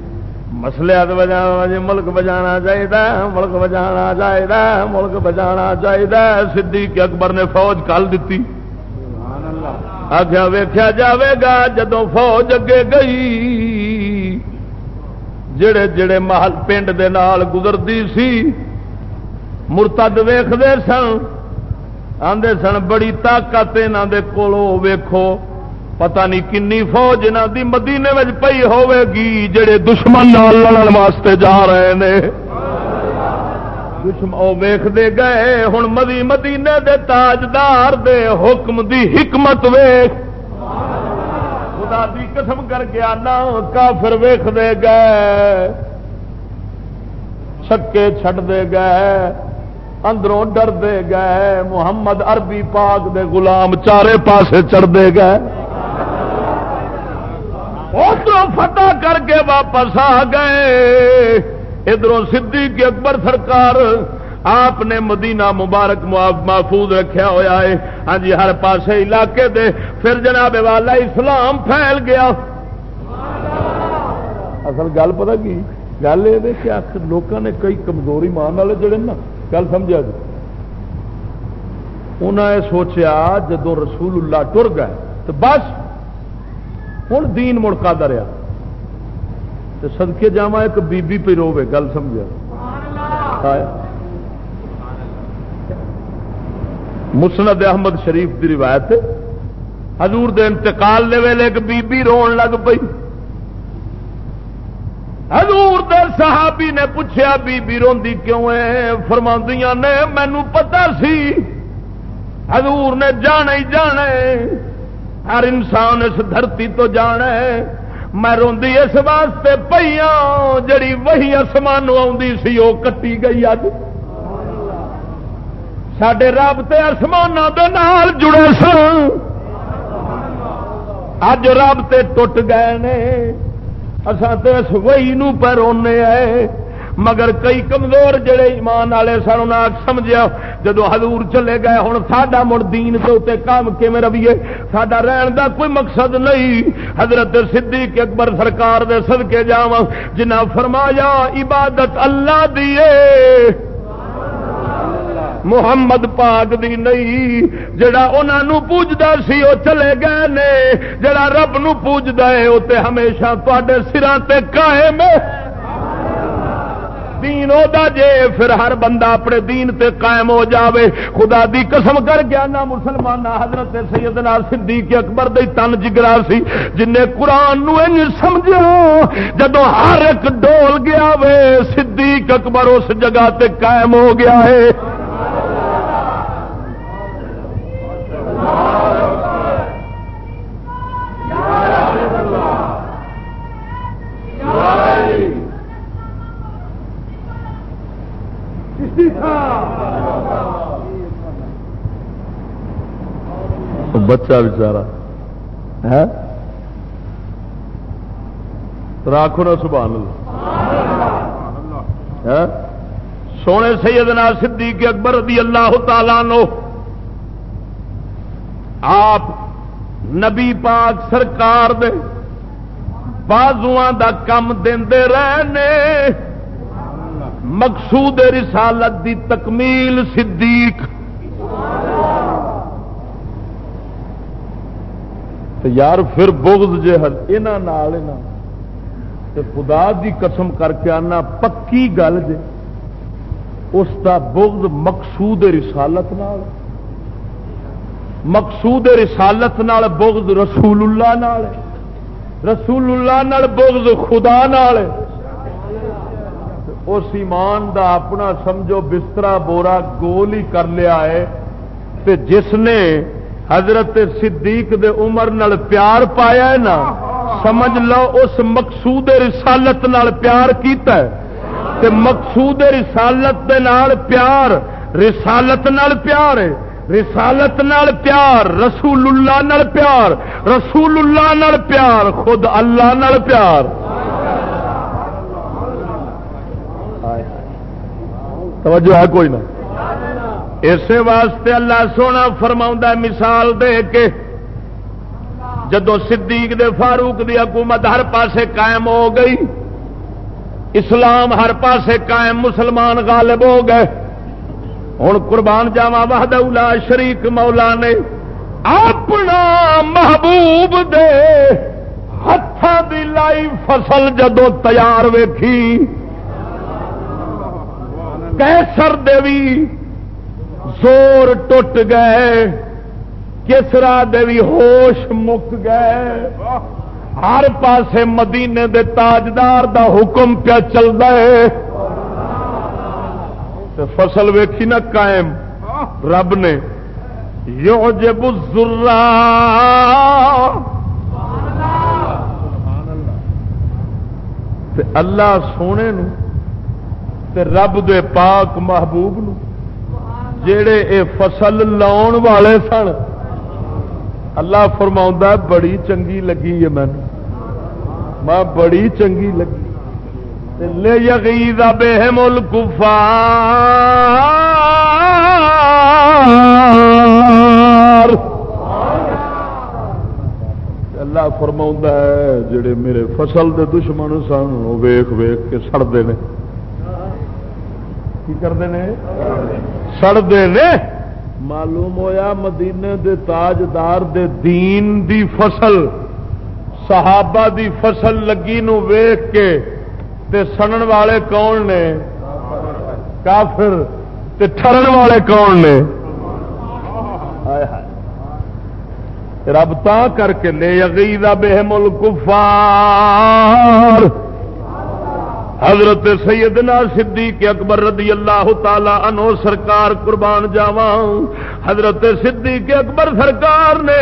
مسلے بجا جی ملک بجانا چاہیے ملک بجانا چاہیے ملک بجانا چاہیے صدیق اکبر نے فوج کل دیتی۔ آخیا ویخیا جاوے گا جدو فوج اگے گئی۔ جڑے جڑے محل پنڈ دے نال گزرتی سی، مرتد ویختے سن آدھے سن بڑی طاقت یہاں کولو ویکھو، پتہ نہیں کنی فوج یہاں دی مدینے میں پئی ہوے گی جڑے دشمن لڑن واسطے جا رہے ہیں ویختے گئے ہوں مدی مدینے دے تاجدار دے حکم دی حکمت ویخ خدا دی قسم کر گیا نا کافر ویختے گئے چھکے چھٹ دے گئے، اندروں ڈر دے گئے، محمد عربی پاک دے غلام چارے پاسے چڑھ دے گئے۔ ادھر فتح کر کے واپس آ گئے۔ ادھر صدیق اکبر سرکار آپ نے مدینہ مبارک محفوظ رکھیا ہوا ہے۔ ہاں جی ہر پاسے علاقے دے۔ پھر جناب والا اسلام پھیل گیا۔ اصل گل پتا کی؟ گل یہ کہ لوگوں نے کئی کمزوری مان والے جڑے نا۔ گل سمجھا جی؟ انہیں یہ سوچیا جدو رسول اللہ ٹر گئے تو بس ہوں دین مڑکا دریا سدکے جا ایک بی بی پہ روے گل سمجھا۔ مسند احمد شریف کی روایت حضور دے انتقال دے ویلے ایک بی بی رون لگ پئی۔ حضور دے صحابی نے پوچھا بی بی روندی کیوں ہے؟ فرماندیاں نے مینو پتا سی۔ حضور نے جانے ہی جانے ہر انسان اس دھرتی تو جانا ہے۔ میں روندی اس واسطے پہیا جڑی وہی آسمان سی، وہ کٹی گئی اج سڈے رابطے آسمان جڑے سن اج رابطے ٹوٹ گئے نے اصا تو اس وہی نو پہ آئے مگر کئی کمزور جڑے ایمان والے سن سمجھا جدو حضور چلے گئے ہوں ساڈا مڑ دین کے اتنے کام کم رویے ساڈا رہن دا کوئی مقصد نہیں حضرت صدیق اکبر سرکار دے صدقے جا جنہ فرمایا عبادت اللہ دیے محمد پاک دی نہیں، جڑا انہوں پوجتا سی وہ چلے گئے نے۔ جڑا رب نو پوجتا ہے وہ ہمیشہ تے سرا تے قائم۔ دین او دا جے، پھر ہر بندہ اپنے دین تے قائم ہو جاوے۔ خدا دی قسم کر گیا نا مسلمان حضرت سیدنا صدیق اکبر دی تن جگرا سی، جن نے قرآن نو انج سمجھو جدو ہر ایک ڈول گیا وے، صدیق اکبر اس جگہ تے قائم ہو گیا ہے۔ بچہ بچارا ہے راکھو نا سبحان اللہ۔ سونے سیدنا صدیق اکبر رضی اللہ تعالی نو آپ نبی پاک سرکار دے بازواں دا کم دے رہنے مقصود رسالت دی تکمیل صدیق۔ تو یار پھر بغض جے تو خدا دی قسم کر کے آنا، پکی گل جے۔ اس دا بغض مقصود رسالت نال۔ مقصود رسالت نال بغض رسول اللہ نال۔ رسول اللہ نال بغض خدا نال۔ اس ایمان دا اپنا سمجھو، بسترا، بورا گول ہی کر لیا ہے۔ تے جس نے حضرت صدیق دے عمر نال پیار پایا ہے نا، سمجھ لو اس مقصود رسالت نال پیار کیتا ہے۔ تے مقصود رسالت دے نال پیار، رسالت نال پیار ہے۔ رسالت نال پیار رسول اللہ نال پیار رسول اللہ نال پیار، خود اللہ نال پیار۔ توجہ ہے کوئی نہ۔ اسی واسطے اللہ سونا فرما مثال دے کے جدو صدیق دے فاروق دی حکومت ہر پاسے قائم ہو گئی، اسلام ہر پاسے قائم، مسلمان غالب ہو گئے۔ ہوں قربان جاوا وحدہ شریک مولا نے اپنا محبوب دے ہاتھ دی لائی فصل جدو تیار ویکھی۔ کیسر دے بھی زور ٹوٹ گئے، کسرا دے بھی ہوش مک گئے۔ ہر پاسے مدینے دے تاجدار دا حکم پیا چلتا ہے۔ فصل ویکھی نا قائم۔ رب نے یو جب اللہ سونے نو، تے رب دے پاک محبوب نو۔ جڑے اے فصل لاؤن والے سن۔ اللہ فرما بڑی چنگی لگی ہے میں۔ میں بڑی چنگی لگی۔ لے یغیظ بہم الکفار۔ اللہ فرما ہے جڑے میرے فصل دے دشمن سن، وہ ویخ ویخ کے سڑتے ہیں کی کرتے ہیں؟ سڑتے ہیں۔ معلوم ہویا مدینے دے تاجدار دے دین دی فصل صحابہ دی فصل لگی نو ویخ کے تے سنن والے کون نے؟ کافر۔ تے ٹرن والے کون نے؟ رب تا کر کے لے یغیدہ بہم الکفار۔ حضرت سیدنا صدیق اکبر رضی اللہ تعالی عنہ سرکار قربان جاوا حضرت صدیق اکبر سرکار نے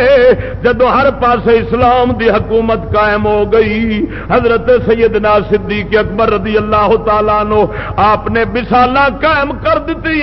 جدو ہر پاس اسلام دی حکومت قائم ہو گئی، حضرت سیدنا صدیق اکبر رضی اللہ تعالی عنہ آپ نے بسالہ قائم کر دیتی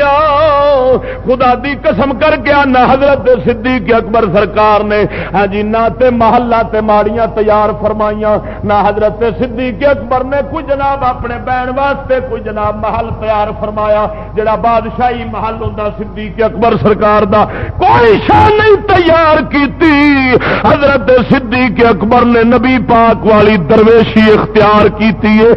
خدا دی قسم کر کے آنا حضرت صدیق اکبر سرکار نے۔ ہاں جی نہ تے محلہ تے ماڑیاں تیار فرمائیاں، نہ حضرت صدیق اکبر نے۔ کچھ جناب آپ اپنے بہن واسطے کوئی جناب محل تیار فرمایا، جڑا بادشاہی محل ہوں صدیق اکبر سرکار دا۔ کوئی شاہ نہیں تیار کیتی۔ حضرت صدیق اکبر نے نبی پاک والی درویشی اختیار کیتی ہے۔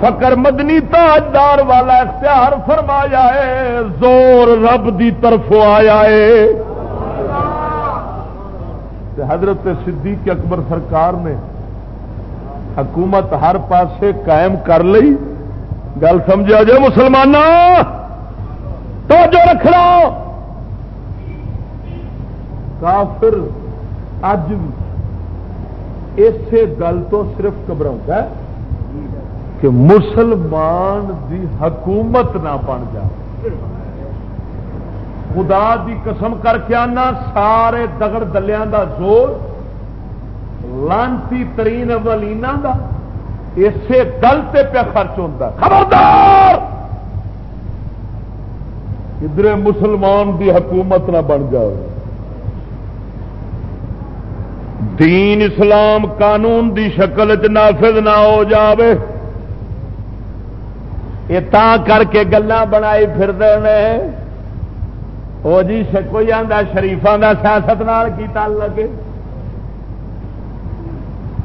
فکر مدنی تاجدار والا اختیار فرمایا ہے۔ زور رب دی طرف آیا ہے۔ حضرت صدیق اکبر سرکار نے حکومت ہر پاسے قائم کر لی گل سمجھا جائے مسلمان تو جو رکھ لو۔ کافر اج اسی گل تو صرف گھبرا کہ مسلمان دی حکومت نہ بن جائے۔ خدا دی قسم کر کے آنا، سارے دگڑ دلیا دا زور لانتی ترین ولینا دا اسے گل سے پیا خرچ ہوتا خبردار! ادھر مسلمان دی حکومت نہ بن جائے۔ دین اسلام قانون دی شکل چ نافذ نہ ہو جاوے۔ یہ تا کر کے گلا بنائی پھر وہ جی کوئی آدھا شریفان کا سیاست نال کی تعلق ہے؟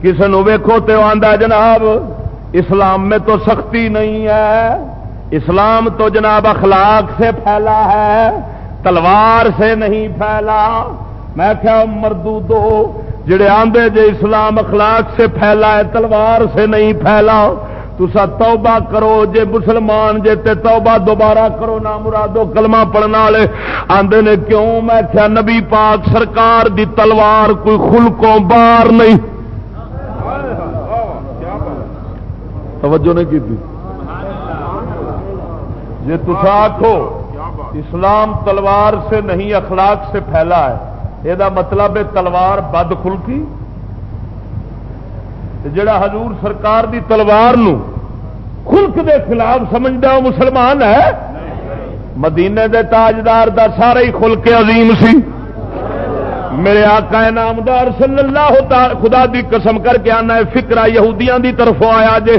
کسی ویکو تو آدھا جناب، اسلام میں تو سختی نہیں ہے۔ اسلام تو جناب اخلاق سے پھیلا ہے، تلوار سے نہیں پھیلا۔ میں کیا مردو دو جڑے آندے جے اسلام اخلاق سے پھیلا ہے، تلوار سے نہیں پھیلا۔ تسا توبہ کرو، جے مسلمان جے تے توبہ دوبارہ کرو، نہ مرادو کلمہ پڑھنا والے۔ آندے نے کیوں؟ میں کیا نبی پاک سرکار دی تلوار کوئی خلکوں بار نہیں۔ توجہ نہیں کی جی تصا آخو اسلام تلوار سے نہیں، اخلاق سے پھیلا ہے۔ یہ مطلب ہے تلوار بد خلکی جڑا حضور سرکار دی تلوار نو خلق دے خلاف سمجھتا وہ مسلمان ہے۔ مدینے دے تاجدار دا سارا ہی خلق عظیم سی۔ میرے آقا نامدار صلی اللہ تعالی خدا دی قسم کر کے آنا ہے فکرا یہودیاں دی طرف آیا جے۔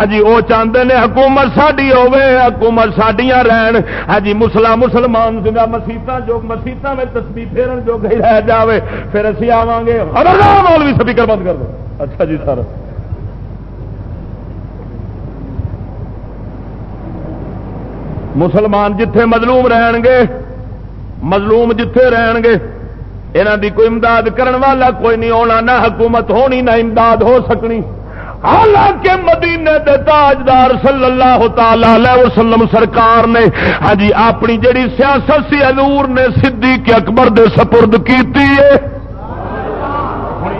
ہجی وہ چاہتے نے حکومت ساڈی ہوے حکومت ساڈیاں رہن۔ ہجی مسلا مسلمان جگہ مسیطا جو مسیطا میں تسبیح پھیرن جو گئی رہ جاوے، پھر اسی آواں گے۔ مولوی سپیکر بند کر دو۔ اچھا جی سر مسلمان جتھے مظلوم رہن گے، مظلوم جتھے رہن گے یہاں دی کوئی امداد کرن والا کوئی نہیں ہونا نہ حکومت ہونی، نہ امداد ہو سکنی۔ حالانکہ مدینے دے تاجدار صلی اللہ تعالی وسلم سرکار نے ہاں جی اپنی جڑی سیاست سی، حضور نے صدیق اکبر دے سپرد کیتی ہے۔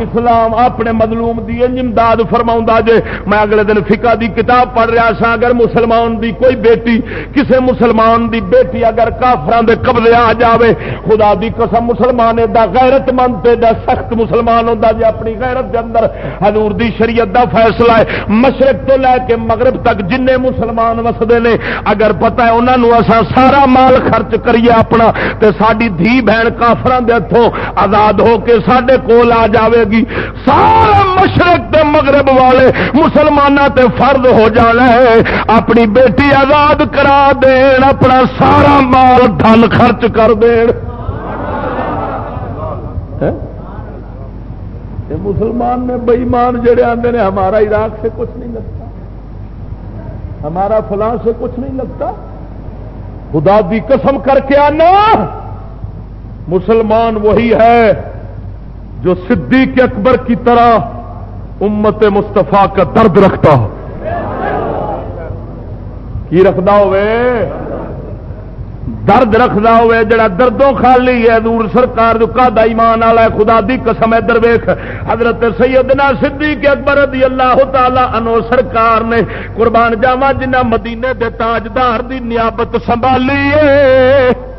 اسلام اپنے مظلوم دی امداد فرما جے۔ میں اگلے دن فقہ دی کتاب پڑھ رہا سا اگر مسلمان دی کوئی بیٹی، کسے مسلمان دی بیٹی اگر کافران دے قبضے آ جاوے، خدا دی قسم مسلمان دا غیرت مند تے دا سخت مسلمان ہوندا جے، اپنی غیرت دے اندر حضور دی شریعت دا فیصلہ ہے۔ مشرق تو لے کے مغرب تک جن مسلمان وسدے نے، اگر پتہ ہے انہاں نو اساں سارا مال خرچ کریے اپنا، تے ساڈی دھی بہن کافران دے ہتھوں آزاد ہو کے ساڈے کول آ جاوے۔ گی سارا مشرق تے مغرب والے مسلمانوں تے فرد ہو جانا ہے۔ اپنی بیٹی آزاد کرا دین، اپنا سارا مال دھن خرچ کر دین۔ ہاں؟ مسلمان نے بئیمان جڑے آتے ہیں ہمارا عراق سے کچھ نہیں لگتا۔ ہمارا فلاں سے کچھ نہیں لگتا۔ خدا دی قسم کر کے آنا۔ مسلمان وہی ہے۔ جو صدیق اکبر کی طرح امت مصطفیٰ کا درد رکھتا ہو۔ کی رکھتا ہوئے؟ درد رکھتا ہوئے جڑا دردوں خالی ہے۔ دور سرکار جو کا ایمان والا ہے، خدا دی قسم ہے درویخ حضرت سیدنا صدیق اکبر رضی اللہ تعالی عنہ سرکار نے قربان جاوا جنہ مدینے دے تاجدار دی نیابت سنبھالی ہے۔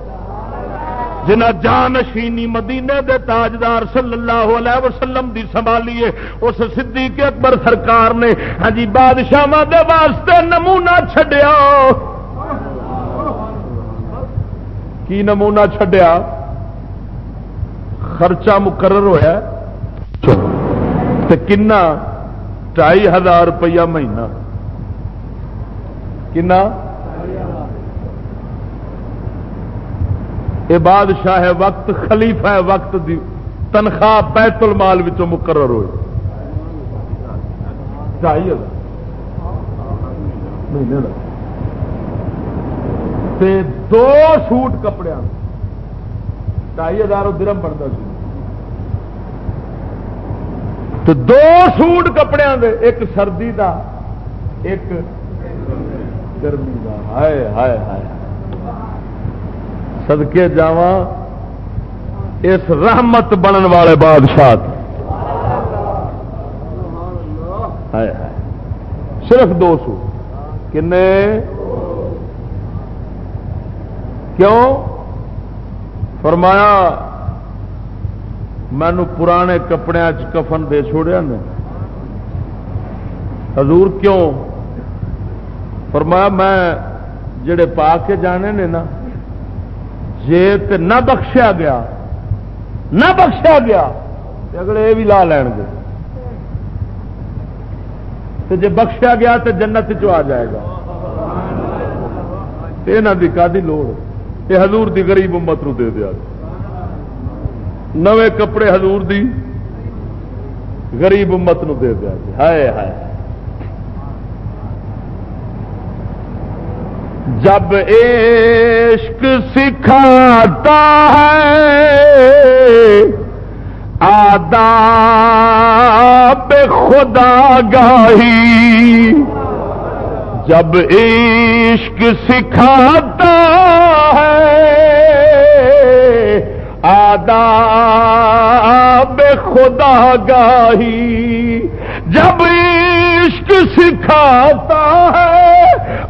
جنا جانشینی مدینے دے تاجدار صلی اللہ علیہ وسلم دی سنبھالیے، اس صدیق اکبر سرکار نے ہاں جی بادشاہ دے واسطے نمونہ چھڈیا۔ کی نمونہ چھڈیا؟ خرچہ مقرر ہوا کنا؟ ٹائی ہزار روپیہ مہینہ۔ کنا؟ یہ بادشاہ وقت، خلیفہ وقت دی تنخواہ بیت المال مقرر ہوئے دو سوٹ کپڑے ڈائی ہزار درم بنتا سی۔ تو دو سوٹ کپڑے دے، ایک سردی دا، ایک گرمی دا۔ ہائے ہائے ہائے۔ سدکے جا اس رحمت بنن والے بادشاہ صرف دو سو۔ کنے؟ کیوں؟ فرمایا، مینو پرانے کپڑے کفن دے چھوڑیا نے۔ حضور کیوں؟ فرمایا، میں جڑے پا کے جانے نے نا جی نہ بخشیا گیا، نہ بخشیا گیا اگلے یہ بھی لا لین گے۔ تو جی بخشیا گیا تو جنت چ آ جائے گا۔ یہاں کا لوڑ؟ یہ حضور دی غریب امت نو دے دیا۔ نوے کپڑے حضور دی غریب امت نو دے دیا۔ ہائے ہائے۔ جب عشق سکھاتا ہے، آداب خدا گاہی۔ جب عشق سکھاتا ہے، آداب خدا گاہی۔ جب عشق سکھاتا ہے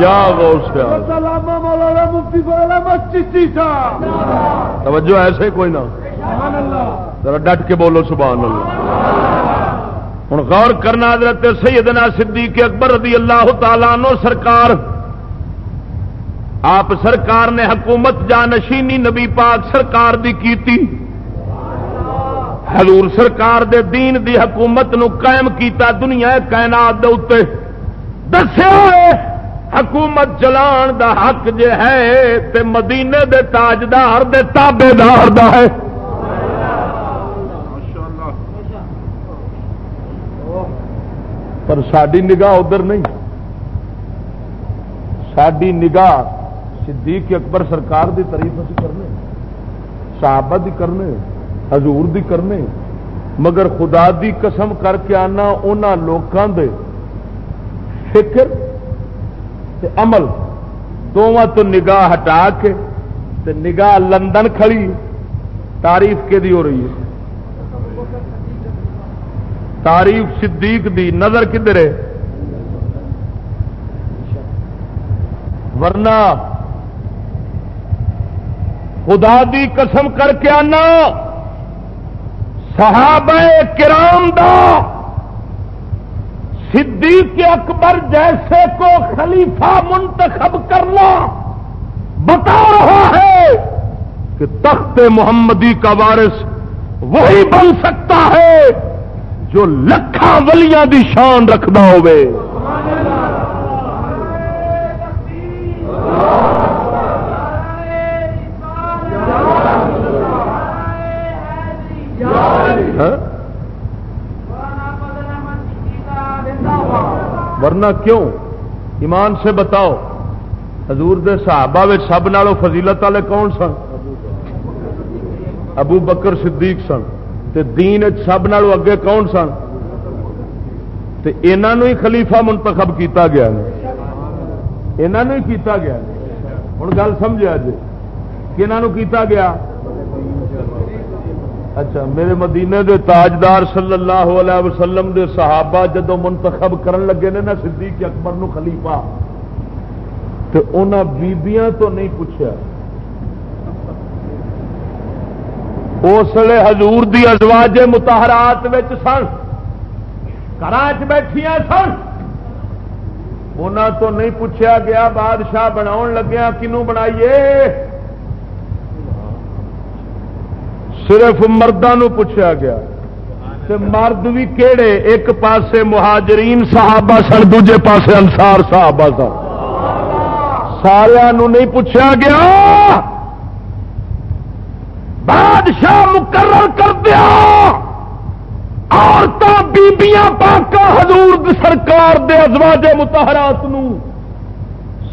شہنشاہی توجہ ایسے کوئی نہ ذرا ڈٹ کے بولو سبحان اللہ۔ ہوں غور کرنا حضرت سیدنا صدیق اکبر رضی اللہ تعالیٰ نو سرکار۔ آپ سرکار نے حکومت جانشینی نبی پاک سرکار دی کیتی۔ حضور سرکار دے دین دی حکومت نو قائم کیتا دنیا کائنات دے دسیا حکومت چلان دا حق جے ہے تے مدینے دے تاجدار دے تابے دار دا ہے۔ پر ساری نگاہ ادھر نہیں۔ ساری نگاہ صدیق اکبر سرکار دی تعریف کرنے۔ صحابہ دی کرنے، حضور دی کرنے۔ مگر خدا دی قسم کر کے آنا ان لوگوں دے فکر تے عمل دونوں تو نگاہ ہٹا کے تے نگاہ لندن کھڑی، تعریف کے ہو رہی ہے؟ تعریف صدیق دی، نظر کدھر ہے؟ ورنہ خدا دی قسم کر کے آنا، صحابہ کرام دا صدیق اکبر جیسے کو خلیفہ منتخب کرنا بتا رہا ہے کہ تخت محمدی کا وارث وہی بن سکتا ہے جو لکھا ولیاں دی شان رکھنا ہوئے ورنہ کیوں؟ ایمان سے بتاؤ۔ حضور دے صحابہ سب نالوں فضیلت والے کون سن؟ ابو بکر صدیق سن۔ تے دین سب نالوں اگے کون سن؟ تے انہوں ہی خلیفہ منتخب کیتا گیا انہوں ہی کیتا گیا ہوں گل سمجھا جی کہ کیتا گیا؟ اچھا میرے مدینے دے تاجدار صلی اللہ علیہ وسلم دے صحابہ جدو منتخب کرن لگے نے نا صدیق اکبر نو خلیفہ تو انہاں بیبیاں تو نہیں پوچھا اس لیے حضور دی ازواج متحرات سن گھر بیٹھیا سن۔ انہوں تو نہیں پوچھا گیا، بادشاہ بنا لگیا کنو بنائیے؟ صرف مردوں پوچھا گیا۔ مرد بھی کہڑے ایک پاسے مہاجرین صحابہ سن، دوجے پاسے انسار صحابہ سن۔ سارا نہیں پوچھا گیا۔ بادشاہ مقرر کر دیا۔ عورتوں بیبیاں پاک حضور سرکار دے ازواج متحرات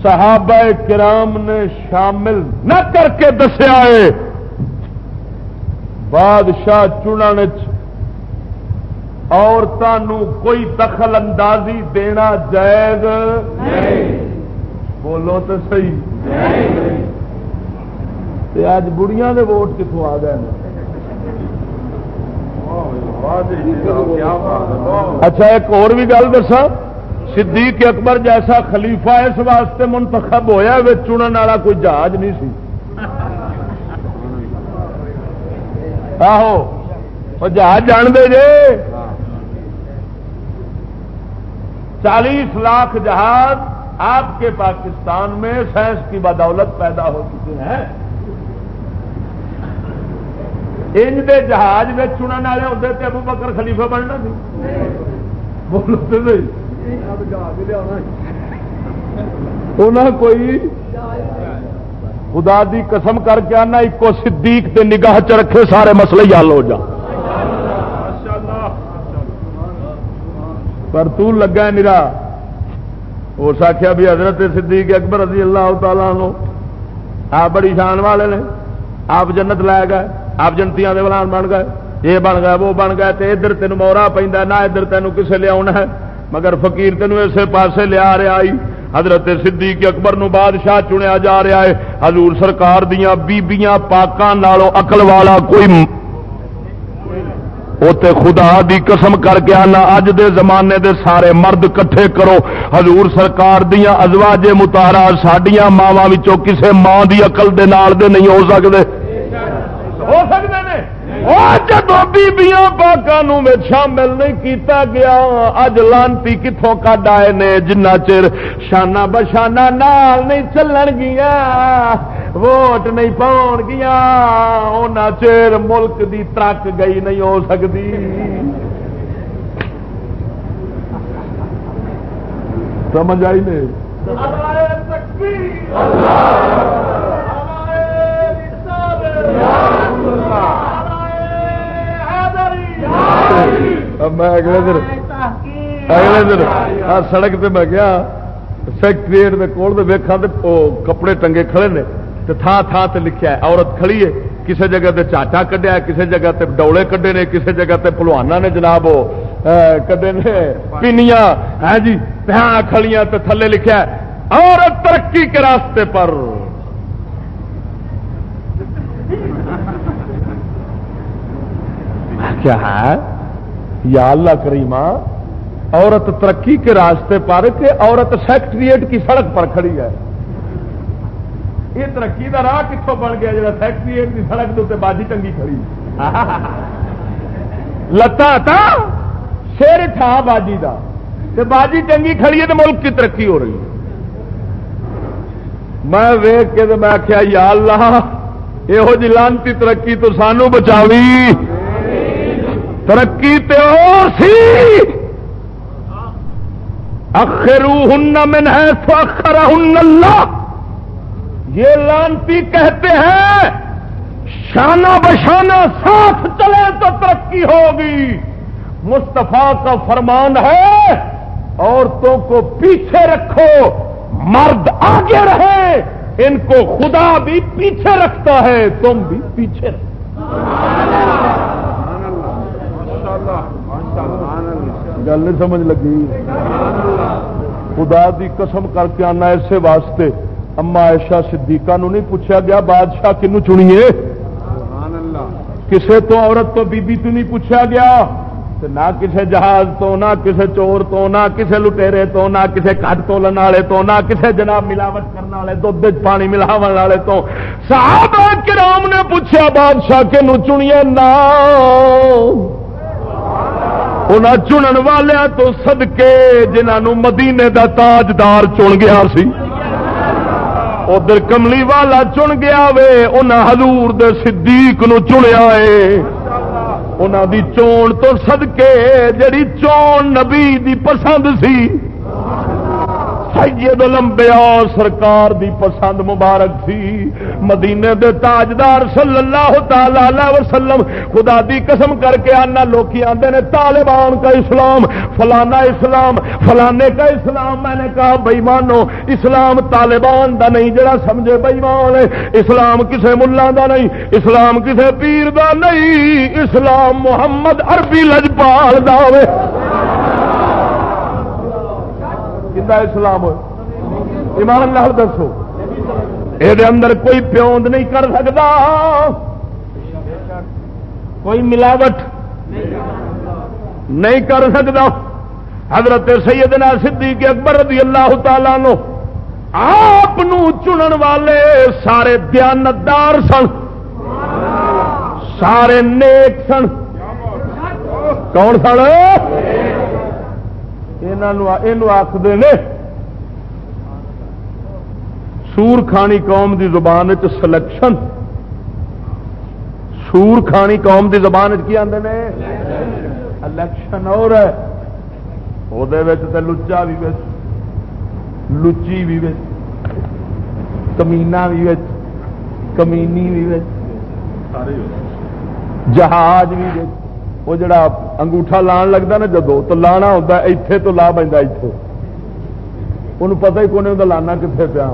صحابہ کرام نے شامل نہ کر کے دسیا ہے۔ بادشاہ چنن عورتوں کوئی دخل اندازی دینا جائز بولو تو صحیح۔ اج بڑیاں دے ووٹ کتوں آ گئے اچھا ایک اور بھی گل دسا صدیق اکبر جیسا خلیفہ اس واسطے منتخب ہوا چنن والا کوئی جہاز نہیں سی۔ آہو جہاز جان دے جے چالیس لاکھ جہاز آپ کے پاکستان میں سائنس کی بدولت پیدا ہو چکے ہیں انج دے جہاز میں چننے والے ہوتے تھے ابو بکر خلیفہ بننا سی بولتے کوئی خدا دی قسم کر کے آنا ایک صدیق تے نگاہ چ رکھے، سارے مسئلے حل ہو جا پر تو لگا نرا۔ اس آخیا بھی حضرت صدیق اکبر رضی اللہ تعالیٰ نو آپ بڑی شان والے نے۔ آپ جنت لے گئے، آپ جنتیاں بلان بن گئے۔ یہ بن گئے، وہ بن گئے، تے ادھر تین مورا پہ نہ ادھر تینوں کسے لیا ہے۔ مگر فقیر تینوں اسے پاسے لیا رہا آئی۔ حضرت صدیق اکبر نو بادشاہ چنیا جا رہا ہے۔ حضور سرکار دیا بیبیاں پاکاں نالوں اقل والا کوئی اوتے خدا دی قسم کر کے آنا، اج دے زمانے دے سارے مرد کٹھے کرو۔ حضور سرکار دیا ازواج متارا سڈیا ماوا کسے ماں دی اقل دے نال دے نہیں ہو سکتے ہو جدو بیبیاں پاکوں شامل نہیں کیتا گیا اج لانتی کتوں کڈ آئے نے جنہ چر شانہ بشانہ نال نہیں چلن گیا ووٹ نہیں پاؤ گیا ان چیر ملک دی ترک گئی نہیں ہو سکتی سمجھ آئی نہیں میں اگلے دن اگلے دن سڑک پہ میں گیا سیکٹریٹ کے کول ویکا تو کپڑے ٹنگے کھڑے نے تھان تھان سے لکھا ہے عورت کھڑی ہے کسی جگہ تے چاٹا کڈیا کسی جگہ تے ڈولے کڈے نے کسی جگہ تے پلوانا نے جناب کڈے نے پینیاں ہے جی ہاں کھڑیاں تے تھلے لکھا ہے عورت ترقی کے راستے پر۔ کیا ہے؟ یا اللہ کریمہ، عورت ترقی کے راستے پر کہ عورت سیکٹریٹ کی سڑک پر کھڑی ہے۔ یہ ترقی کا راہ کتوں بن گیا جا سیکٹریٹ کی سڑک کے باجی چنگی کھڑی۔ لتا تھا سر ٹھا باجی کا باجی چنگی کھڑی ہے تو ملک کی ترقی ہو رہی ہے۔ میں ویگ کے میں آخیا یا اللہ یہو جی لانتی ترقی تو سانو بچاوی۔ ترقی تو اور سی. اخرو ہن من ہے تو اخر اللہ یہ لانتی کہتے ہیں، شانہ بشانہ ساتھ چلے تو ترقی ہوگی۔ مستفا کا فرمان ہے، عورتوں کو پیچھے رکھو، مرد آگے رہے، ان کو خدا بھی پیچھے رکھتا ہے، تم بھی پیچھے گل نہیں سمجھ لگی۔ خدا دی قسم کر کے آنا ایسے واسطے۔ اما ایشا صدیقہ نو نہیں پوچھا گیا، بادشاہ کنو چنیے؟ کسے تو عورت تو بی بی تو نہیں پوچھا گیا۔ نہ کسے جہاز تو، نہ کسے چور تو، نہ کسے لٹیرے تو، نہ کسے کٹ تولن والے تو، نہ کسے جناب ملاوٹ کرنے والے دھد پانی ملاو والے تو۔ صحابہ کرام نے پوچھا، بادشاہ کے نو چنیے؟ نہ ان چنن والوں تو سدکے جنہوں مدینے دا تاجدار چن گیا سی۔ ادھر کملی والا چن گیا وے انہیں دے صدیق نو چنیا ہے انہوں دی چون تو سدکے جڑی چون نبی دی پسند سی۔ سید لمبیا سرکار دی پسند مبارک سی مدینے دے تاجدار صلی اللہ تعالی وسلم خدا دی قسم کر کے آنا لوکی آتے نے، طالبان کا اسلام، فلانا اسلام، فلانے کا اسلام۔ میں نے کہا بئی اسلام طالبان دا نہیں جڑا سمجھے بئی مان۔ اسلام کسے ملا دا نہیں، اسلام کسے پیر دا نہیں۔ اسلام محمد عربی لجپال دا ہوئے۔ اسلام ایمان لال دسو۔ یہ اندر کوئی پیوند نہیں کر سکتا کوئی ملاوٹ نہیں کر سکتا حضرت سیدنا صدیق اکبر رضی اللہ تعالی نو آپ چنن والے سارے دیانتدار سن۔ سارے نیک سن۔ کون سن؟ آخر نے، سور کھانی قوم دی زبان سلیکشن سور کھانی قوم دی زبان کی آدھے نے? الیکشن اور ہے وہ لچا بھی لچی بھی کمینا بھی کمینی بھی جہاز بھی وہ جڑا انگوٹھا لان لگتا نا جدو، تو لانا ہوتا اتے تو لا پہ اتے ان پتا ہی کون لانا کتنے پیا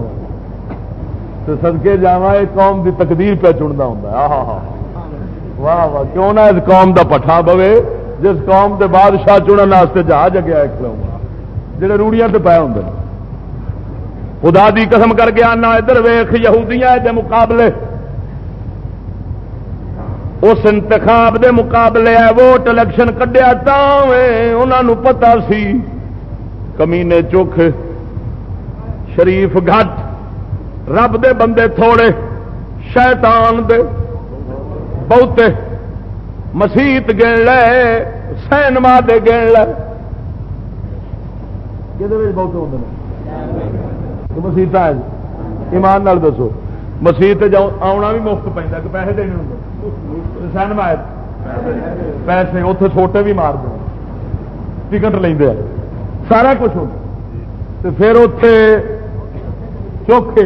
تو سدکے جا قوم کی تقدیر پہ چنتا ہوں واہ واہ۔ کیوں نہ اس قوم کا پٹھا پوے جس قوم کے بادشاہ چننے واسطے جہاز اگیا ایک روڑیاں تو پے ہوں خدا دی قسم کر کے آنا، ادھر ویخ یہودیاں دے مقابلے۔ اس انتخاب دے مقابلے ووٹ الیکشن کڈیا انہوں پتا سی۔ کمینے چوکھ شریف گھٹ، رب دے بندے تھوڑے، شیطان دے بہتے۔ مسیت گن لے، سینما دے گن لے۔ بہت ہوتے مسیت ایمان نال دسو، مسیت آنا بھی مفت پہ پیسے دینے ہوں سینما پیسے اتنے چھوٹے بھی مار دیں ٹکٹ لے سارا کچھ ہو پھر اتے چوکھے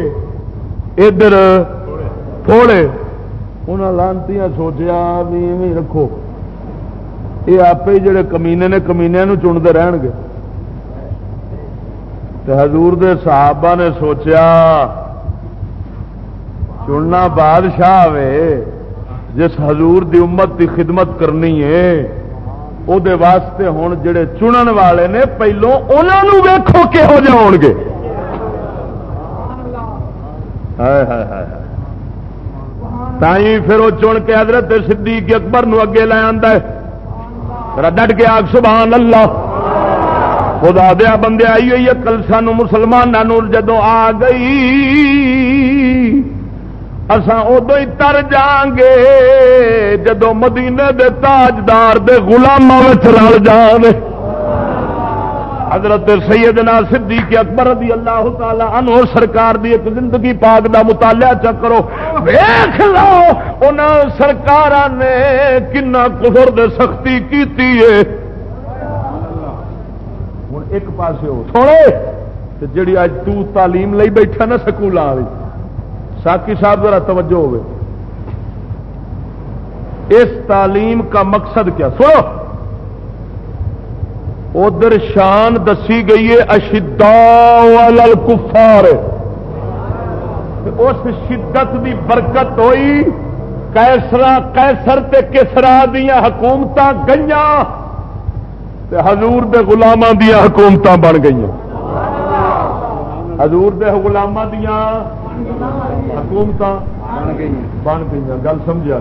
ادھر تھوڑے انہیں لانتی سوچیا بھی رکھو یہ آپ ہی جڑے کمینے نے کمینیا چنتے رہن گے حضور دے صحابہ نے سوچیا چننا بادشاہ وے جس حضور دی امت دی خدمت کرنی ہے وہ واسطے ہوں جڑے چنن والے نے پہلو انہوں ویکو کہہو جہ ہو گے۔ تھی پھر وہ چن کے حضرت صدیق اکبر نو اگے لے آ ڈٹ کے آگ سبحان اللہ۔ خدا دیا بندے، آئی ہوئی ہے، کل سان مسلمانوں جدو آ گئی۔ اسان ادو ہی تر جان گے، جدو مدینے دے تاجدار دے گلاموں رل جان حضرت سیدنا صدیق اکبر رضی اللہ تعالی عنہ سرکار دی ایک زندگی پاک دا مطالعہ چک کرو۔ ویخ لو ان سرکار نے کنا کفر دے سختی کیتی ہے۔ ہوں ایک پاس ہو۔ تھوڑے جڑی اج تو تعلیم لئی بیٹھا نا سکول والی ساکی صاحب ذرا توجہ ہوگی اس تعلیم کا مقصد کیا؟ سو ادھر شان دسی گئی ہے اشدا کفار اس شدت دی برکت ہوئی کیسرا کیسر تے کسرا دیا حکومت گئی حضور دے گلاموں دیا حکومت بن گئی حضور دے دیا حکومت بن گئی گل سمجھا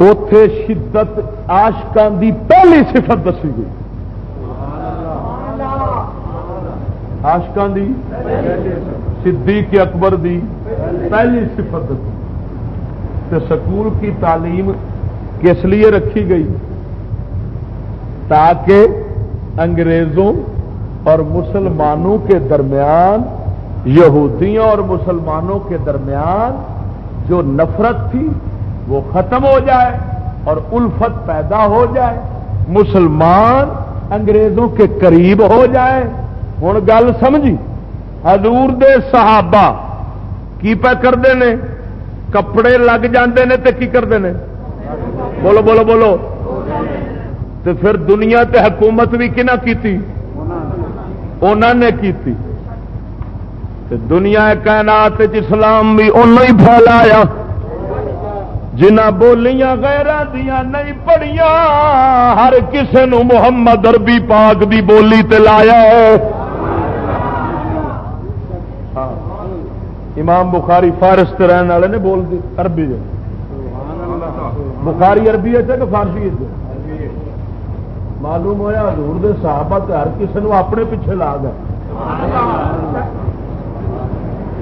اتے شدت آشکان دی پہلی صفت دسی گئی۔ آشکان دی صدیق اکبر دی پہلی صفت دسی۔ تو سکول کی تعلیم کس لیے رکھی گئی؟ تاکہ انگریزوں اور مسلمانوں کے درمیان یہودیوں اور مسلمانوں کے درمیان جو نفرت تھی وہ ختم ہو جائے اور الفت پیدا ہو جائے، مسلمان انگریزوں کے قریب ہو جائے۔ ہوں گل سمجھی؟ حضور دے صحابہ کی پہ کرتے ہیں کپڑے لگ جاندے نے تے کی کرتے ہیں بولو بولو بولو۔ تو پھر دنیا تے حکومت بھی کنا کی انہوں نے کی دنیا کائنات اسلام بھی ان ہی پھیلایا جنہ بولیاں غیر دیا نہیں پڑھیا ہر کسے نو محمد اربی پاک دی بولی تے لایا۔ ہاں، امام بخاری فارس تے رہن والے نے بول دی، عربی دے۔ بخاری عربی ہے کہ فارسی ہے؟ معلوم ہوا حضور دے صحابہ تے ہر کسے نو اپنے پیچھے لا گئے۔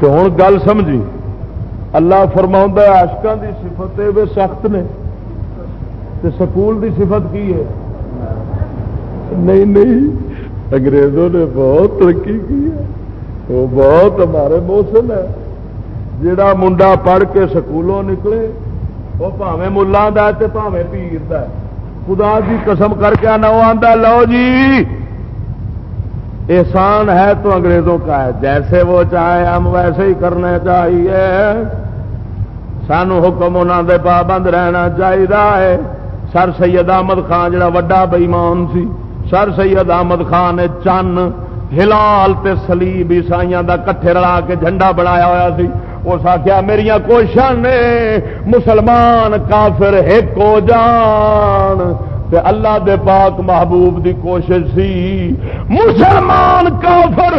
تو ہوں گل سمجھی۔ اللہ فرما آشکان کی سفت وہ سخت نے۔ تو سکول کی سفت کی ہے؟ نہیں نہیں۔ انگریزوں نے بہت ترقی کی ہے۔ وہ بہت ہمارے موسم ہے۔ جڑا منڈا پڑھ کے سکولوں نکلے، وہ پاوے ملا پاوے پیر خدا کی قسم کر کے آنا، وہ آتا لو جی۔ احسان ہے تو انگریزوں کا ہے، جیسے وہ چاہے ہم ویسے ہی کرنا چاہیے۔ سانو حکم انہوں دے پابند رہنا چاہیے سر سید احمد خان جڑا وڈا بئیمان سی، سر سید احمد خان نے چن، ہلال تے سلیب عیسائیاں دا کٹھے رلا کے جھنڈا بنایا ہوا سی۔ اس آخیا میری کوشش نے مسلمان کافر ایک ہو جان۔ تے اللہ دے پاک محبوب دی کوشش سی۔ مسلمان کافر